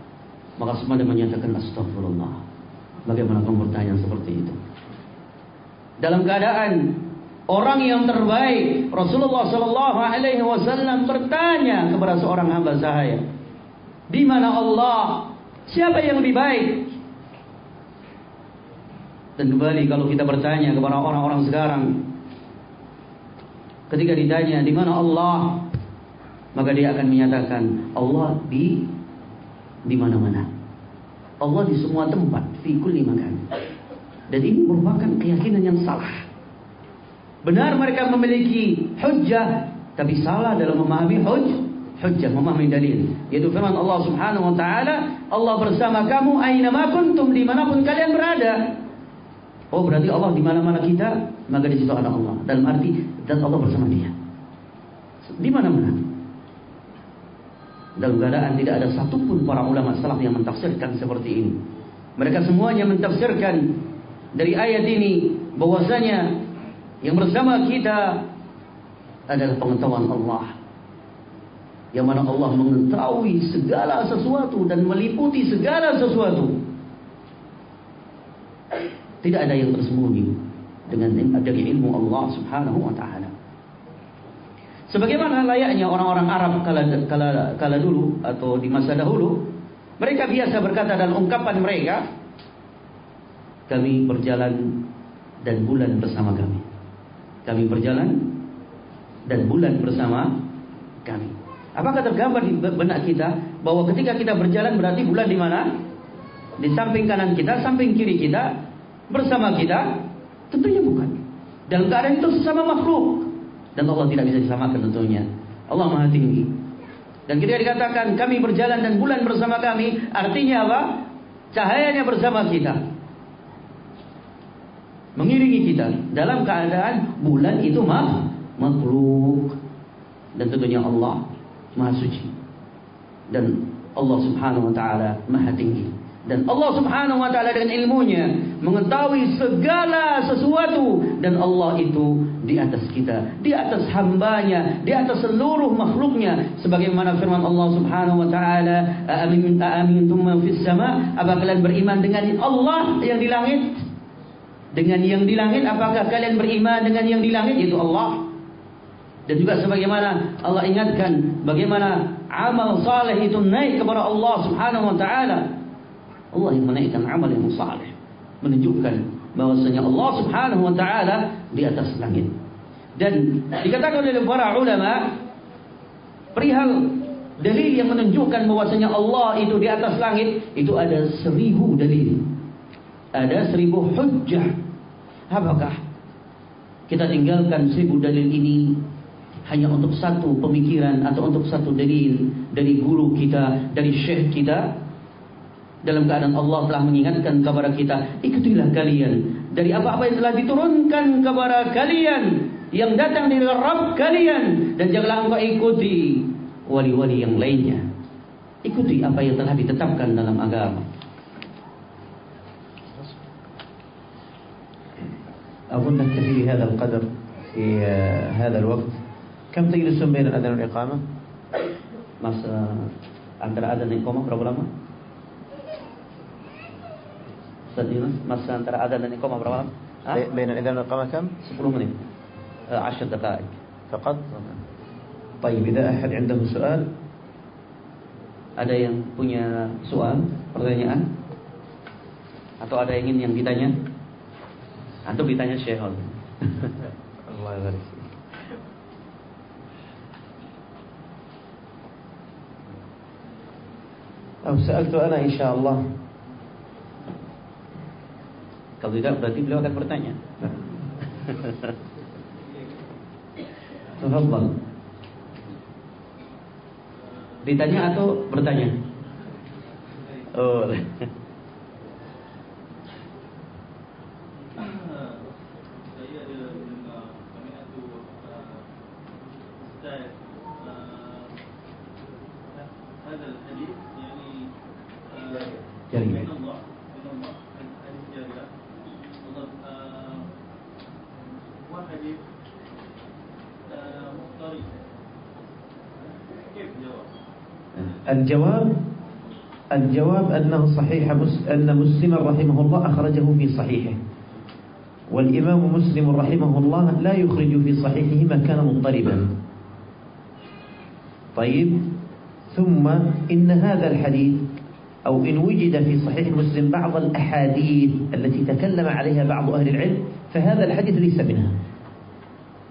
Maka semuanya menyatakan astagfirullah. Bagaimana kamu bertanya seperti itu? Dalam keadaan orang yang terbaik, Rasulullah Shallallahu Alaihi Wasallam bertanya kepada seorang hamba sahaya, di mana Allah? Siapa yang lebih baik? Dan kembali kalau kita bertanya kepada orang-orang sekarang, ketika ditanya di mana Allah, maka dia akan menyatakan Allah di di mana-mana. Allah di semua tempat, fi kulli makan. Dan ini merupakan keyakinan yang salah. Benar mereka memiliki hujjah, tapi salah dalam memahami hujjah. Hujjah memahami dalil. Yaitu firman Allah Subhanahu wa taala, Allah bersama kamu aina kuntum di mana pun kalian berada. Oh berarti Allah di mana-mana kita, maka di situ ada Allah. Dalam arti dan Allah bersama dia. Di mana-mana. Dalam keadaan tidak ada satupun para ulama salaf yang mentafsirkan seperti ini. Mereka semuanya mentafsirkan dari ayat ini bahwasanya yang bersama kita adalah pengetahuan Allah. Yang mana Allah mengetahui segala sesuatu dan meliputi segala sesuatu. Tidak ada yang tersembunyi dengan dari ilmu Allah Subhanahu wa taala. Sebagaimana layaknya orang-orang Arab kala, kala, kala dulu atau di masa dahulu, mereka biasa berkata dan ungkapan mereka, kami berjalan dan bulan bersama kami. Kami berjalan dan bulan bersama kami. Apakah tergambar di benak kita bahwa ketika kita berjalan berarti bulan di mana? Di samping kanan kita, samping kiri kita, bersama kita? Tentunya bukan. Dalam keadaan itu sesama makhluk. Dan Allah tidak bisa disamakan tentunya. Allah maha tinggi. Dan ketika dikatakan kami berjalan dan bulan bersama kami, artinya apa? Cahayanya bersama kita. Mengiringi kita dalam keadaan bulan itu makhluk. Dan tentunya Allah maha suci. Dan Allah subhanahu wa ta'ala maha tinggi. Dan Allah subhanahu wa ta'ala dengan ilmunya mengetahui segala sesuatu. Dan Allah itu di atas kita, di atas hambanya, di atas seluruh makhluknya. Sebagaimana firman Allah subhanahu wa ta'ala, Amin amintum man fis sama, apakah kalian beriman dengan Allah yang di langit? Dengan yang di langit, apakah kalian beriman dengan yang di langit? Yaitu Allah. Dan juga sebagaimana Allah ingatkan bagaimana amal saleh itu naik kepada Allah Subhanahu wa taala. Allah yang menaikkan amal yang saleh menunjukkan bahwasanya Allah Subhanahu wa taala di atas langit. Dan dikatakan oleh para ulama perihal dalil yang menunjukkan bahwasanya Allah itu di atas langit itu ada seribu dalil. Ada seribu hujjah. Apakah kita tinggalkan seribu dalil ini hanya untuk satu pemikiran atau untuk satu dalil dari guru kita, dari syekh kita dalam keadaan Allah telah mengingatkan kepada kita, ikutilah kalian dari apa-apa yang telah diturunkan kepada kalian yang datang dari Rabb kalian dan janganlah engkau ikuti wali-wali yang lainnya. Ikuti apa yang telah ditetapkan dalam agama. أظن نكتفي بهذا القدر في هذا الوقت كم تجلسون بين الأذان والإقامة؟ Masa antara adzan dan iqamah berapa lama? Ustaz Yunus, masa antara adzan dan iqamah berapa lama? Ha? بين الأذان والإقامة كم؟ 10 menit. Eh, 10 دقائق. فقط؟ طيب إذا أحد عنده سؤال Ada yang punya soal, pertanyaan? Atau ada yang ingin yang ditanya? Atau ditanya Syekh الله يبارك Aku Sa'ad tu ana insyaallah. Kalau tidak berarti beliau akan bertanya. Tafadhal. Ditanya atau bertanya? Oh. الجواب الجواب أنه صحيح أن مسلما رحمه الله أخرجه في صحيحه. والإمام مسلم رحمه الله لا يخرج في صحيحه ما كان مضطربا طيب ثم إن هذا الحديث أو إن وجد في صحيح مسلم بعض الأحاديث التي تكلم عليها بعض أهل العلم فهذا الحديث ليس منها.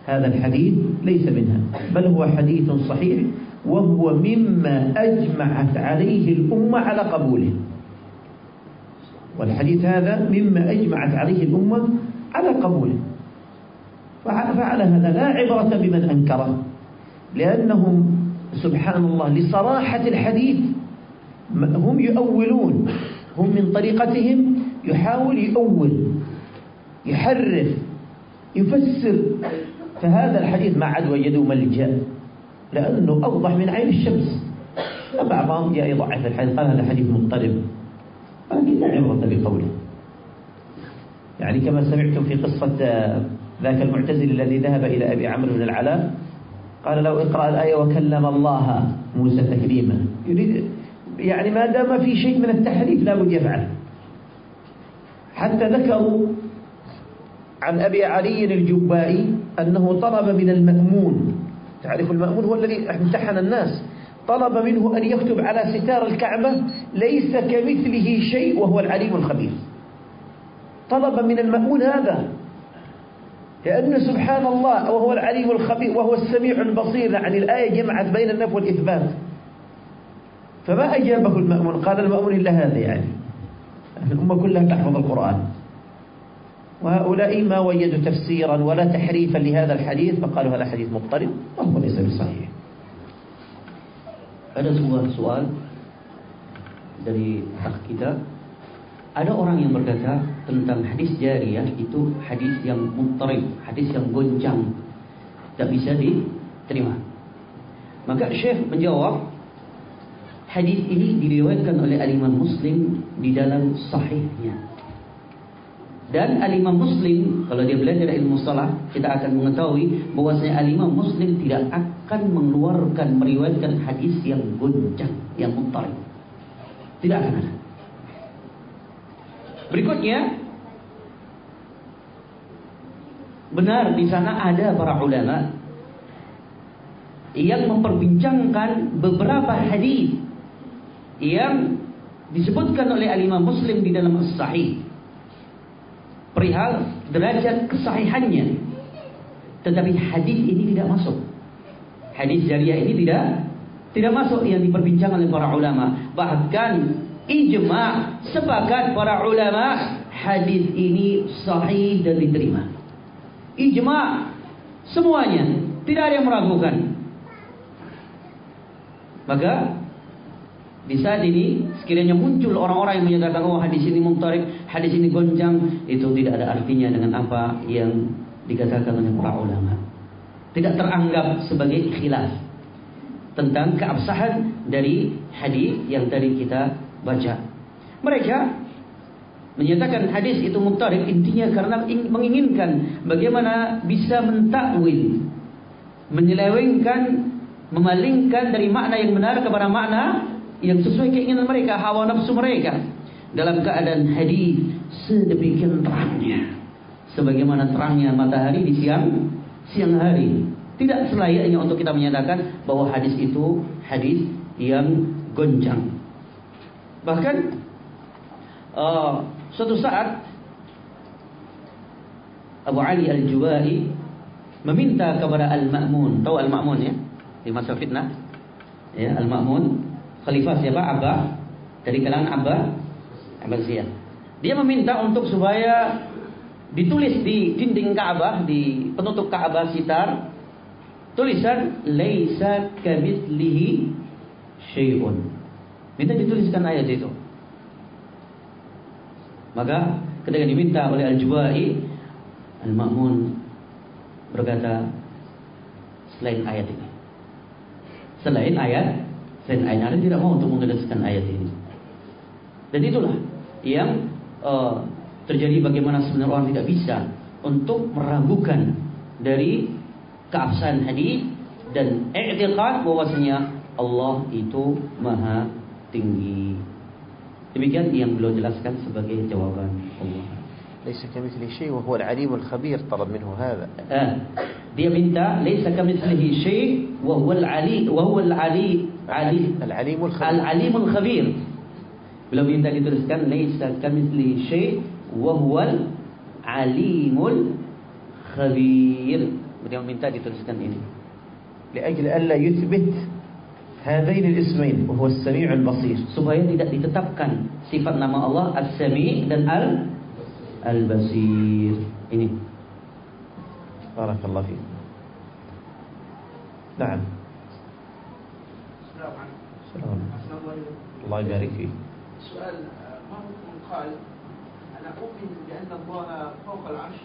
هذا الحديث ليس منها بل هو حديث صحيح وهو مما أجمعت عليه الأمة على قبوله. والحديث هذا مما أجمعت عليه الأمة على قبوله. فع- فعلى هذا لا عبرة بمن أنكره لأنهم سبحان الله لصراحة الحديث هم يؤولون هم من طريقتهم يحاول يؤول يحرف يفسر. فهذا الحديث ما عاد وجدوا ملجأ. لأنه أوضح من عين الشمس. فبعضهم جاء يضعف الحديث قال هذا حديث مضطرب ولكن لا عبرة بقوله. يعني كما سمعتم في قصة آه، ذاك المعتزل الذي ذهب إلى أبي عمرو بن العلاء قال له اقرأ الآية وكلم الله موسى تكليما يريد يعني ما دام في شيء من التحريف لابد يفعل. حتى ذكروا عن أبي علي الجبائي أنه طلب من المأمون. تعرف المأمون هو الذي امتحن الناس. طلب منه أن يكتب على ستار الكعبة ليس كمثله شيء وهو العليم الخبير. طلب من المأمون هذا. لأن سبحان الله وهو العليم الخبير وهو السميع البصير يعني الآية جمعت بين النفي والإثبات. فما أجابه المأمون؟ قال المأمون إلا هذا يعني. الأمة كلها تحفظ القرآن. وهؤلاء ما وجدوا تفسيرا ولا تحريفا لهذا الحديث فقالوا هذا حديث مضطرب وهو ليس بصحيح Ada sebuah soal dari akh kita. Ada orang yang berkata tentang hadis jariyah itu hadis yang muttarib, hadis yang goncang, tak bisa diterima. Maka Syekh menjawab, hadis ini diriwayatkan oleh al-Imam Muslim di dalam sahihnya. Dan al-Imam Muslim kalau dia belajar ilmu salah kita akan mengetahui bahwasanya al-Imam Muslim tidak akan mengeluarkan meriwayatkan hadis yang goncang, yang muttarib. Tidak akan ada. Berikutnya benar di sana ada para ulama yang memperbincangkan beberapa hadis yang disebutkan oleh al-Imam Muslim di dalam As-Sahih perihal derajat kesahihannya. Tetapi hadis ini tidak masuk. Hadis jariah ini tidak tidak masuk yang diperbincangkan oleh para ulama. Bahkan ijma sepakat para ulama hadis ini sahih dan diterima. Ijma semuanya, tidak ada yang meragukan. Maka di saat ini sekiranya muncul orang-orang yang menyatakan oh hadis ini mungtarib, hadis ini goncang, itu tidak ada artinya dengan apa yang dikatakan oleh para ulama. Tidak teranggap sebagai khilaf tentang keabsahan dari hadis yang tadi kita baca. Mereka menyatakan hadis itu muktarib intinya karena menginginkan bagaimana bisa mentakwil, menyelewengkan, memalingkan dari makna yang benar kepada makna yang sesuai keinginan mereka, hawa nafsu mereka dalam keadaan hadis sedemikian terangnya. Sebagaimana terangnya matahari di siang siang hari. Tidak selayaknya untuk kita menyatakan bahwa hadis itu hadis yang goncang. Bahkan uh, suatu saat Abu Ali Al-Juwai meminta kepada Al-Ma'mun, tahu Al-Ma'mun ya? Di masa fitnah. Ya, Al-Ma'mun khalifah siapa? Abba dari kalangan Abba Abbasiyah. Dia meminta untuk supaya ditulis di dinding Ka'bah di penutup Ka'bah sitar tulisan laisa kamitslihi syai'un. Minta dituliskan ayat itu. Maka ketika diminta oleh Al-Jubai Al-Ma'mun berkata selain ayat ini. Selain ayat, selain ayat ada tidak mau untuk mengendalikan ayat ini. Dan itulah yang uh, terjadi bagaimana sebenarnya orang tidak bisa untuk meragukan dari keabsahan hadis dan i'tiqad bahwasanya Allah itu maha tinggi. Demikian yang beliau jelaskan sebagai jawaban Allah. ليس كمثله شيء وهو العليم الخبير طلب منه هذا Ah, dia minta laisa kamitslihi syai wa huwal ali wa عليم العليم الخبير العليم الخبير ولو يبدا كان ليس كمثله شيء وهو العليم الخبير. بدي من تاجي كان ini لأجل الا يثبت هذين الاسمين وهو السميع البصير. supaya tidak ditetapkan sifat nama Allah As-Sami dan Al Al-Basir ini. بارك الله فيك. نعم. الله يبارك فيك. سؤال ما حكم قال أنا أؤمن بأن الله فوق العرش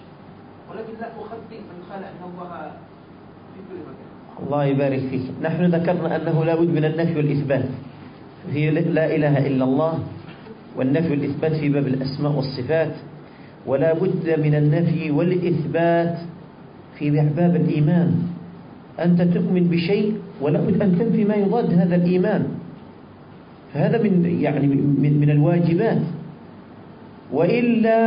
ولكن لا اخطئ من قال أن الله في كل مكان. الله يبارك فيك. نحن ذكرنا أنه لا بد من النفي والإثبات. هي لا إله إلا الله والنفي والإثبات في باب الأسماء والصفات ولا بد من النفي والإثبات في باب الإيمان. أنت تؤمن بشيء ولا بد أن تنفي ما يضاد هذا الإيمان. فهذا من يعني من, من الواجبات. وإلا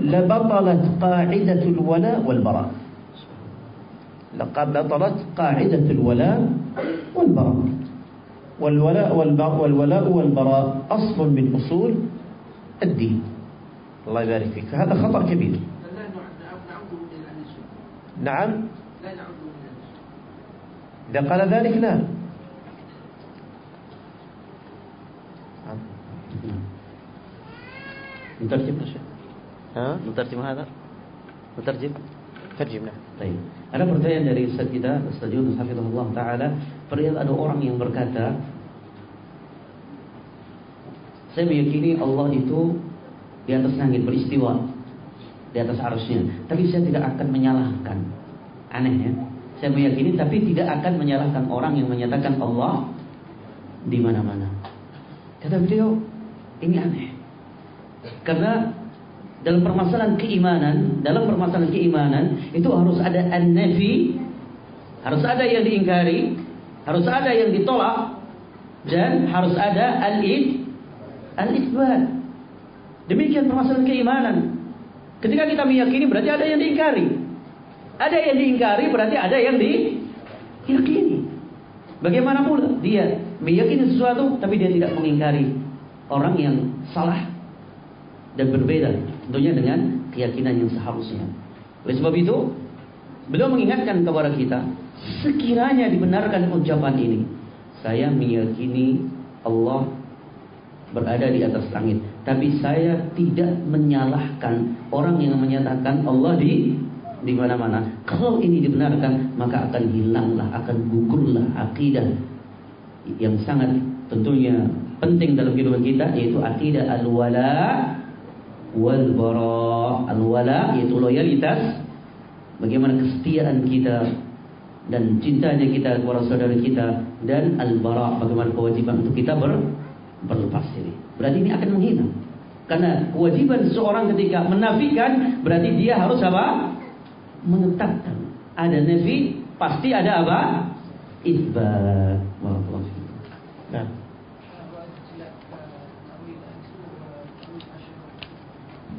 لبطلت قاعدة الولاء والبراء لقد بطلت قاعدة الولاء والبراء والولاء والبراء, والولاء والبراء أصل من أصول الدين. الله يبارك فيك. فهذا خطأ كبير. نعم. لا قال ذلك لا مترجم يا Syekh. ها Mutarjim هذا Mutarjim ترجم نعم Baik. Ada pertanyaan dari Ustaz kita, Ustaz Yunus Hafizahullah Ta'ala. Perihal ada orang yang berkata, saya meyakini Allah itu di atas langit beristiwa di atas arusnya. Tapi saya tidak akan menyalahkan. Aneh ya. Saya meyakini tapi tidak akan menyalahkan orang yang menyatakan Allah di mana-mana. Kata beliau, ini aneh. Karena dalam permasalahan keimanan, dalam permasalahan keimanan itu harus ada an-nafi, harus ada yang diingkari, harus ada yang ditolak dan harus ada al-id al-itsbat. Demikian permasalahan keimanan. Ketika kita meyakini berarti ada yang diingkari. Ada yang diingkari berarti ada yang diyakini. Bagaimana pula dia meyakini sesuatu tapi dia tidak mengingkari orang yang salah dan berbeda tentunya dengan keyakinan yang seharusnya. Oleh sebab itu, beliau mengingatkan kepada kita, sekiranya dibenarkan ucapan ini, saya meyakini Allah berada di atas langit, tapi saya tidak menyalahkan orang yang menyatakan Allah di di mana-mana. Kalau ini dibenarkan, maka akan hilanglah, akan gugurlah akidah yang sangat tentunya penting dalam kehidupan kita yaitu akidah al-wala wal bara al-wala yaitu loyalitas. Bagaimana kesetiaan kita dan cintanya kita kepada saudara kita. Dan al-bara bagaimana kewajiban untuk kita ber, berlepas diri. Berarti ini akan menghina. Karena kewajiban seorang ketika menafikan berarti dia harus apa? Menetapkan. Ada nafi pasti ada apa? Isbat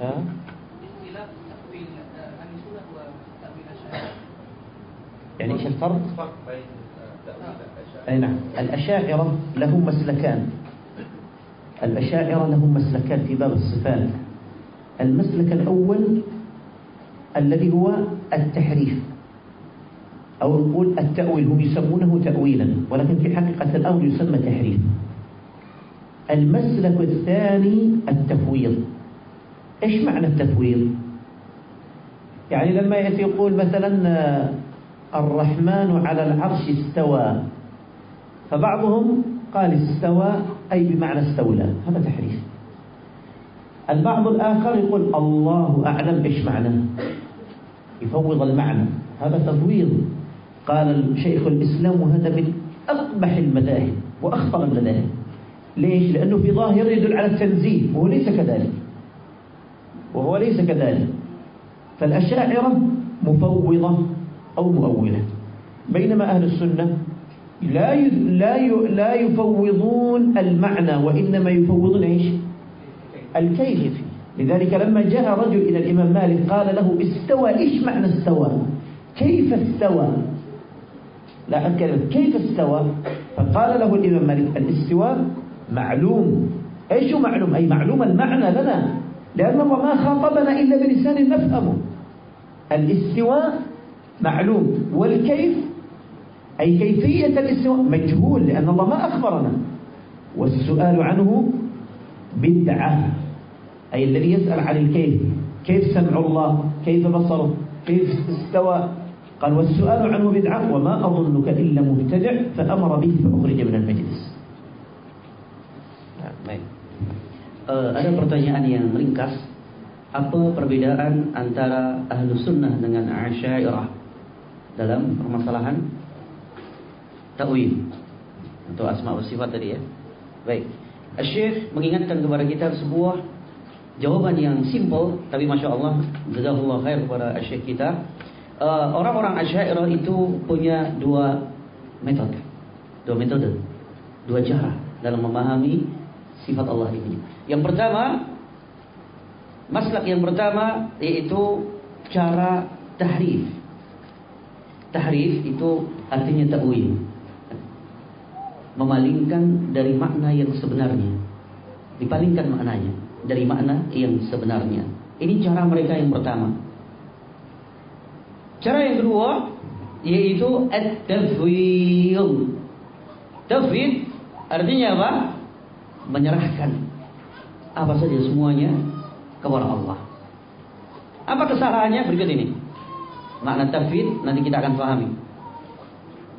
ها؟ يعني إيش الفرق؟ أي نعم. الأشاعرة لهم مسلكان. الأشاعرة لهم مسلكان في باب الصفات المسلك الأول الذي هو التحريف. أو نقول التأويل هم يسمونه تأويلا ولكن في حقيقة الأمر يسمى تحريف. المسلك الثاني التفويض. إيش معنى التفويض؟ يعني لما يأتي يقول مثلا آه، الرحمن على العرش استوى فبعضهم قال استوى أي بمعنى استولى هذا تحريف. البعض الآخر يقول الله أعلم إيش معنى؟ يفوض المعنى هذا تفويض. قال شيخ الإسلام وهذا من أقبح المذاهب وأخطر المذاهب. ليش؟ لأنه في ظاهر يدل على التنزيه وهو ليس كذلك. وهو ليس كذلك. فالأشاعرة مفوضة أو مؤولة. بينما أهل السنة لا لا لا يفوضون المعنى وإنما يفوضون إيش؟ الكيف لذلك لما جاء رجل إلى الإمام مالك قال له استوى إيش معنى استوى؟ كيف استوى؟ لا أتكلم كيف استوى؟ فقال له الإمام مالك الاستواء معلوم. إيش معلوم؟ أي معلوم المعنى لنا. لأن الله ما خاطبنا إلا بلسان نفهمه. الاستواء معلوم. والكيف؟ أي كيفية الاستواء؟ مجهول لأن الله ما أخبرنا. والسؤال عنه بدعة أي الذي يسأل عن الكيف. كيف سمع الله؟ كيف بصره؟ كيف استوى؟ قال والسؤال عنه بدعة وما أظنك إلا مبتدع فأمر به فأخرج من المجلس. Eh, ada pertanyaan yang ringkas. Apa perbedaan antara ahlu sunnah dengan asyairah dalam permasalahan ta'wil atau asma wa sifat tadi ya? Baik. Syekh mengingatkan kepada kita sebuah jawaban yang simple tapi masya Allah jazakallah khair kepada Syekh kita. Eh, orang-orang asyairah itu punya dua metode, dua metode, dua cara dalam memahami sifat Allah ini. Yang pertama, maslak yang pertama yaitu cara tahrif. Tahrif itu artinya takwil. Memalingkan dari makna yang sebenarnya. Dipalingkan maknanya dari makna yang sebenarnya. Ini cara mereka yang pertama. Cara yang kedua yaitu at-tafwid. Tafwid artinya apa? menyerahkan apa saja semuanya kepada Allah. Apa kesalahannya? Berikut ini. Makna tafwid nanti kita akan pahami.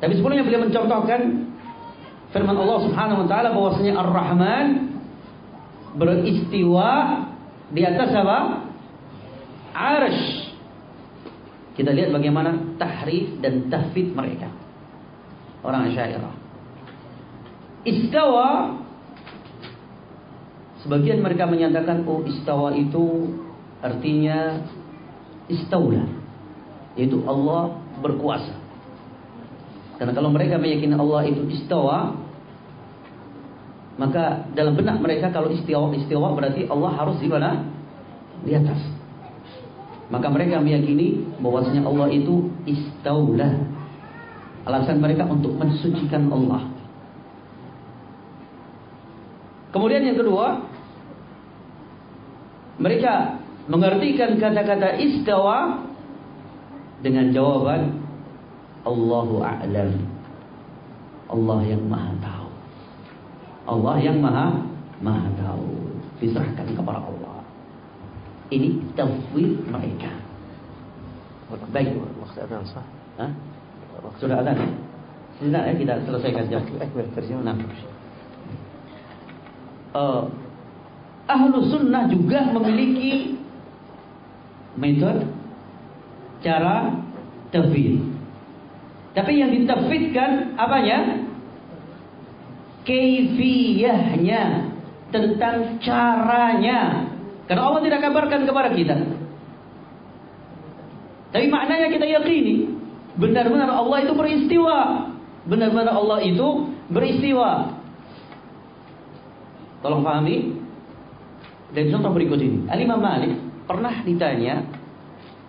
Tapi sebelumnya beliau mencontohkan firman Allah Subhanahu wa taala bahwasanya Ar-Rahman beristiwa di atas apa? Arsh. Kita lihat bagaimana tahrif dan tafwid mereka. Orang Asy'ariyah. Istawa Sebagian mereka menyatakan oh istawa itu artinya istaula yaitu Allah berkuasa. Karena kalau mereka meyakini Allah itu istawa maka dalam benak mereka kalau istiwa istiwa berarti Allah harus di mana? Di atas. Maka mereka meyakini bahwasanya Allah itu istaula. Alasan mereka untuk mensucikan Allah. Kemudian yang kedua, mereka mengartikan kata-kata istawa dengan jawaban Allahu a'lam. Allah yang Maha tahu. Allah yang Maha Maha tahu. Diserahkan kepada Allah. Ini tafwid mereka. Baik. Waktu adzan sah? Hah? Sudah ada. Sudah ya kita selesaikan jam. Nah. Uh, ahlu sunnah juga memiliki metode cara tafwid. Tapi yang ditafwidkan apanya? Kaifiyahnya tentang caranya. Karena Allah tidak kabarkan kepada kita. Tapi maknanya kita yakini. Benar-benar Allah itu beristiwa. Benar-benar Allah itu beristiwa. Tolong pahami. Dan contoh berikut ini. Al-Imam Malik pernah ditanya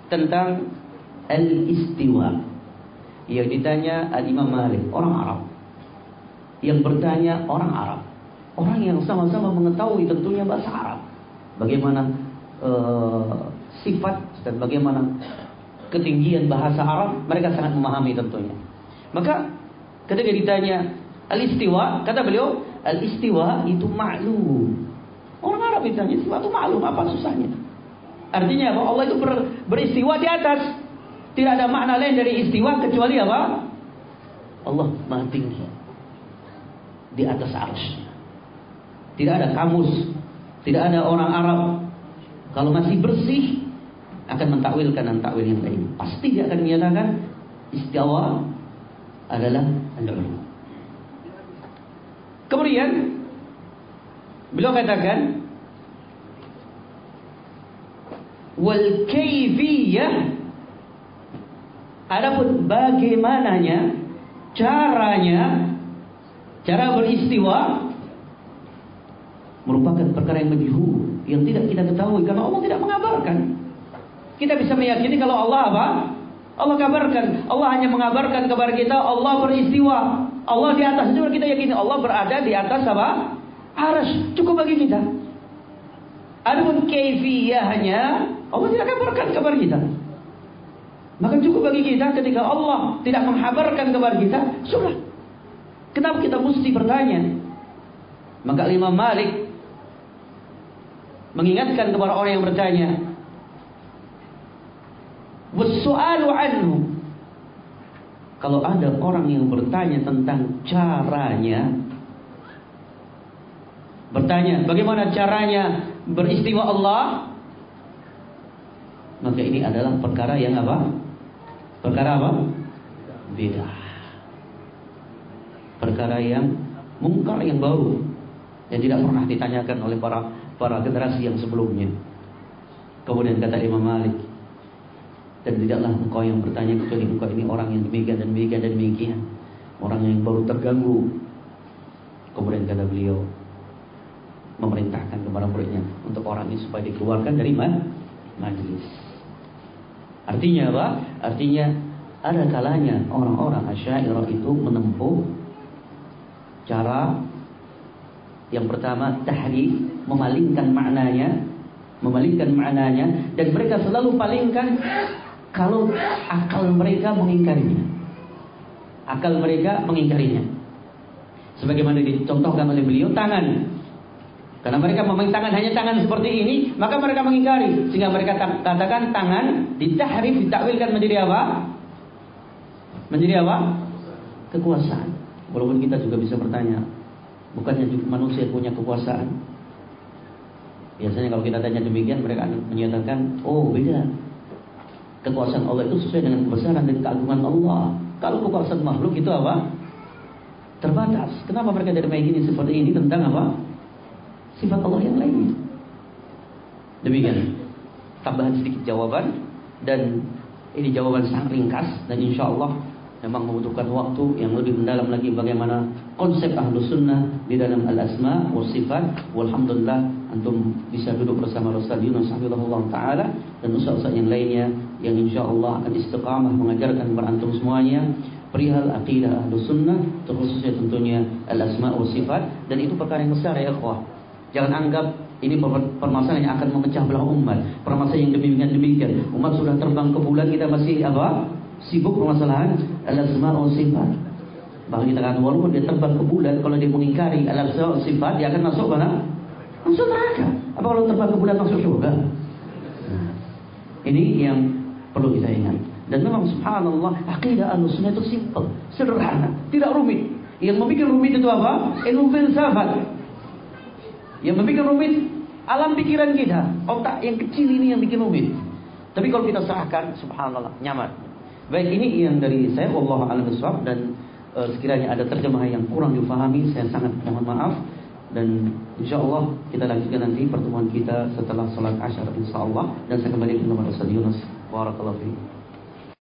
tentang al-istiwa. Yang ditanya Al-Imam Malik, orang Arab. Yang bertanya orang Arab. Orang yang sama-sama mengetahui tentunya bahasa Arab. Bagaimana uh, sifat dan bagaimana ketinggian bahasa Arab, mereka sangat memahami tentunya. Maka ketika ditanya al-istiwa, kata beliau, al-istiwa itu maklum. Orang Arab ditanya, istiwa itu maklum, apa susahnya? Artinya apa? Allah itu ber, beristiwa di atas. Tidak ada makna lain dari istiwa kecuali apa? Allah maha tinggi. Di atas arsh. Tidak ada kamus. Tidak ada orang Arab. Kalau masih bersih, akan mentakwilkan dan takwil yang lain. Pasti dia akan menyatakan istiwa adalah al-ulu. Kemudian beliau katakan wal kaifiyah adapun bagaimananya caranya, cara beristiwa merupakan perkara yang majhul yang tidak kita ketahui karena Allah tidak mengabarkan. Kita bisa meyakini kalau Allah apa? Allah kabarkan. Allah hanya mengabarkan kepada kita Allah beristiwa. Allah di atas itu kita yakini Allah berada di atas apa? Aras. Cukup bagi kita. Adapun hanya Allah tidak kabarkan kepada kita. Maka cukup bagi kita ketika Allah tidak menghabarkan kepada kita, sudah. Kenapa kita mesti bertanya? Maka Imam Malik mengingatkan kepada orang yang bertanya, "Wassu'alu anhu." Kalau ada orang yang bertanya tentang caranya, bertanya bagaimana caranya beristiwa Allah, maka ini adalah perkara yang apa? Perkara apa? Beda. Perkara yang mungkar yang baru yang tidak pernah ditanyakan oleh para para generasi yang sebelumnya. Kemudian kata Imam Malik, dan tidaklah engkau yang bertanya kecuali engkau ini orang yang demikian dan demikian dan demikian. Orang yang baru terganggu. Kemudian kata beliau, memerintahkan kepada muridnya untuk orang ini supaya dikeluarkan dari majlis. Artinya apa? Artinya ada kalanya orang-orang Asy'ariyah itu menempuh cara yang pertama tahrif, memalingkan maknanya, memalingkan maknanya dan mereka selalu palingkan kalau akal mereka mengingkarinya. Akal mereka mengingkarinya. Sebagaimana dicontohkan oleh beliau tangan karena mereka memegang tangan hanya tangan seperti ini, maka mereka mengingkari. Sehingga mereka katakan tangan ditahrif, ditakwilkan menjadi apa? Menjadi apa? Kekuasaan. Walaupun kita juga bisa bertanya, bukannya manusia punya kekuasaan? Biasanya kalau kita tanya demikian, mereka akan menyatakan, oh beda. Kekuasaan Allah itu sesuai dengan kebesaran dan keagungan Allah. Kalau kekuasaan makhluk itu apa? Terbatas. Kenapa mereka dari begini seperti ini tentang apa? Sifat Allah yang lainnya. Demikian. Tambahan sedikit jawaban. Dan ini jawaban sangat ringkas. Dan insya Allah memang membutuhkan waktu yang lebih mendalam lagi bagaimana konsep ahlu sunnah di dalam al-asma wa sifat. Walhamdulillah antum bisa duduk bersama Rasul Yunus Allah Ta'ala dan ustaz-ustaz yang lainnya yang insya Allah akan istiqamah mengajarkan kepada antum semuanya. Perihal akidah ahlu sunnah terkhususnya tentunya al-asma wa sifat. Dan itu perkara yang besar ya ikhwah Jangan anggap ini permasalahan yang akan memecah belah umat. Permasalahan yang demikian demikian. Umat sudah terbang ke bulan kita masih apa? Sibuk permasalahan al-asma wa sifat. Bahkan kita katakan walaupun dia terbang ke bulan kalau dia mengingkari al-asma wa sifat dia akan masuk mana? Masuk neraka. Apa kalau terbang ke bulan masuk surga? Ini yang perlu kita ingat. Dan memang subhanallah akidah al-sunnah itu simple, sederhana, tidak rumit. Yang membuat rumit itu apa? Ilmu filsafat. Yang bikin rumit alam pikiran kita. Otak yang kecil ini yang bikin rumit. Tapi kalau kita serahkan, subhanallah, nyaman. Baik, ini yang dari saya, Allah alam dan uh, sekiranya ada terjemahan yang kurang difahami, saya sangat mohon maaf. Dan insya Allah kita lanjutkan nanti pertemuan kita setelah sholat asyar insya Allah. Dan saya kembali ke nomor Ustaz Yunus. Barakallahu fiikum.